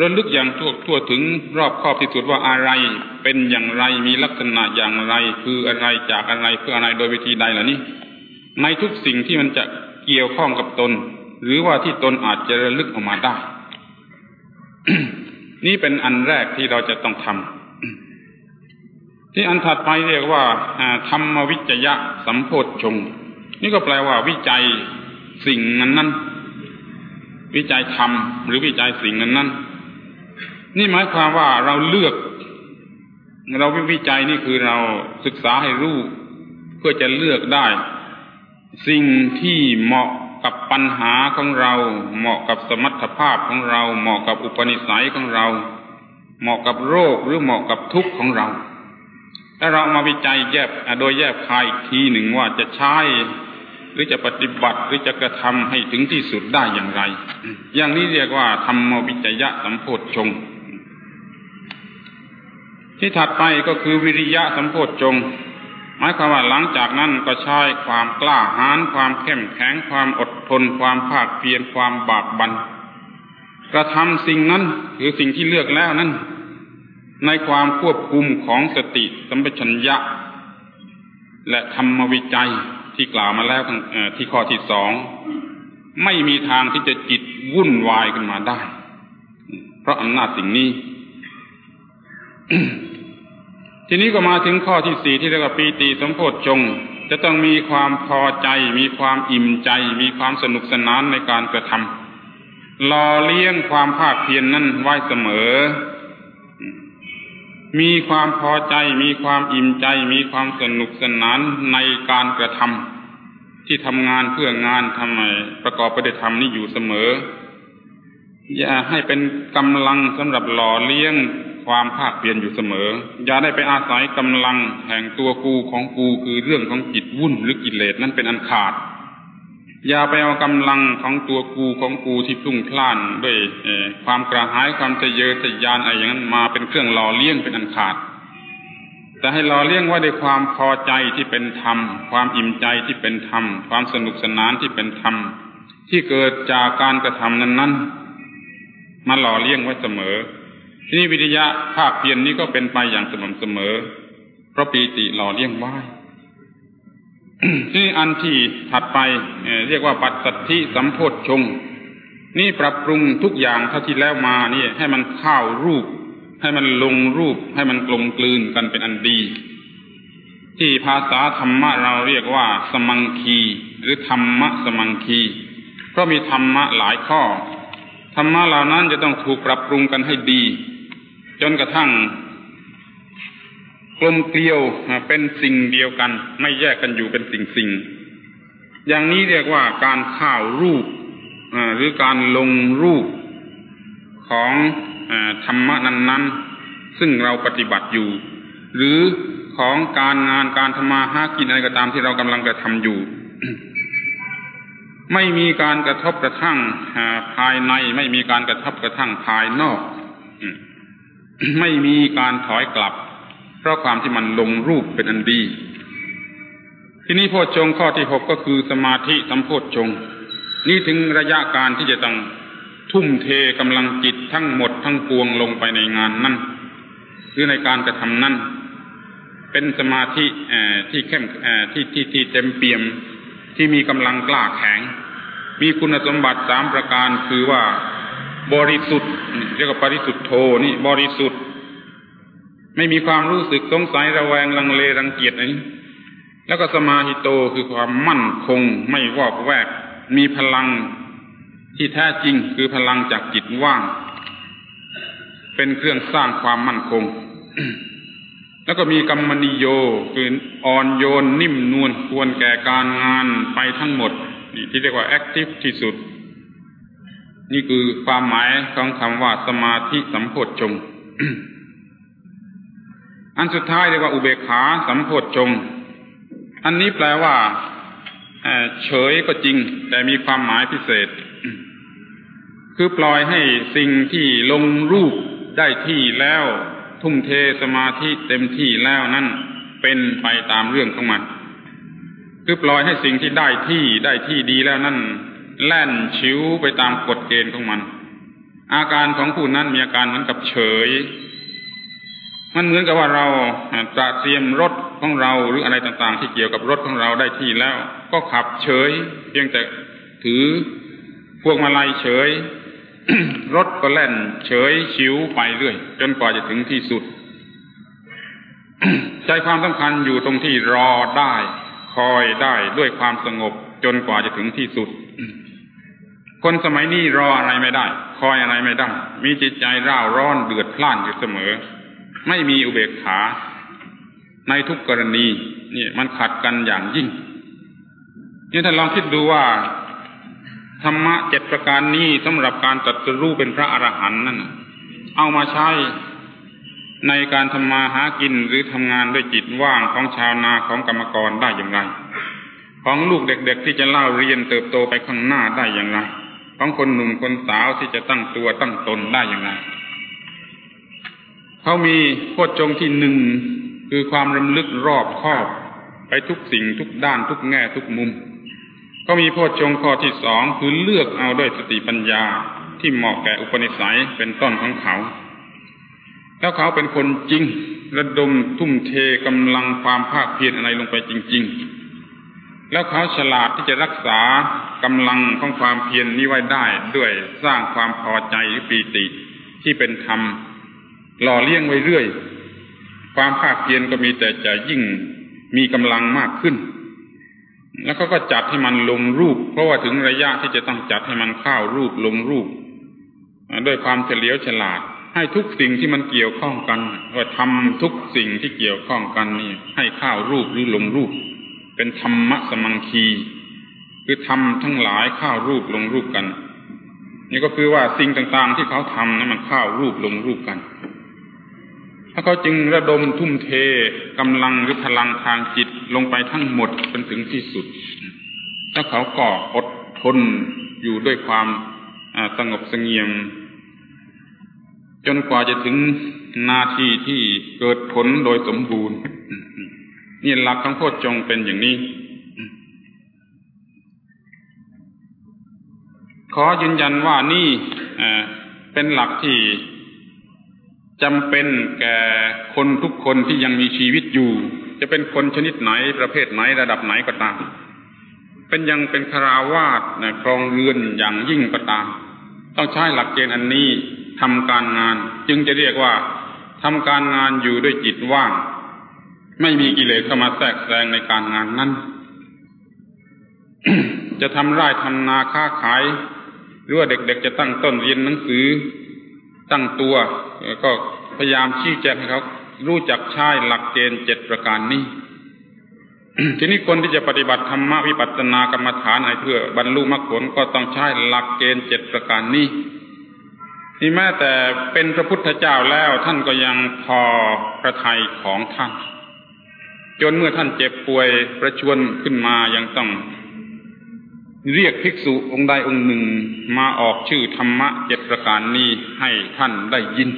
S1: ระลึกอย่างทั่วทั่วถึงรอบครอบที่สุดว่าอะไรเป็นอย่างไรมีลักษณะอย่างไร คืออะไรจากอะไรเพื่ออะไรโดยวิธีใดล่ะนี่ในทุกสิ่งที่มันจะเกี่ยวข้องกับตน หรือว่าที่ตนอาจจะระลึกออกมาได้ นี่เป็นอันแรกที่เราจะต้องทำที่อันถัดไปเรียกว่าธรรมวิจยะสัมโพธชง นี่ก็แปลว่าวิจัยสิ่งนั้นนั้นวิจัยธรรมหรือวิจัยสิ่งนั้นนั้น นี่หมายความว่าเราเลือก เราวิจัยนี่คือเราศึกษาให้รู้เพื่อจะเลือกได้ สิ่งที่เหมาะกับปัญหาของเรา เหมาะกับสมรรถภาพของเรา เหมาะกับอุปนิสัยของเรา เหมาะกับโรคหรือเหมาะกับทุกข์ของเราถ้าเรามาวิจัยแยบโดยแยบคายอีกทีหนึ่งว่าจะใช้หรือจะปฏิบัติหรือจะกระทำให้ถึงที่สุดได้อย่างไร อย่างนี้เรียกว่าธรรมวิจยะสัมโพธชง ที่ถัดไปก็คือวิริยะสัมโพธจง หมายความว่าหลังจากนั้นก็ใช้ความกล้าหาญความเข้มแข็งความอดทน ความภาคเพียรความบากบันกระทำสิ่งนั้นหรือสิ่งที่เลือกแล้วนั้น ในความควบคุมของสติสัมปชัญญะ และธรรมวิจัยที่กล่าวมาแล้วที่ข้อที่สองไม่มีทางที่จะจิตวุ่นวายขึ้นมาได้ เพราะอำนาจสิ่งนี้ ทีนี้ก็มาถึงข้อที่สี่ที่เรียกว่าปีติสมโพธจง จะต้องมีความพอใจ มีความอิ่มใจ มีความสนุกสนานในการกระทำหล่อเลี้ยงความภาคเพียรนนั้นไว้เสมอ มีความพอใจ มีความอิ่มใจ มีความสนุกสนานในการกระทำที่ทำงานเพื่องานทำไมประกอบปฏิธรรมนี้อยู่เสมอ อย่าให้เป็นกำลังสำหรับหล่อเลี้ยง ความภาคเปลี่ยนอยู่เสมอ อย่าได้ไปอาศัยกำลังแห่งตัวกูของกูคือเรื่องของจิตวุ่นหรือกิเลสนั้นเป็นอันขาด อย่าไปเอากำลังของตัวกูของกูที่พุ่งพล่านด้วยความกระหายความจะเยอทะยานอะไรอย่างนั้นมาเป็นเครื่องหล่อเลี้ยงเป็นอันขาด แต่ให้หล่อเลี้ยงไว้ด้วยความพอใจที่เป็นธรรม ความอิ่มใจที่เป็นธรรม ความสนุกสนานที่เป็นธรรม ที่เกิดจากการกระทำนั้น ๆ มาหล่อเลี้ยงไว้เสมอ ทีนี้วิทยาภาคเพียรนนี้ก็เป็นไปอย่างสม่ำเสมอ เพราะปีติหล่อเลี้ยงไว้ทีนี้อันที่ถัดไปเรียกว่าปัจสัทธิสัมโพธชงนี่ปรับปรุงทุกอย่างเท่าที่แล้วมานี่ ให้มันเข้ารูป ให้มันลงรูป ให้มันกลมกลืนกันเป็นอันดี ที่ภาษาธรรมะเราเรียกว่า สมังคีหรือธรรมะสมังคี เพราะมีธรรมะหลายข้อธรรมะเหล่านั้นจะต้องถูกปรับปรุงกันให้ดี จนกระทั่งกลมเกลียวเป็นสิ่งเดียวกัน ไม่แยกกันอยู่เป็นสิ่งสิ่งอย่างนี้เรียกว่าการข้าวรูปหรือการลงรูปของธรรมะนั้น ๆ ซึ่งเราปฏิบัติอยู่ หรือของการงานการทำมาหากินอะไรก็ตามที่เรากำลังกระทำอยู่ ไม่มีการกระทบกระทั่งภายใน ไม่มีการกระทบกระทั่งภายนอก ไม่มีการถอยกลับ เพราะความที่มันลงรูปเป็นอันดี ทีนี้โพชงข้อที่หกก็คือสมาธิสัมโพชงนี่ถึงระยะการที่จะต้องทุ่มเทกำลังจิตทั้งหมดทั้งปวงลงไปในงานนั้นคือในการกระทำนั้นเป็นสมาธิที่เข้มที่ที่ที่เต็มเปี่ยมที่มีกำลังกล้าแข็ง มีคุณสมบัติสามประการคือว่า บริสุทธิ์เรียกว่าบริสุทธิ์โทนี่บริสุทธิ์ ไม่มีความรู้สึกสงสัยระแวงลังเลรังเกียจอะไรนี้แล้วก็สมาหิโตคือความมั่นคงไม่วอกแวก มีพลังที่แท้จริงคือพลังจากจิตว่าง เป็นเครื่องสร้างความมั่นคง แล้วก็มีกรรมนิโยคืออ่อนโยนนิ่มนวลควรแก่การงานไปทั้งหมดนี่ที่เรียกว่าแอคทีฟที่สุด นี่คือความหมายของคำว่าสมาธิสัมโพชฌงอันสุดท้ายเรียกว่าอุเบกขาสัมโพชฌงอันนี้แปลว่าเฉยก็จริง แต่มีความหมายพิเศษ คือปล่อยให้สิ่งที่ลงรูปได้ที่แล้ว ทุ่มเทสมาธิเต็มที่แล้วนั่นเป็นไปตามเรื่องของมัน คือปล่อยให้สิ่งที่ได้ที่ได้ที่ดีแล้วนั่น แล่นชิวไปตามกฎเกณฑ์ของมัน อาการของผู้นั้นมีอาการเหมือนกับเฉย มันเหมือนกับว่าเราตระเตรียมรถของเราหรืออะไรต่างๆ ที่เกี่ยวกับรถของเราได้ที่แล้ว ก็ขับเฉย เพียงแต่ถือพวกมาลัยเฉย รถก็แล่น เฉยชิวไปเรื่อย จนกว่าจะถึงที่สุด ใจความสำคัญอยู่ตรงที่รอได้ คอยได้ด้วยความสงบ จนกว่าจะถึงที่สุด คนสมัยนี้รออะไรไม่ได้ คอยอะไรไม่ได้ มีจิตใจร่าร้อนเดือดพล่านอยู่เสมอ ไม่มีอุเบกขา ในทุกกรณีนี่มันขัดกันอย่างยิ่งนี่ท่านลองคิดดูว่าธรรมะเจ็ดประการนี้สำหรับการตัดสู้เป็นพระอรหันต์นั่นเอามาใช้ในการทำมาหากินหรือทำงานด้วยจิตว่างของชาวนาของกรรมกรได้อย่างไร ของลูกเด็กๆที่จะเล่าเรียนเติบโตไปข้างหน้าได้อย่างไร ของคนหนุ่มคนสาวที่จะตั้งตัวตั้งตนได้อย่างไร เขามีโคตรจงที่หนึ่งคือความรำลึกรอบครอบ ไปทุกสิ่งทุกด้านทุกแง่ทุกมุม ก็มีโพชฌงข้อที่สองคือเลือกเอาด้วยสติปัญญาที่เหมาะแก่อุปนิสัยเป็นต้นของเขา แล้วเขาเป็นคนจริง ระดมทุ่มเทกำลังความภาคเพียรอะไรลงไปจริง ๆ แล้วเขาฉลาดที่จะรักษากำลังของความเพียรนนี้ไว้ได้ด้วยสร้างความพอใจหรือปีติที่เป็นธรรมหล่อเลี้ยงไว้เรื่อย ความภาคเพียรก็มีแต่จะยิ่งมีกำลังมากขึ้น แล้วก็ก็จัดให้มันลงรูป เพราะว่าถึงระยะที่จะต้องจัดให้มันเข้ารูปลงรูปด้วยความเฉลียวฉลาด ให้ทุกสิ่งที่มันเกี่ยวข้องกันว่าทำทุกสิ่งที่เกี่ยวข้องกันนี่ให้เข้ารูปหรือลงรูป เป็นธรรมะสมังคี คือทำทั้งหลายข้าวรูปลงรูปกัน นี่ก็คือว่าสิ่งต่างๆ ที่เขาทำนั้นมันข้าวรูปลงรูปกัน ถ้าเขาจึงระดมทุ่มเทกำลังหรือพลังทางจิตลงไปทั้งหมดจนถึงที่สุดแล้วเขาก็อดทนอยู่ด้วยความสงบสงเงียม จนกว่าจะถึงนาทีที่เกิดผลโดยสมบูรณ์ นี่หลักของโคจงเป็นอย่างนี้ ขอยืนยันว่านี่เป็นหลักที่จำเป็นแก่คนทุกคนที่ยังมีชีวิตอยู่ จะเป็นคนชนิดไหนประเภทไหนระดับไหนก็ตาม เป็นยังเป็นคาราวาสครองเรือนอย่างยิ่งก็ตาม ต้องใช้หลักเกณฑ์อันนี้ทำการงาน จึงจะเรียกว่าทำการงานอยู่ด้วยจิตว่าง ไม่มีกิเลสเข้ามาแทรกแซงในการงานนั้น จะทำไร่ทำนาค้าขาย หรือว่าเด็กๆจะตั้งต้นเรียนหนังสือ ตั้งตัว ก็พยายามชี้แจงให้เขารู้จักใช้หลักเกณฑ์เจ็ดประการนี้ ทีนี้คนที่จะปฏิบัติธรรมวิปัสสนากรรมฐานให้เพื่อบรรลุมรรคผลก็ต้องใช้หลักเกณฑ์เจ็ดประการนี้ที่แม้แต่เป็นพระพุทธเจ้าแล้วท่านก็ยังพอพระทัยของท่าน จนเมื่อท่านเจ็บป่วยประชวนขึ้นมายังต้อง เรียกภิกษุองค์ใดองค์หนึ่งมาออกชื่อธรรมะเจ็ดประการนี้ให้ท่านได้ยิน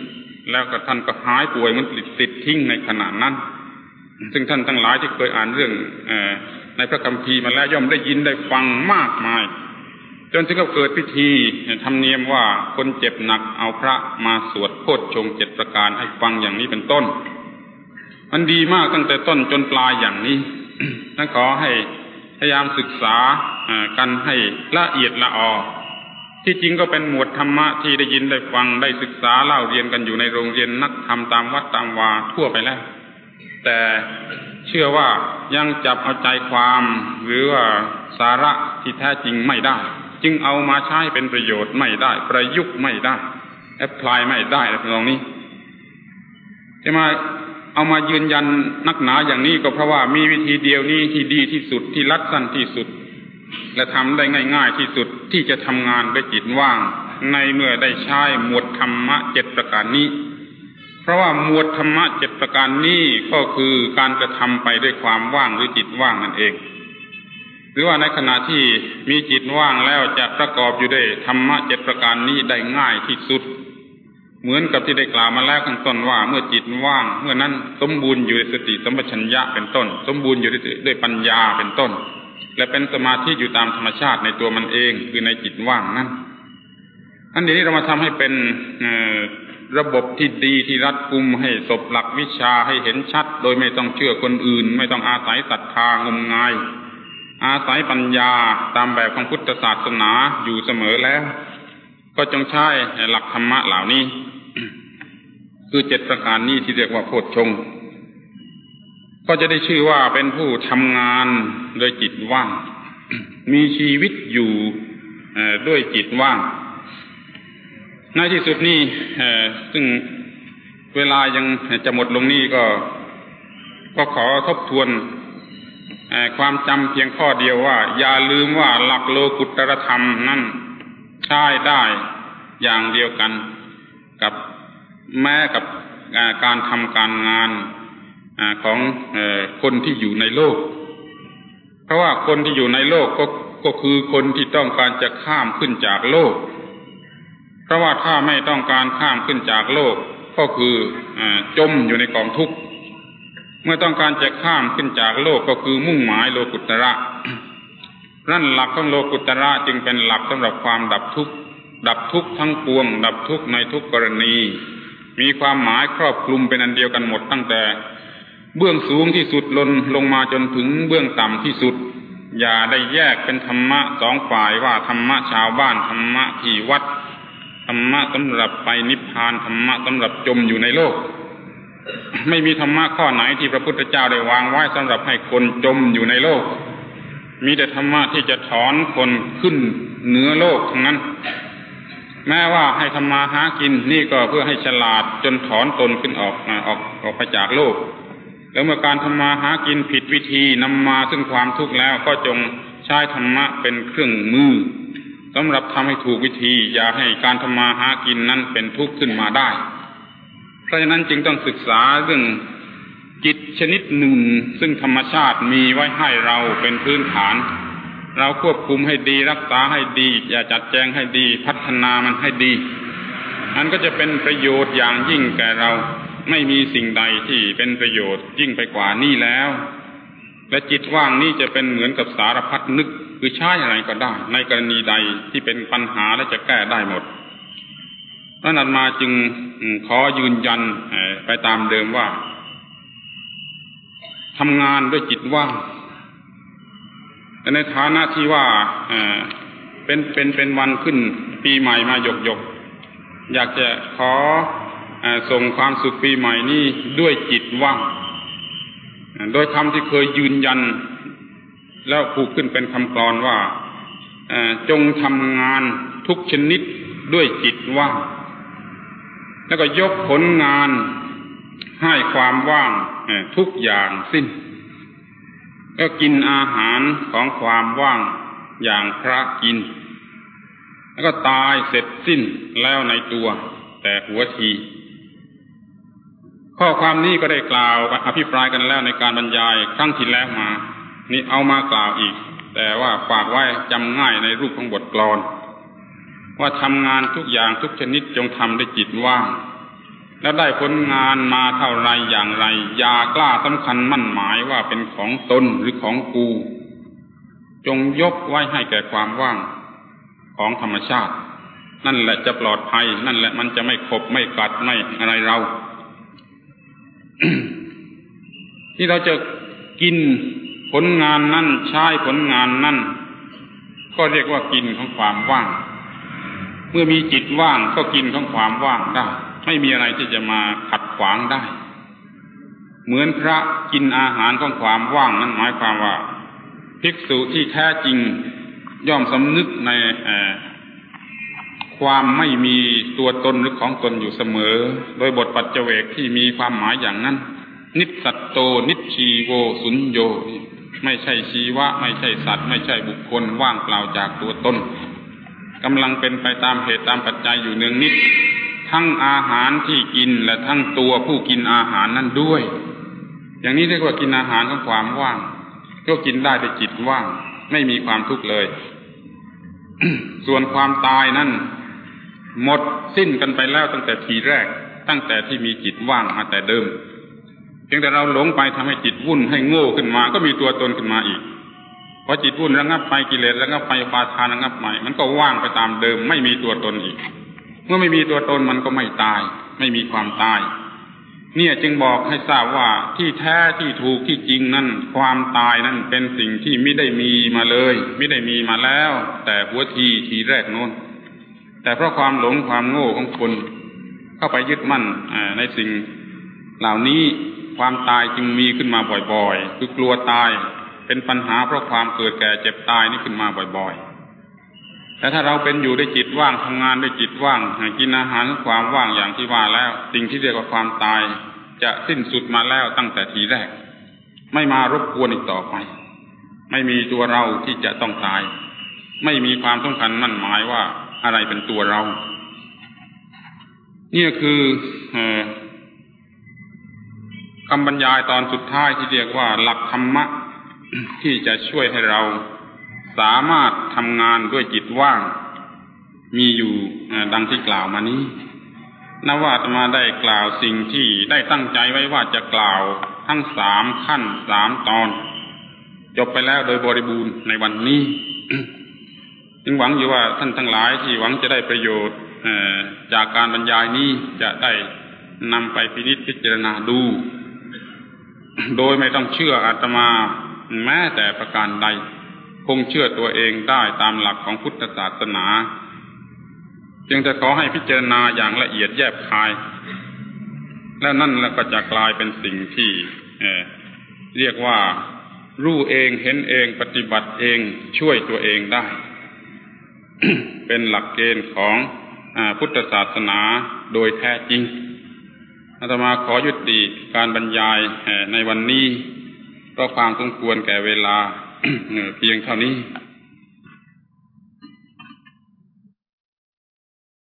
S1: แล้วก็ท่านก็หายป่วยมันติดติดทิ้งในขณะนั้น ซึ่งท่านทั้งหลายที่เคยอ่านเรื่องอในพระคัมภีร์มาแล้วย่อมได้ยินได้ฟังมากมาย จนถึงก็เกิดพิธีทำเนียมว่าคนเจ็บหนักเอาพระมาสวดโคดชงเจ็ดประการให้ฟังอย่างนี้เป็นต้น มันดีมากตั้งแต่ต้นจนปลายอย่างนี้ท่นขอให้พยายามศึกษากันให้ละเอียดละออที่จริงก็เป็นหมวดธรรมะที่ได้ยินได้ฟังได้ศึกษาเล่าเรียนกันอยู่ในโรงเรียนนักธรรมตามวัดตามวาทั่วไปแล้ว แต่เชื่อว่ายังจับเอาใจความหรือว่าสาระที่แท้จริงไม่ได้ จึงเอามาใช้เป็นประโยชน์ไม่ได้ ประยุกต์ไม่ได้แอพพลายไม่ได้ในตรงนี้จะมา เอามายืนยันนักหนาอย่างนี้ก็เพราะว่ามีวิธีเดียวนี้ที่ดีที่สุดที่รัดสั้นที่สุด และทำได้ง่าย ๆ ที่สุดที่จะทำงานด้วยจิตว่าง ในเมื่อได้ใช้หมวดธรรมะเจ็ดประการนี้ เพราะว่าหมวดธรรมะเจ็ดประการนี้ก็คือการกระทำไปด้วยความว่างหรือจิตว่างนั่นเอง หรือว่าในขณะที่มีจิตว่างแล้วจะประกอบอยู่ด้วยธรรมะเจ็ดประการนี้ได้ง่ายที่สุด เหมือนกับที่ได้กล่าวมาแล้วข้างต้นว่า เมื่อจิตว่าง เมื่อนั้นสมบูรณ์อยู่ในสติสัมปชัญญะเป็นต้น สมบูรณ์อยู่ด้วยปัญญาเป็นต้น และเป็นสมาธิอยู่ตามธรรมชาติในตัวมันเองคือในจิตว่างนั้นอันนี้เรามาทำให้เป็นระบบที่ดีที่รัดกุมให้ศพหลักวิชาให้เห็นชัด โดยไม่ต้องเชื่อคนอื่น ไม่ต้องอาศัยศรัทธางมงาย อาศัยปัญญาตามแบบของพุทธศาสนาอยู่เสมอแล้ว ก็จงใช้หลักธรรมะเหล่านี้ คือเจ็ดประการนี้ที่เรียกว่าโพชฌงก็จะได้ชื่อว่าเป็นผู้ทำงานโดยจิตว่าง มีชีวิตอยู่ด้วยจิตว่าง ในที่สุดนี่ซึ่งเวลายังจะหมดลงนี่ก็ ก็ขอทบทวนความจำเพียงข้อเดียวว่า อย่าลืมว่าหลักโลกุตตรธรรมนั่นใช้ได้อย่างเดียวกัน กับแม้กับการทำการงานของคนที่อยู่ในโลก เพราะว่าคนที่อยู่ในโลกก็ก็คือคนที่ต้องการจะข้ามขึ้นจากโลก เพราะว่าถ้าไม่ต้องการข้ามขึ้นจากโลก ก็คืออจมอยู่ในกองทุกข์เมื่อต้องการจะข้ามขึ้นจากโลกก็คือมุ่งหมายโลกุตระนั่นหลักของโลกุตระจึงเป็นหลักสำหรับความดับทุกข์ ดับทุกข์ทั้งปวง ดับทุกข์ในทุกกรณี มีความหมายครอบคลุมเป็นอันเดียวกันหมดตั้งแต่ เบื้องสูงที่สุดลนลงมาจนถึงเบื้องต่ำที่สุด อย่าได้แยกเป็นธรรมะสองฝ่ายว่าธรรมะชาวบ้านธรรมะที่วัดธรรมะสำหรับไปนิพพานธรรมะสำหรับจมอยู่ในโลก ไม่มีธรรมะข้อไหนที่พระพุทธเจ้าได้วางไว้สำหรับให้คนจมอยู่ในโลก มีแต่ธรรมะที่จะถอนคนขึ้นเหนือโลกทั้งนั้น แม้ว่าให้ธรรมาหากินนี่ก็เพื่อให้ฉลาดจนถอนตนขึ้นออกออกออกไปจากโลก แล้วเมื่อการธรรมาหากินผิดวิธีนำมาซึ่งความทุกข์แล้วก็จงใช้ธรรมะเป็นเครื่องมือสำหรับทำให้ถูกวิธี อย่าให้การทำมาหากินนั้นเป็นทุกข์ขึ้นมาได้ เพราะฉะนั้นจึงต้องศึกษาเรื่องจิตชนิดหนึ่ง ซึ่งธรรมชาติมีไว้ให้เราเป็นพื้นฐาน เราควบคุมให้ดีรักษาให้ดี อย่าจัดแจงให้ดี พัฒนามันให้ดีอันก็จะเป็นประโยชน์อย่างยิ่งแก่เราไม่มีสิ่งใดที่เป็นประโยชน์ยิ่งไปกว่านี้แล้ว และจิตว่างนี้จะเป็นเหมือนกับสารพัดนึกคือใช้อะไรก็ได้ ในกรณีใดที่เป็นปัญหาและจะแก้ได้หมดนนันมาจึงขอยืนยันไปตามเดิมว่าทำงานด้วยจิตว่าง ในฐานะที่ว่าเป็นเป็นเป็นวันขึ้นปีใหม่มาหยกหยกอยากจะขอส่งความสุขปีใหม่นี้ด้วยจิตว่างโดยคำที่เคยยืนยัน แล้วผูกขึ้นเป็นคำกรอนว่าจงทำงานทุกชนิดด้วยจิตว่าง แล้วก็ยกผลงานให้ความว่างทุกอย่างสิ้น ก็กินอาหารของความว่างอย่างพระกิน แล้วก็ตายเสร็จสิ้นแล้วในตัว แต่หัวทีข้อความนี้ก็ได้กล่าวอภิปรายกันแล้วในการบรรยายครั้งที่แล้วมา นี่เอามากล่าวอีก แต่ว่าฝากไว้จำง่ายในรูปของบทกลอน ว่าทำงานทุกอย่างทุกชนิดจงทำด้วยจิตว่าง แล้วได้ผลงานมาเท่าไรอย่างไร อย่ากล้าสำคัญมั่นหมายว่าเป็นของตนหรือของกู จงยกไว้ให้แก่ความว่างของธรรมชาติ นั่นแหละจะปลอดภัย นั่นแหละมันจะไม่ขบไม่กัดไม่อะไรเราที่เราจะกินผลงานนั่นใช้ผลงานนั่นก็เรียกว่ากินของความว่าง เมื่อมีจิตว่างก็กินของความว่างได้ ไม่มีอะไรที่จะมาขัดขวางได้ เหมือนพระกินอาหารของความว่างนั้นหมายความว่า ภิกษุที่แท้จริงย่อมสำนึกในความไม่มีตัวตนหรือของตนอยู่เสมอ โดยบทปัจเจเวกที่มีความหมายอย่างนั้น นิสัตโต นิชีโวสุญโย ไม่ใช่ชีวะ ไม่ใช่สัตว์ ไม่ใช่บุคคลว่างเปล่าจากตัวตนกำลังเป็นไปตามเหตุตามปัจจัยอยู่เนืองนิด ทั้งอาหารที่กินและทั้งตัวผู้กินอาหารนั้นด้วย อย่างนี้เรียกว่ากินอาหารของความว่าง ก็กินได้ด้วยจิตว่าง ไม่มีความทุกข์เลย ส่วนความตายนั้นหมดสิ้นกันไปแล้วตั้งแต่ทีแรก ตั้งแต่ที่มีจิตว่างมาแต่เดิมเพียงแต่เราหลงไปทำให้จิตวุ่นให้โง่ขึ้นมา ก็มีตัวตนขึ้นมาอีกพอจิตวุ่นระงับไปกิเลสระงับไปปาทานระงับใหม่มันก็ว่างไปตามเดิม ไม่มีตัวตนอีก เมื่อไม่มีตัวตนมันก็ไม่ตาย ไม่มีความตาย เนี่ยจึงบอกให้ทราบว่าที่แท้ที่ถูกที่จริงนั่นความตายนั่นเป็นสิ่งที่ไม่ได้มีมาเลย ไม่ได้มีมาแล้ว แต่หัวทีทีแรกโน้น แต่เพราะความหลงความโง่ของคน เข้าไปยึดมั่นในสิ่ง เหล่านี้ความตายจึงมีขึ้นมาบ่อยๆ คือกลัวตายเป็นปัญหาเพราะความเกิดแก่เจ็บตายนี่ขึ้นมาบ่อยๆ แต่ถ้าเราเป็นอยู่ด้วยจิตว่างทำงานด้วยจิตว่างกินอาหารความว่างอย่างที่ว่าแล้ว สิ่งที่เรียกว่าความตาย จะสิ้นสุดมาแล้วตั้งแต่ทีแรก ไม่มารบกวนอีกต่อไป ไม่มีตัวเราที่จะต้องตาย ไม่มีความสำคัญมั่นหมายว่าอะไรเป็นตัวเรา นี่คือคำบรรยายตอนสุดท้ายที่เรียกว่าหลักธรรมะที่จะช่วยให้เรา สามารถทำงานด้วยจิตว่าง มีอยู่ดังที่กล่าวมานี้นว่าตมาได้กล่าวสิ่งที่ได้ตั้งใจไว้ว่าจะกล่าวทั้งสามขั้นสามตอน จบไปแล้วโดยบริบูรณ์ในวันนี้จึงหวังอยู่ว่าท่านทั้งหลายที่หวังจะได้ประโยชน์จากการบรรยายนี้จะได้นำไปพินิจพิจารณาดู โดยไม่ต้องเชื่ออาตมาแม้แต่ประการใด คงเชื่อตัวเองได้ตามหลักของพุทธศาสนา จึงจะขอให้พิจารณาอย่างละเอียดแยบคาย และนั่นแล้วก็จะกลายเป็นสิ่งที่เเรียกว่า รู้เองเห็นเองปฏิบัติเองช่วยตัวเองได้ เป็นหลักเกณฑ์ของอพุทธศาสนาโดยแท้จริงอาตมาขอยุติการบรรยายในวันนี้ก็ความสมควรแก่เวลา เพียงเท่านี้